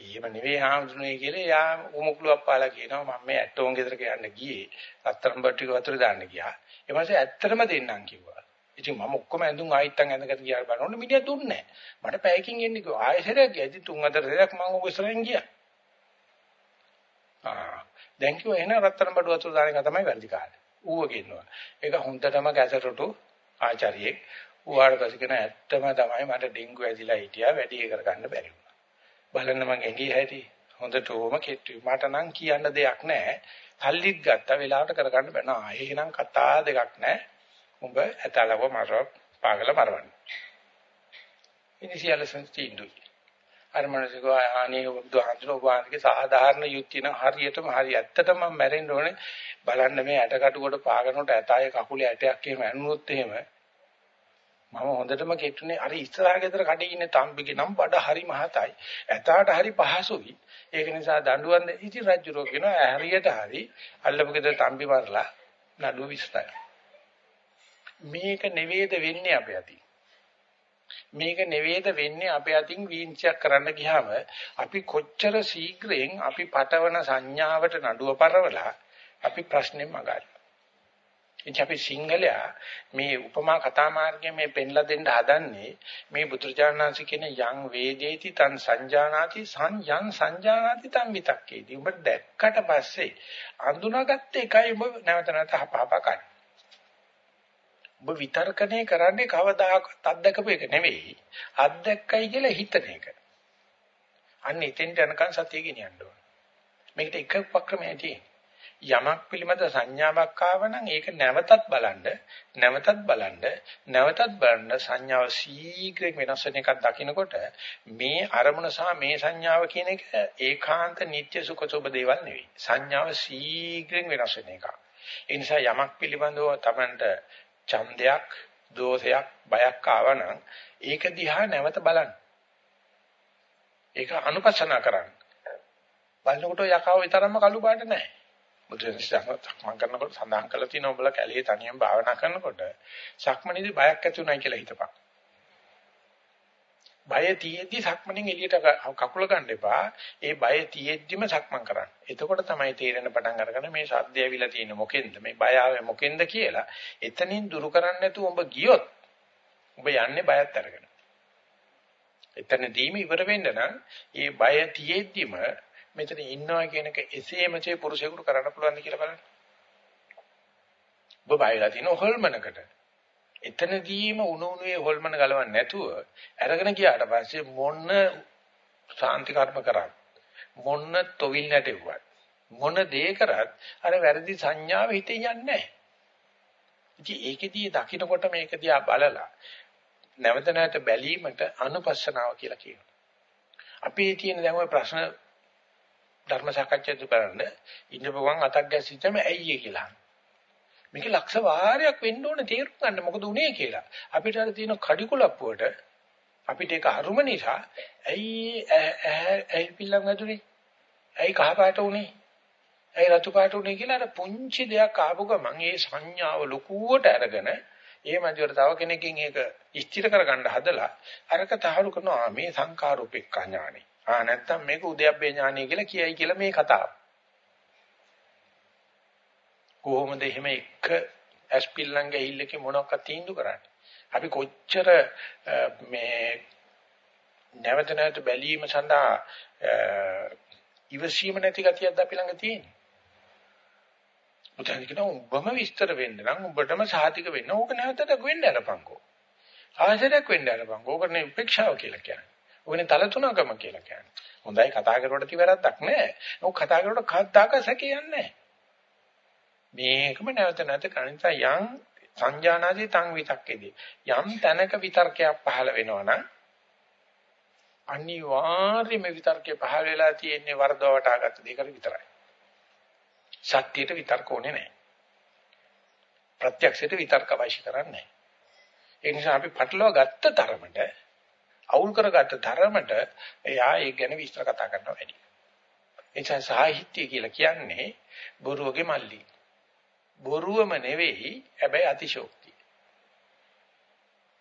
එහෙම නෙවෙයි හාමුදුරනේ කියලා යා උමුකුලුවක් පාලා කියනවා මම මේ ඇටෝන් ගෙදරක යන්න ගියේ. රත්තරන් බට්ටික වතුර දාන්න ගියා. ඒ මාසේ ඇත්තටම දෙන්නම් කිව්වා. ඉතින් මම ඔක්කොම ඇඳුම් ආයිත්තන් ඇඳගෙන ගියා බලනකොට මිනිහා දුන්නේ නැහැ. මට පැයකින් එන්නේ කිව්වා. ආයෙසරයක් ගියා. ඉතින් තුන් හතර දෙයක් මම ඔබ ඉස්සරහින් ගියා. ආ දැන් කිව්වා එහෙනම් රත්තරන් බඩු වතුර දාන එක තමයි වැඩි කාලේ. ඌව ගෙන්නවා. ඒක හොඳටම ගැසටටු ආචාර්යෙක් ඌවාට පස්සේ කියන ඇත්තම තමයි මට ඩෙන්ගු ඇදිලා හිටියා වැඩි කරගන්න බැරි වුණා. බලන්න මං ඇඟේ හැටි හොඳටම කෙට්ටුයි. මට නම් කියන්න දෙයක් නැහැ. සල්ලිත් ගත්තා වෙලාවට කරගන්න බෑ. නා එහෙනම් කතා දෙකක් නැහැ. උඹ ඇතලව මරව පාගල මරවන්න. ඉතින් සියල්ල සංස්තිඳුයි. අර මනසකෝ ආනේ බුදුහාමුදුර ඔබාන්ගේ සාධාරණ යුක්තිය නම් හරියටම හරි ඇත්තටම මම මැරෙන්න ඕනේ. බලන්න මේ ඇටකටු කොට පාගනකොට ඇතායේ කකුලේ ඇටයක් එහෙම ඇනුනොත් එහෙම මම හොඳටම කෙටුනේ අර ඉස්සරහා ගෙදර කඩේ ඉන්න තම්බිගේ නම් බඩ හරි මහතයි. ඇතාට හරි පහසුයි. ඒක නිසා දඬුවම් ඉති රජුරෝ කියනවා හරියට හරි අල්ලපු ගෙදර තම්බි මරලා නඩුව විශ්තය මේක නෙවෙයිද වෙන්නේ අපේ අතින් මේක නෙවෙයිද වෙන්නේ අපේ අතින් වීංචයක් කරන්න ගියාම අපි කොච්චර ශීඝ්‍රයෙන් අපි පටවන සංඥාවට නඩුව පරවලා අපි ප්‍රශ්නේ මගහරිනවා. ඉතින් අපි සිංහලයා මේ උපමා කතා මාර්ගයේ මේ පෙන්ලා දෙන්න හදන්නේ මේ බුදුරජාණන්සේ කියන යං වේදේති තං සංජානාති සංයං සංජානාති තං විතක්කේති. උඹ දැක්කට පස්සේ අඳුනාගත්ත එකයි ඔබ නැවත නැවත හපහප කන්නේ. ඔබ විතර්කණය කරන්නේ කවදාකවත් අත්දකපු එක නෙවෙයි. අත්දැක්කයි කියලා හිතන එක. අන්න එතෙන්ට යනකන් සතිය ගෙනියන්න ඕන. මේකට එක උපක්‍රමයක් තියෙනවා. යමක් පිළිබඳ සංඥාවක් ආවනම් ඒක නැවතත් බලන්න නැවතත් බලන්න නැවතත් බලන්න සංඥාව ශීඝ්‍රයෙන් වෙනස් වෙන එකක් දකිනකොට මේ අරමුණ සහ මේ සංඥාව කියන එක ඒකාන්ත නිත්‍ය සුඛ සුබ දේවල් නෙවෙයි සංඥාව ශීඝ්‍රයෙන් වෙනස් වෙන එකක් ඒ නිසා යමක් පිළිබඳව Tamanට ඡන්දයක්, දෝෂයක්, බයක් ආවනම් ඒක දිහා නැවත බලන්න. ඒක අනුපස්සනා කරන්න. බලනකොට යකාව විතරක්ම කළු පාට නැහැ. බුදුන් සක්මන් කරනකොට සඳහන් කරලා තියෙනවා උඹලා කැලේ තනියම භාවනා කරනකොට සක්මනේදී බයක් ඇති උනායි කියලා හිතපන්. බය තියෙද්දි සක්මණෙන් එළියට කකුල ගන්න එපා. ඒ බය තියෙද්දිම සක්මන් කරන්න. එතකොට තමයි තේරෙන පටන් අරගන්න මේ සද්දය ඇවිල්ලා තියෙන මොකෙන්ද මේ බය ආවේ මොකෙන්ද කියලා. එතනින් දුරු කරන්නේ නැතුව ඔබ ගියොත් ඔබ යන්නේ බයත් අරගෙන. එතනදීම ඉවර වෙන්න නම් ඒ බය තියෙද්දිම මෙතන ඉන්නවා කියන එක එසේමසේ පුරුෂයෙකුට කරන්න පුළුවන්ද කියලා බලන්න. ඔබ බයලා තියෙන හොල්මනකට එතනදීම උණු උණුවේ හොල්මන ගලවන්නේ නැතුව අරගෙන ගියාට පස්සේ මොන සාන්ති කර්ම කරත් මොන තොවිල් නැටෙව්වත් මොන දේ කරත් අර වැරදි සංඥාව හිතේ යන්නේ නැහැ. ඉතින් ඒකෙදී දකින්නකොට මේක දිහා බලලා නැවත නැවත බැලීමට අනුපස්සනාව කියලා කියනවා. අපි තියෙන දැන් ওই ප්‍රශ්න ධර්ම සාකච්ඡා කරන්න ඉන්නපුවන් අතක් ගැසිච්චම ඇයි ඒ කියලා. මේක ලක්ෂ වාරයක් වෙන්න ඕනේ තේරුම් ගන්න මොකද උනේ කියලා. අපිට අර තියෙන කඩිකුලප්පුවට අපිට ඒක අරුම නිසා ඇයි ඇයි පිල්ලම් ඇතුලේ ඇයි කහ පාට උනේ ඇයි රතු පාට උනේ කියලා අර පුංචි දෙයක් ආපු ගමන් ඒ සංඥාව ලකුවට අරගෙන ඒ මැදිවට තව කෙනකින් ඒක ස්ථිර කරගන්න හදලා අරක තහවුරු කරනවා මේ සංකාරූපෙක්ඛ ඥානෙ. ආ නැත්තම් මේක උද්‍යප්පේ ඥානෙ කියලා කියයි කියලා මේ කතාව. කොහොමද එහෙම එක ඇස්පිල්ලන් ගහිල්ලක මොනවක්වත් තීන්දුව කරන්නේ? අපි කොච්චර මේ නැවත නැවත බැලීම සඳහා ඉවසීම නැති ගතියක්ද අපි ළඟ තියෙන්නේ. මුතන් කියන උඹම විස්තර වෙන්න නම් උඹටම සාතික වෙන්න ඕක නැවතට වෙන්න අරපන්කෝ. ආශ්‍රයක් වෙන්න අරපන්කෝ. ඕකනේ උපේක්ෂාව කියලා කියන්නේ. ඕකනේ තලතුණකම කියලා කියන්නේ. හොඳයි කතා කරුවට කිවරක් නැහැ. ඕක කතා කරුවට කද්දාක සැකයන්නේ නැහැ. මේකම නැවත නැවත කණිතා යම් සංජානාදී තං විතක්කේදී යම් තැනක විතර්කයක් පහළ වෙනවා නම් අනිවාර්යයෙන්ම විතර්කේ පහළ වෙලා තියෙන්නේ වර්ධව වටාගත්ත දෙයකට විතරයි. සත්‍යයට විතර්ක ඕනේ නැහැ. ප්‍රත්‍යක්ෂයට විතර්ක අවශ්‍ය කරන්නේ නැහැ. ඒ නිසා අපි පටලවා ගත්ත තරමට අවුල් කරගත්ත තරමට එයා ඒ ගැන විස්තර කතා කරනවා වැඩි. ඒ නිසා සාහිත්‍ය කියලා කියන්නේ බොරුවගේ මල්ලි. බොරුවම නෙවෙයි හැබැයි අතිශෝක්තිය.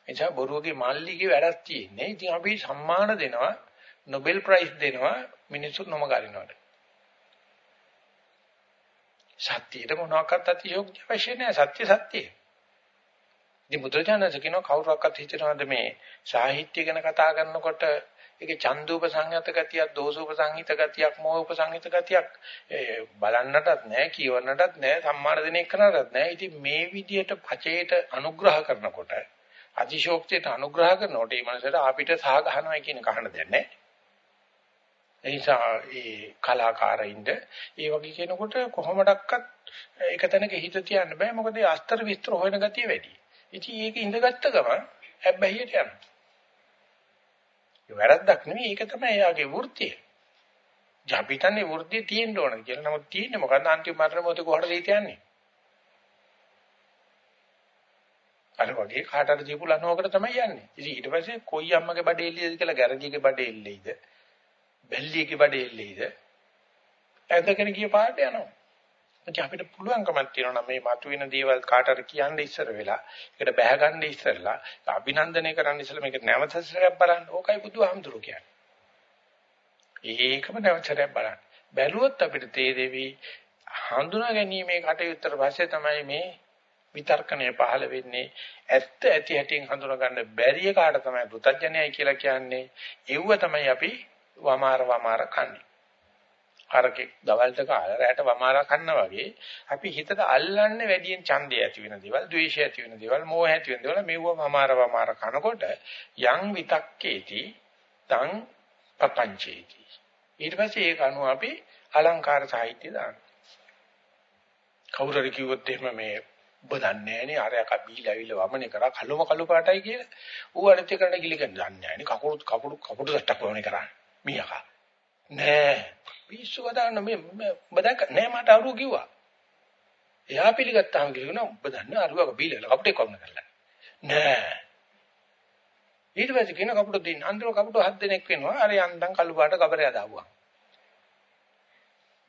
එනිසා බොරුවගේ මල්ලිගේ වැඩක් තියෙන්නේ. ඉතින් අපි සම්මාන දෙනවා නොබෙල් ප්‍රයිස් දෙනවා මිනිස්සු නොමගරිනවට. සත්‍යයට මොනවාක්වත් අතිශෝක්ති අවශ්‍ය නැහැ. සත්‍ය සත්‍යයි. ඉතින් බුදුරජාණන්සේ කියනවා කවුරුවක්වත් හිතනවාද මේ සාහිත්‍ය ගැන කතා කරනකොට ඒකේ චන්දූප සංයත ගතියක්, දෝසූප සංහිත ගතියක්, මෝහූප සංහිත ගතියක් බලන්නටත් නැහැ, කියවන්නටත් නැහැ, සම්මාන දෙන එකනටත් නැහැ. ඉතින් මේ විදියට පචේට අනුග්‍රහ කරනකොට අතිශෝක්තියට අනුග්‍රහ කරනකොට මේ මනසට අපිට සහ ගහනවා කියන කහන දෙයක් නැහැ. එනිසා ඒ කලාකාරින්ද ඒ වගේ කෙනෙකුට කොහොමඩක්වත් එක තැනක හිත තියන්න බෑ මොකද ඒ අස්තර විස්තර හොයන ගතිය වැඩි. ඉතින් ඒක ඉඳගත්ත ගමන් හැබැයිට යනවා. ඒ වැරද්දක් නෙවෙයි ඒක තමයි එයාගේ වෘත්තිය. ජාපිටන්නේ වෘත්තිය තියෙන්න ඕන කියලා. නමුත් තියෙන්නේ මොකද්ද අන්තිම මරණ මොහොතේ කොහටද හිත යන්නේ? අර වගේ කාට හරි දීපු ලනුවකට තමයි යන්නේ. ඉතින් ඊට පස්සේ කොයි අම්මගේ බඩේ එල්ලේද කියලා ගැරන්ටිගේ බඩේ එල්ලෙයිද? බැල්ලියගේ බඩේ එල්ලෙයිද? ඇඳගෙන ගිය පාට යනවා. ඉතින් අපිට පුළුවන්කමක් තියෙනවා මේ මතුවෙන දේවල් කාට හරි කියන්න ඉස්සර වෙලා ඒකට බැහැ ගන්න ඉස්සරලා අභිනන්දනය කරන්න ඉස්සර මේක නැවත සැරයක් බලන්න. ඕකයි බුදුහාමුදුරු කියන්නේ. ඒකම නැවත සැරයක් බලන්න. බැලුවොත් අපිට තේරෙවි හඳුනා ගැනීමේ කටයුත්තට පස්සේ තමයි මේ විතර්කණය පහළ වෙන්නේ ඇත්ත ඇති හැටින් හඳුනා ගන්න බැරිය කාට තමයි පුතඥයයි කියලා කියන්නේ. ඒව තමයි අපි වමාර වමාර කන්නේ. අරකේ දවල්ට කාලා රැට වමාරා කන්නා වගේ අපි හිතට අල්ලන්නේ වැඩියෙන් ඡන්දය ඇති වෙන දේවල්, ද්වේෂය ඇති වෙන දේවල්, මෝහය ඇති වෙන දේවල් මෙවුව වමාර වමාර කනකොට යං විතක්කේති තං පපංචේති. ඊට පස්සේ ඒක අනුව අපි අලංකාර සාහිත්‍ය දානවා. කවුරු හරි කිව්වොත් එහෙම මේ ඔබ දන්නේ නැහනේ අරයක් බීලා ඇවිල්ලා වමනේ කරා කළුම කළු පාටයි කියලා. ඌ අනිත් එකට ගිලිකන් දන්නේ නැහනේ කකුරු කකුරු කකුරු සට්ටක් වමනේ කරන්නේ. මීයකා. නෑ පිස්සු වදාන්න මේ ඔබ දැක්ක නෑ මට අරුව කිව්වා. එයා පිළිගත්තාම කියනවා ඔබ දන්නේ අරුවක බීලා කපුටේ කොන්න කරලා. නෑ. ඊට පස්සේ කියන කපුට දින්න අන්තිම කපුට හත් දෙනෙක් වෙනවා. අර යන්දන් කළු පාට කබරය දාපුවා.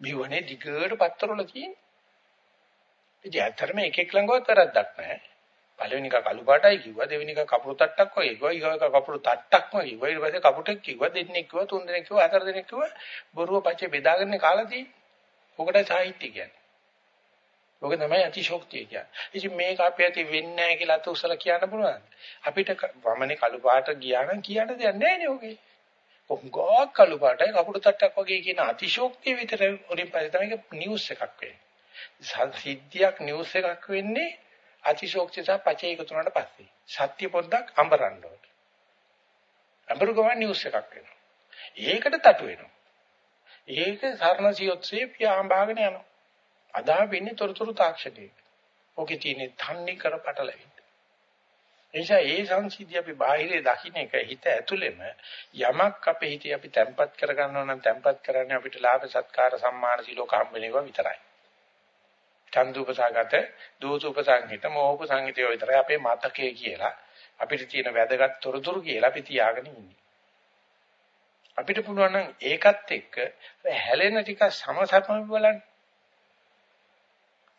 බිවනේ දිගට පත්තරවල තියෙන්නේ. ඉතින් ඇත්තටම එක එක ළඟවත් වැරද්දක් නැහැ. පළවෙනි එක කළු පාටයි කිව්වා දෙවෙනි එක කපුරු තට්ටක් වගේ කිව්වා ඊගව එක කපුරු තට්ටක්ම කිව්වා ඊට පස්සේ කපුටෙක් කිව්වා දෙන්නෙක් කිව්වා තුන් දෙනෙක් කිව්වා හතර දෙනෙක් කිව්වා බොරුව පච්චේ බෙදාගෙන කාලා තියෙන්නේ. ඔකට සාහිත්‍ය කියන්නේ. ඔක තමයි අතිශෝක්තිය කියන්නේ. ඉතින් මේක අපි ඇති වෙන්නේ නැහැ කියලා අත උසල කියන්න පුළුවන්. අපිට වමනේ කළු පාට ගියා නම් කියන්න දෙයක් නැහැ නේ ඔගේ. කොහොමද කළු පාටයි කපුරු තට්ටක් වගේ කියන අතිශෝක්තිය විතර උඩින් පස්සේ තමයි නිවුස් එකක් වෙන්නේ. සිද්ධියක් නිවුස් එකක් වෙන්නේ අතිශෝක්ති සහ පචේ එකතු වුණාට පස්සේ. සත්‍ය පොඩ්ඩක් අඹරන්න ඕනේ. අඹරු ගමන් නිවුස් එකක් වෙනවා. ඒකට තටු වෙනවා. ඒක සරණ සියොත්සේ පියාඹාගෙන යනවා. අදා වෙන්නේ තොරතුරු තාක්ෂණයේ. ඔකේ තියෙන තන්නේ කර පටලැවිල්ල. එනිසා ඒ සංසිද්ධිය අපි බාහිරේ දකින්න එක හිත ඇතුළෙම යමක් අපේ හිතේ අපි තැම්පත් කර ගන්නවා නම් තැම්පත් කරන්නේ අපිට ලාභ සත්කාර සම්මාන සිලෝක හම්බ වෙනවා විතරයි. චන්දුපසගත දෝසුපසංහිත මෝහපසංහිතය විතරයි අපේ මතකයේ කියලා අපිට තියෙන වැදගත් තොරතුරු කියලා අපි තියාගෙන ඉන්නේ. අපිට පුළුවන් නම් ඒකත් එක්ක හැලෙන ටික සමසපම බලන්න.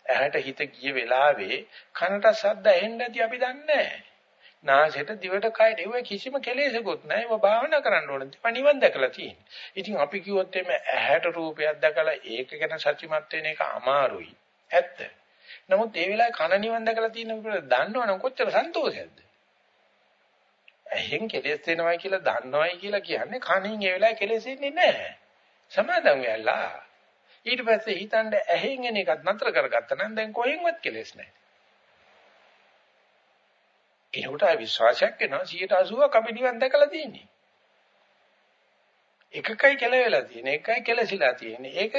ඇහැට හිත ගිය වෙලාවේ කනට ශබ්ද ඇහෙන්නේ නැති අපි දන්නේ නැහැ. නාසයට දිවට කයට ඒව කිසිම කෙලෙසකුත් නැහැ. ඒව භාවනා කරන්න ඕනේ. ඒවා නිවන් දැකලා තියෙන්නේ. ඉතින් අපි කිව්වොත් එimhe ඇහැට රූපයක් දැකලා ඒක ගැන සත්‍යමත් වෙන එක අමාරුයි. ඇත්ත. නමුත් ඒ වෙලාවේ කන නිවන් දැකලා තියෙන විදිහ දන්නවනම් කොච්චර සන්තෝෂයක්ද? ඇහෙන් කෙලෙස් වෙනවයි කියලා දන්නවයි කියලා කියන්නේ කනින් ඒ වෙලාවේ කෙලෙස් ඉන්නේ නැහැ. සමාදම් වෙලා. ඊට පස්සේ හිතන්න ඇහෙන් එන එකත් නතර කරගත්තා නම් දැන් කොහෙන්වත් කෙලෙස් නැහැ. ඒකට විශ්වාසයක් වෙනවා 180ක් අපි නිවන් දැකලා තියෙන්නේ. එකකයි කෙලවෙලා තියෙන්නේ එකයි කෙලසිලා තියෙන්නේ. ඒක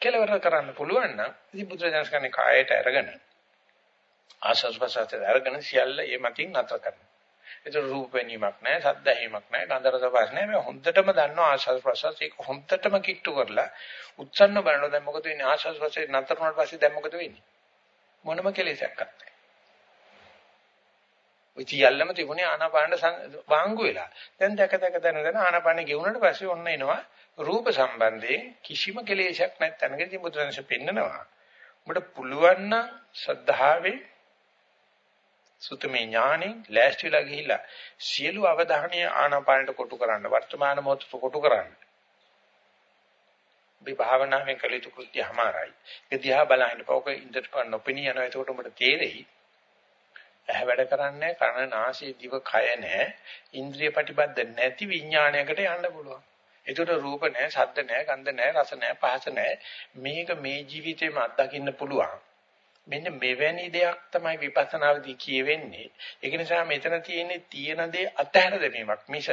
කෙලවර කරන්න පුළුවන් නම් ඉතින් බුදුරජාණන් කන්නේ කායයට අරගෙන ආශස් ප්‍රසාරයට අරගෙන සියල්ල ඒ මතින් නතර කරනවා. ඒක රූප වෙනීමක් නැහැ සද්ද ඇහිමක් නැහැ ගන්ධ රස පහස නැහැ. මේ හොඳටම දන්නවා ආශස් ප්‍රසාර ඒක හොඳටම කිට්ටු කරලා උත්සන්න බලනවා දැන් මොකද වෙන්නේ? ආශස් ප්‍රසාරේ නතර වුණාට පස්සේ දැන් මොකද වෙන්නේ? මොනම කෙලෙසයක් නැහැ. ඔය සියල්ලම තිබුණේ ආනාපාන වාංගු වෙලා. දැන් දැක දැක දැන දැන ආනාපාන ගෙවුනට පස්සේ ඔන්න එනවා රූප සම්බන්ධයෙන් කිසිම කෙලෙසයක් නැත් තැනකදී බුදුරජාණන් පෙන්නනවා. ඔබට පුළුවන් නම් ශ්‍රද්ධාවෙන් සුතමේ ඥාණයෙන් ලෑස්තිලා ගිහිල්ලා සියලු අවධානය ආනාපානට කොටු කරන්න වර්තමාන මොහොතට කොටු කරන්න. මේ භාවනාවෙන් කළ යුතු කෘත්‍යමාරයි. ඒ දිහා බලහින්න පොක ඉන්දට නොපෙනී යනවා. එතකොට උඹට තේරෙයි. ඇහැ වැඩ කරන්නේ කන නාසය දිව කය නැහැ. ඉන්ද්‍රිය ප්‍රතිබද්ධ නැති විඥානයකට යන්න පුළුවන්. ඒකට රූප නැහැ, ශබ්ද නැහැ, ගන්ධ නැහැ, රස නැහැ, පහස නැහැ. මේක මේ ජීවිතේම අත්දකින්න පුළුවන්. මෙන්න මෙවැනි දෙයක් තමයි විපස්සනාවේදී කියවෙන්නේ. ඒක නිසා මෙතන තියෙන්නේ තියෙන දේ අතහැර දැමීමක් මිස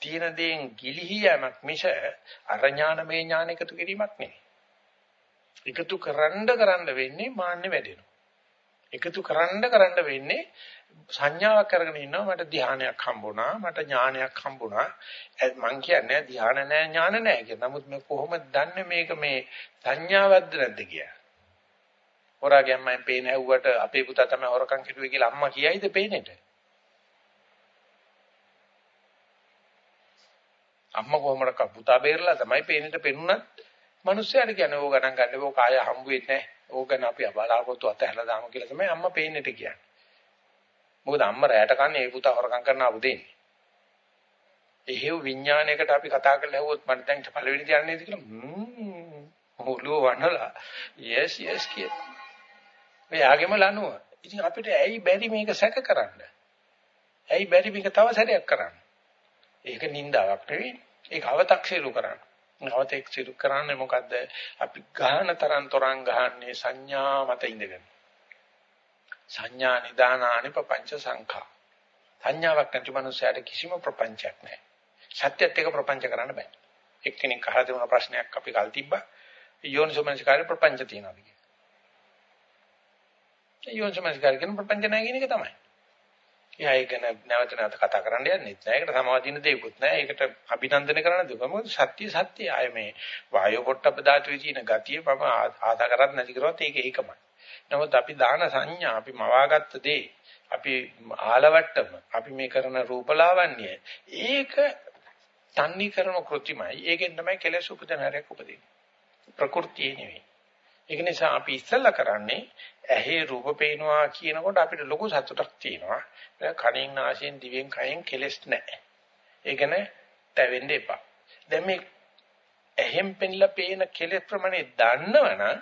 තියෙන දේෙන් ගිලිහි යෑමක් මිස අරඥානමය ඥාන එකතු කිරීමක් නෙවෙයි. එකතු කරන්න කරන්න වෙන්නේ මාන්නේ වැඩෙනවා. එකතු කරන්න කරන්න වෙන්නේ සංඥාවක් අරගෙන ඉන්නවා මට ධානයක් හම්බුණා මට ඥානයක් හම්බුණා මං කියන්නේ ධාන නැහැ ඥාන නැහැ කියලා. නමුත් මේ කොහොමද දන්නේ මේක මේ සංඥාවක්ද නැද්ද කියලා? හොරාගේ අම්මෙන් පේන ඇහුවට අපේ පුතා තමයි හොරකම් කිව්වේ කියලා අම්මා කියයිද පේනෙට? අම්මා කොහොමද පුතා බේරලා තමයි පේනෙට පෙන්නුනත් මිනිස්සුන්ට කියන්නේ ඕක ගණන් ගන්න ඕක ආය හම්බ වෙන්නේ නැහැ. ඕක ගැන අපි බලාපොරොත්තු අතහැරලා දාමු කියලා තමයි අම්මා පේනෙට කියන්නේ. මොකද අම්මා රැයට කන්නේ ඒ පුතා හොරකම් කරන ආපු දෙන්නේ. එහෙව් විඥානයකට අපි කතා කරලා ඇහුවොත් මට දැන් පළවෙනි ධ්‍යානෙ නේද කියලා හ්ම් ඔළුව වන්නලා yes yes කිය. මෙයාගෙම ලනුව. ඉතින් අපිට ඇයි බැරි මේක සැකකරන්න? ඇයි බැරි මේක තව සැරයක් කරන්න? ඒක නින්දාවක් නෙවෙයි. ඒක අව탁සිරු කරන්න. අව탁සිරු කරන්නේ මොකද්ද? අපි ගහන තරම් තරම් ගහන්නේ සංඥා මත ඉඳගෙන. සංඥා නිදානානි ප්‍රපංච සංඛා. සංඥාවක් නැති මනුස්සයට කිසිම ප්‍රපංචයක් නැහැ. සත්‍යත් එක ප්‍රපංච කරන්න බෑ. එක්කෙනෙක් අහලා තිබුණ ප්‍රශ්නයක් අපි කල් තිබ්බා. යෝනිසෝමනසිකාරේ ප්‍රපංච තියනවාද කියලා. යෝනිසෝමනසිකාරේ කියන ප්‍රපංච නැහැ කියන එක තමයි. එයා ඒක නැවත නැවත කතා කරන්න යන්නේ නැහැ. ඒකට සමාධින දෙයක්වත් නැහැ. ඒකට අභිනන්දනය කරන්න දෙයක්. මොකද සත්‍ය සත්‍ය ආය මේ වායෝ පොට්ටප ධාතුවේ තියෙන ගතිය මම ආදා කරත් නැති කරවත් ඒක ඒකමයි. නමුත් අපි දාන සංඥා අපි මවාගත්ත දේ අපි ආලවට්ටම අපි මේ කරන රූපලාවන්‍ය ඒක තන්නේ කරන කෘතිමයි. ඒකෙන් තමයි කෙලෙස් උපදනරයක් උපදින්නේ. ප්‍රകൃතිය නෙවෙයි. ඒක නිසා අපි ඉස්සෙල්ලා කරන්නේ ඇහි රූප පේනවා කියනකොට අපිට ලොකු සතුටක් තියෙනවා. කනින් නාසයෙන් දිවෙන් කයෙන් කෙලෙස් නැහැ. ඒක නේ තැවෙන්න එපා. දැන් මේ ඇහෙන් පෙන්ලා පේන කෙලෙස් ප්‍රමාණය දන්නවනම්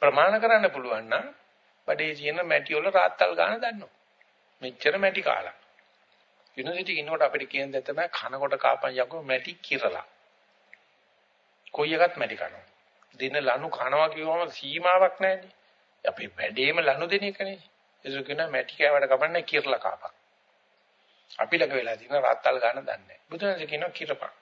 ප්‍රමාණ කරන්න පුළුවන් නම් බඩේ තියෙන මැටි වල රාත්තල් ගන්න දන්නවා. මෙච්චර මැටි කාලා. යුනිවර්සිටි ඉන්නකොට අපිට කියන දේ තමයි කනකොට කාපන් යකෝ මැටි කිරලා. කොයි එකත් මැටි කනවා. දින ලනු කනවා කියවම සීමාවක් නැහැනේ. අපි වැඩේම ලනු දෙන එකනේ. ඒක කියන මැටි කෑවට කමන්නේ කිරලා කාපන්. අපි ළඟ වෙලා තියෙන රාත්තල් ගන්න දන්නේ නැහැ. බුදුන්සේ කියනවා කිරපන්.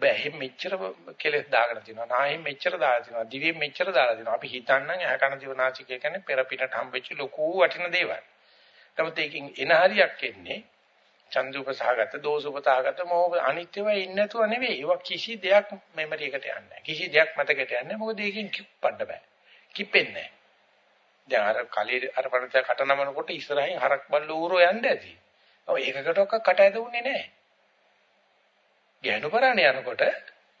බෑ මෙච්චර කෙලෙස් දාගෙන තිනවා නායෙන් මෙච්චර දාලා තිනවා දිවෙන් මෙච්චර දාලා තිනවා අපි හිතන්නම් ඇහ කන දිවනාසිකය කියන්නේ පෙර පිටට හම්බෙච්ච ලොකු වටින දේවල් නමුත් ඒකෙන් එන හරියක් එන්නේ චන්දුපසහගත දෝසුපතාගත මොහ අනිත්‍යව ඉන්නේ නැතුව නෙවෙයි. ඒවා කිසි දෙයක් මෙමරි එකට යන්නේ නැහැ. කිසි දෙයක් මතකයට යන්නේ නැහැ. මොකද ඒකෙන් කිප්පන්න බෑ. කිපෙන්නේ දැන් අර කලී අර පණත කට නමනකොට ඉස්සරහින් හරක් බල්ල ඌරෝ යන්න ඇති. ඔය එකකටවත් කට ඇදුන්නේ නැහැ. ගැහණු පරණ යනකොට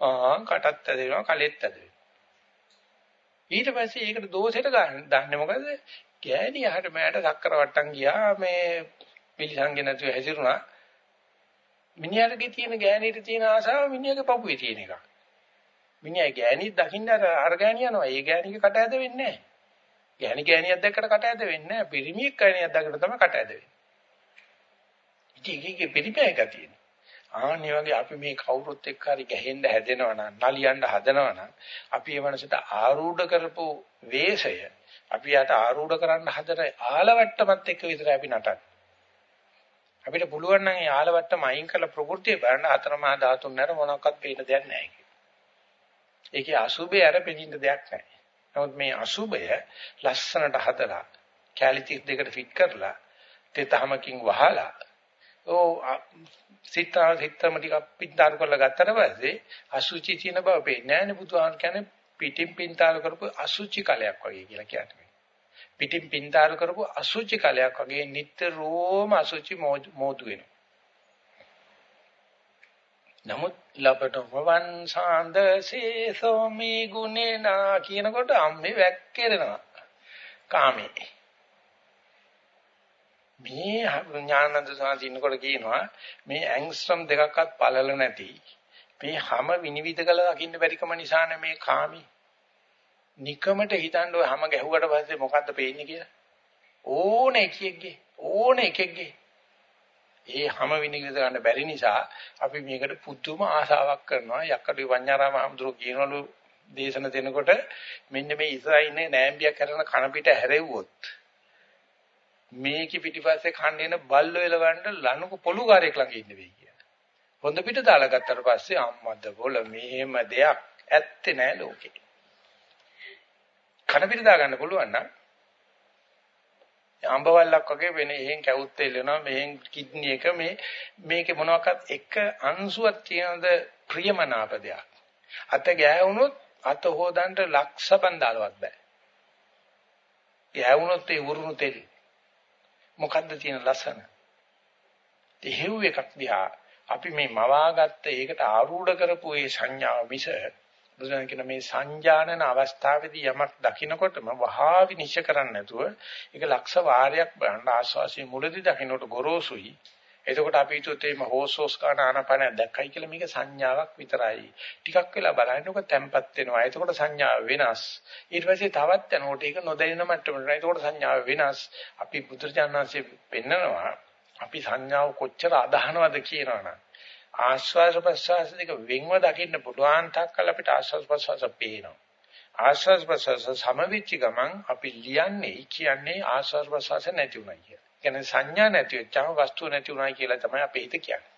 ආ කටත් ඇදෙනවා කලෙත් ඇදෙනවා. ඊට පස්සේ ඒකට දෝෂෙට ගන්න දන්නේ මොකද? ගෑණි යහට මෑට සක්කර වට්ටම් ගියා. මේ පිළිසංගේ නැතුව හැසිරුණා. මිනිහාගේ තියෙන ගෑණිට තියෙන ආසාව මිනිහාගේ පපුවේ තියෙන එක. මිනිහා ගෑණි දකින්න අර ගෑණි යනවා. ඒ ගෑණිගේ කට ඇද වෙන්නේ නැහැ. ගෑණි ගෑණියක් දැක්කට කට ඇද වෙන්නේ නැහැ. පිරිමියෙක් ගෑණියක් දැක්කට තමයි කට ඇද වෙන්නේ. ඉතින් ඒකේ පිරිමෑක තියෙන. ආන්නේ වගේ අපි මේ කවුරුත් එක්ක හරි ගැහෙන්න හැදෙනවා නම් නලියන්න හදනවා නම් අපි ඒ මනසට ආරූඪ කරපු වේශය අපි යට ආරූඪ කරන්න හදන ආලවට්ටමත් එක්ක විතරයි අපි නටන්නේ. අපිට පුළුවන් නම් ඒ ආලවට්ටම අයින් කරලා ප්‍රകൃතිය බලන්න අතරමහා ධාතුන් නැර මොනක්වත් පේන දෙයක් නැහැ කියලා. ඒකේ අසුබේ අර පෙනින්න දෙයක් නැහැ. නමුත් මේ අසුබය ලස්සනට හදලා කැලිටි දෙකට ෆිට කරලා තෙතහමකින් වහලා ඕ සිතා සිතම ටිකක් පින්තාරු කරලා ගත්තට පස්සේ අසුචි තියෙන බව පේන්නේ නැහැ නේ බුදුහාම කියන්නේ පිටින් පින්තාරු කරපු අසුචි කලයක් වගේ කියලා කියන්නේ. පිටින් පින්තාරු කරපු අසුචි කලයක් වගේ නිට්ටරෝම අසුචි මෝදු වෙනවා. නමුත් ලබට වවන් සාන්දසේ සෝමි ගුණේනා කියනකොට අම්මේ වැක්කිරෙනවා. කාමේ. මේ ඥානන්ද සාන්තිනකොට කියනවා මේ ඇන්ග්ස්ට්‍රම් දෙකක්වත් පළල නැති මේ හැම විනිවිද කළ දකින්න බැරිකම නිසානේ මේ කාමී නිකමට හිතන්න ඔය හැම ගැහුවට පස්සේ මොකද්ද පේන්නේ කියලා ඕන එකෙක්ගේ ඕන එකෙක්ගේ ඒ හැම විනිවිද ගන්න බැරි නිසා අපි මේකට පුදුම ආශාවක් කරනවා යක්කඩු වඤ්ඤාරාම හඳුරු කියනවලු දේශන දෙනකොට මෙන්න මේ ඉස්රායිල් නෑම්බියක් කරන කන පිට හැරෙව්වොත් මේකේ පිටිපස්සේ කන්න එන බල්ලෝ එලවන්න ලනුක පොලුකාරයෙක් ළඟ ඉන්න වෙයි කියලා. හොඳ පිට දාලා ගත්තට පස්සේ අම්මද බොල මෙහෙම දෙයක් ඇත්තේ නෑ ලෝකේ. කන පිට දා ගන්න පුළුවන් නම් අඹවල්ලක් වගේ වෙන එහෙන් කැවුත් එල්ලනවා මෙහෙන් කිඩ්නි එක මේ මේකේ මොනවාක්වත් එක අංශුවක් තියෙනද ප්‍රියමනාප දෙයක්. අත ගෑවුනොත් අත හොදන්න ලක්ෂ බන්දාලවත් බෑ. ගෑවුනොත් ඒ උරුණු තෙල් මොකද්ද තියෙන ලස්සන? දෙහෙව් එකක් දිහා අපි මේ මවාගත්ත ඒකට ආරූඪ කරපු ඒ සංඥාව මිස බුදුන් කියන මේ සංජානන අවස්ථාවේදී යමක් දකින්නකොටම වහා විනිශ්චය කරන්න නැතුව ඒක ලක්ෂ වාරයක් බලන්න ආස්වාසිය මුලදී දකින්නට ගොරෝසුයි එතකොට අපි හිතුවත් එimhe හෝසෝස් කාන ආනපන දැක්කයි කියලා මේක සංඥාවක් විතරයි. ටිකක් වෙලා බලනකොට තැම්පත් වෙනවා. එතකොට සංඥාව වෙනස්. ඊට පස්සේ තවත් යනකොට ඒක නොදැනෙන මට්ටමට යනවා. එතකොට සංඥාව වෙනස්. අපි බුදුරජාණන්සේ පෙන්නනවා අපි සංඥාව කොච්චර අදහනවද කියනවනම් ආස්වාස ප්‍රසවාස දෙක වෙන්ව දකින්න පුළුවන් තාක්කල් අපිට ආස්වාස ප්‍රසවාස පේනවා. ආස්වාස ප්‍රසවාස සමවිච්ච ගමන් අපි ලියන්නේ කියන්නේ ආස්වාස ප්‍රසවාස නැති උනායි කියලා. කියන්නේ සංඥා නැති වෙච්චාම වස්තුව නැති උනායි කියලා තමයි අපේ හිත කියන්නේ.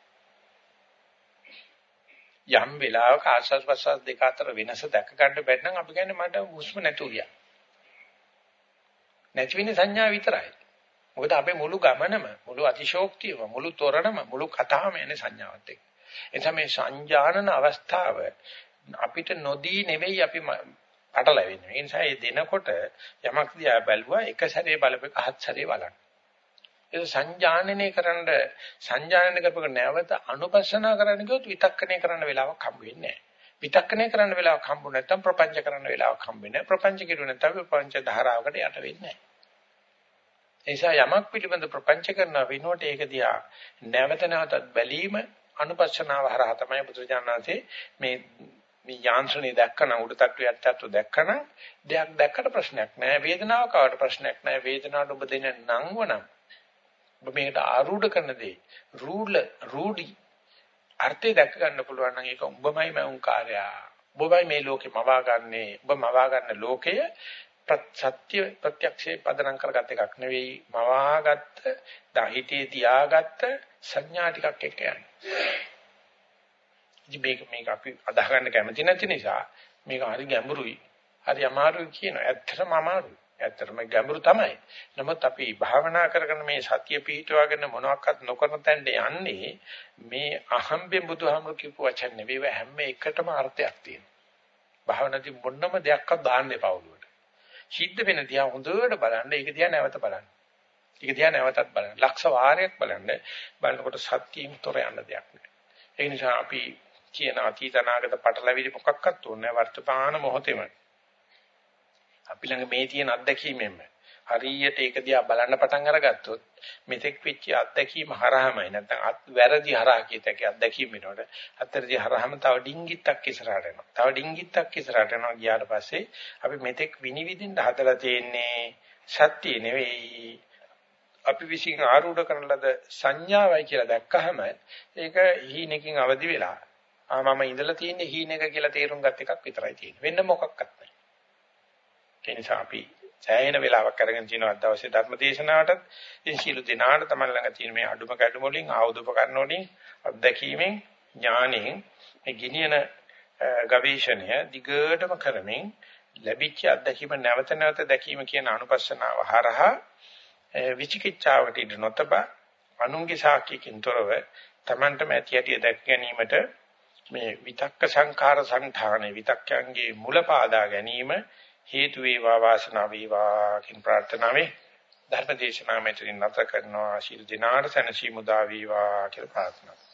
යම් වෙලාවක ආස්වාද ප්‍රසවාස දෙක අතර වෙනස දැක ගන්න බැරි නම් අපි කියන්නේ මට හුස්ම නැතු ගියා. නැති වෙන්නේ සංඥා විතරයි. මොකද අපේ මුළු ගමනම මුළු අතිශෝක්තියම මුළු තොරණම මුළු කතාවම යන්නේ සංඥාවත් එක්ක. එතන මේ සංජානන අවස්ථාව අපිට නොදී නෙවෙයි අපි පටලැවෙන්නේ. ඒ නිසා මේ දෙනකොට යමක් දිහා බැලුවා එක සැරේ බලපෙක හත් සැරේ බලන්න. ඒක සංජානනය කරන්න සංජානන කරපක නැවත අනුපස්සනා කරන්න ගියොත් විතක්කණය කරන්න වෙලාවක් හම්බ වෙන්නේ නැහැ. විතක්කණය කරන්න වෙලාවක් හම්බු නැත්නම් ප්‍රපංච කරන්න වෙලාවක් හම්බ වෙන්නේ නැහැ. ප්‍රපංච කිරුව නැත්නම් ප්‍රපංච ධාරාවකට යට වෙන්නේ නැහැ. ඒ නිසා යමක් පිළිබඳ ප්‍රපංච කරන වෙනුවට ඒක දිහා නැවත නැවතත් බැලීම අනුපස්සනාව හරහා තමයි බුදුජානනාංශේ මේ මේ යාන්ත්‍රණය දැක්කන උඩ තට්ටු යට තට්ටු දැක්කන දෙයක් දැක්කට ප්‍රශ්නයක් නෑ වේදනාවක් ආවට ප්‍රශ්නයක් නෑ වේදනාවට ඔබ දෙන නංවනම් ඔබ මේකට ආරූඪ කරන දේ රූල රූඩි අර්ථය දැක ගන්න පුළුවන් නම් ඒක උඹමයි මම කාර්යයා. ඔබමයි මේ ලෝකේ මවා ගන්නෙ. ඔබ මවා ගන්න ලෝකය සත්‍ය ප්‍රත්‍යක්ෂේ පදනම් කරගත් එකක් නෙවෙයි මවාගත්ත දහිතේ තියාගත්ත සංඥා ටිකක් එක්ක යන්නේ. ඉතින් මේක මේක අපි අදාහ ගන්න කැමති නැති නිසා මේක හරි ගැඹුරුයි. හරි අමාරුයි කියනවා. ඇත්තටම අමාරුයි. ඇත්තටම ගැඹුරු තමයි. නමුත් අපි භාවනා කරගෙන මේ සතිය පිහිටවාගෙන මොනවාක්වත් නොකරන තැනට යන්නේ මේ අහම්බෙන් බුදුහාමුදුරු කියපු වචන නෙවෙයි හැම එකටම අර්ථයක් තියෙනවා. භාවනාදී මොනම දෙයක්වත් දාන්න එපා උඩට. සිද්ධ වෙන දිහා හොඳට බලන්න ඒක දිහා නැවත බලන්න. ඒක දිහා නැවතත් බලන්න. ලක්ෂ වාරයක් බලන්න. බලනකොට සත්‍යයෙන් තොර යන්න දෙයක් නෑ. ඒ නිසා අපි කියන අතීත අනාගත පටලැවිලි මොකක්වත් ඕනේ වර්තමාන මොහොතේම අපි ළඟ මේ තියෙන අත්දැකීමෙන්ම හරියට ඒක දිහා බලන්න පටන් අරගත්තොත් මෙතෙක් වෙච්ච අත්දැකීම හරහමයි නැත්නම් වැරදි හරහා කියතක අත්දැකීම වෙනකොට අත්තරදි හරහම තව ඩිංගිත්තක් ඉස්සරහට එනවා. තව ඩිංගිත්තක් ඉස්සරහට එනවා ගියාට පස්සේ අපි මෙතෙක් විනිවිදින්න හදලා තියෙන්නේ සත්‍ය නෙවෙයි අපි විසින් ආරූඪ කරන ලද සංඥාවයි කියලා දැක්කහම ඒක හීනකින් අවදි වෙලා ආ මම ඉඳලා තියෙන්නේ හීනක කියලා තේරුම් ගත් එකක් විතරයි තියෙන්නේ. වෙන මොකක්වත් නැහැ. ඒ නිසා අපි සෑහෙන වෙලාවක් අරගෙන තිනවා අද දවසේ ධර්ම දේශනාවටත් ඉතින් සීල දිනාට තමයි ළඟ තියෙන මේ අඩුම කැඩුම වලින් ආයුධ උපකරණ වලින් අත්දැකීමෙන් ඥාණයෙන් මේ ගිනියන ගවේෂණය දිගටම කරමින් ලැබිච්ච අත්දැකීම නැවත නැවත දැකීම කියන අනුපස්සනාව හරහා විචිකිච්ඡාවට ඉඳ නොතබ අනුන්ගේ සාක්ෂියකින් තොරව Tamanටම ඇති ඇති දැක ගැනීමට මේ විතක්ක සංඛාර සංඨානේ විතක්යන්ගේ මුල පාදා ගැනීම හේතු වේවා වාසනාව වේවා කියන ප්‍රාර්ථනාවෙන් ධර්ම දේශනාව මෙතනින් නැත කරනවා. ශිල් දිනාට සනසි මුදා වේවා කියලා ප්‍රාර්ථනා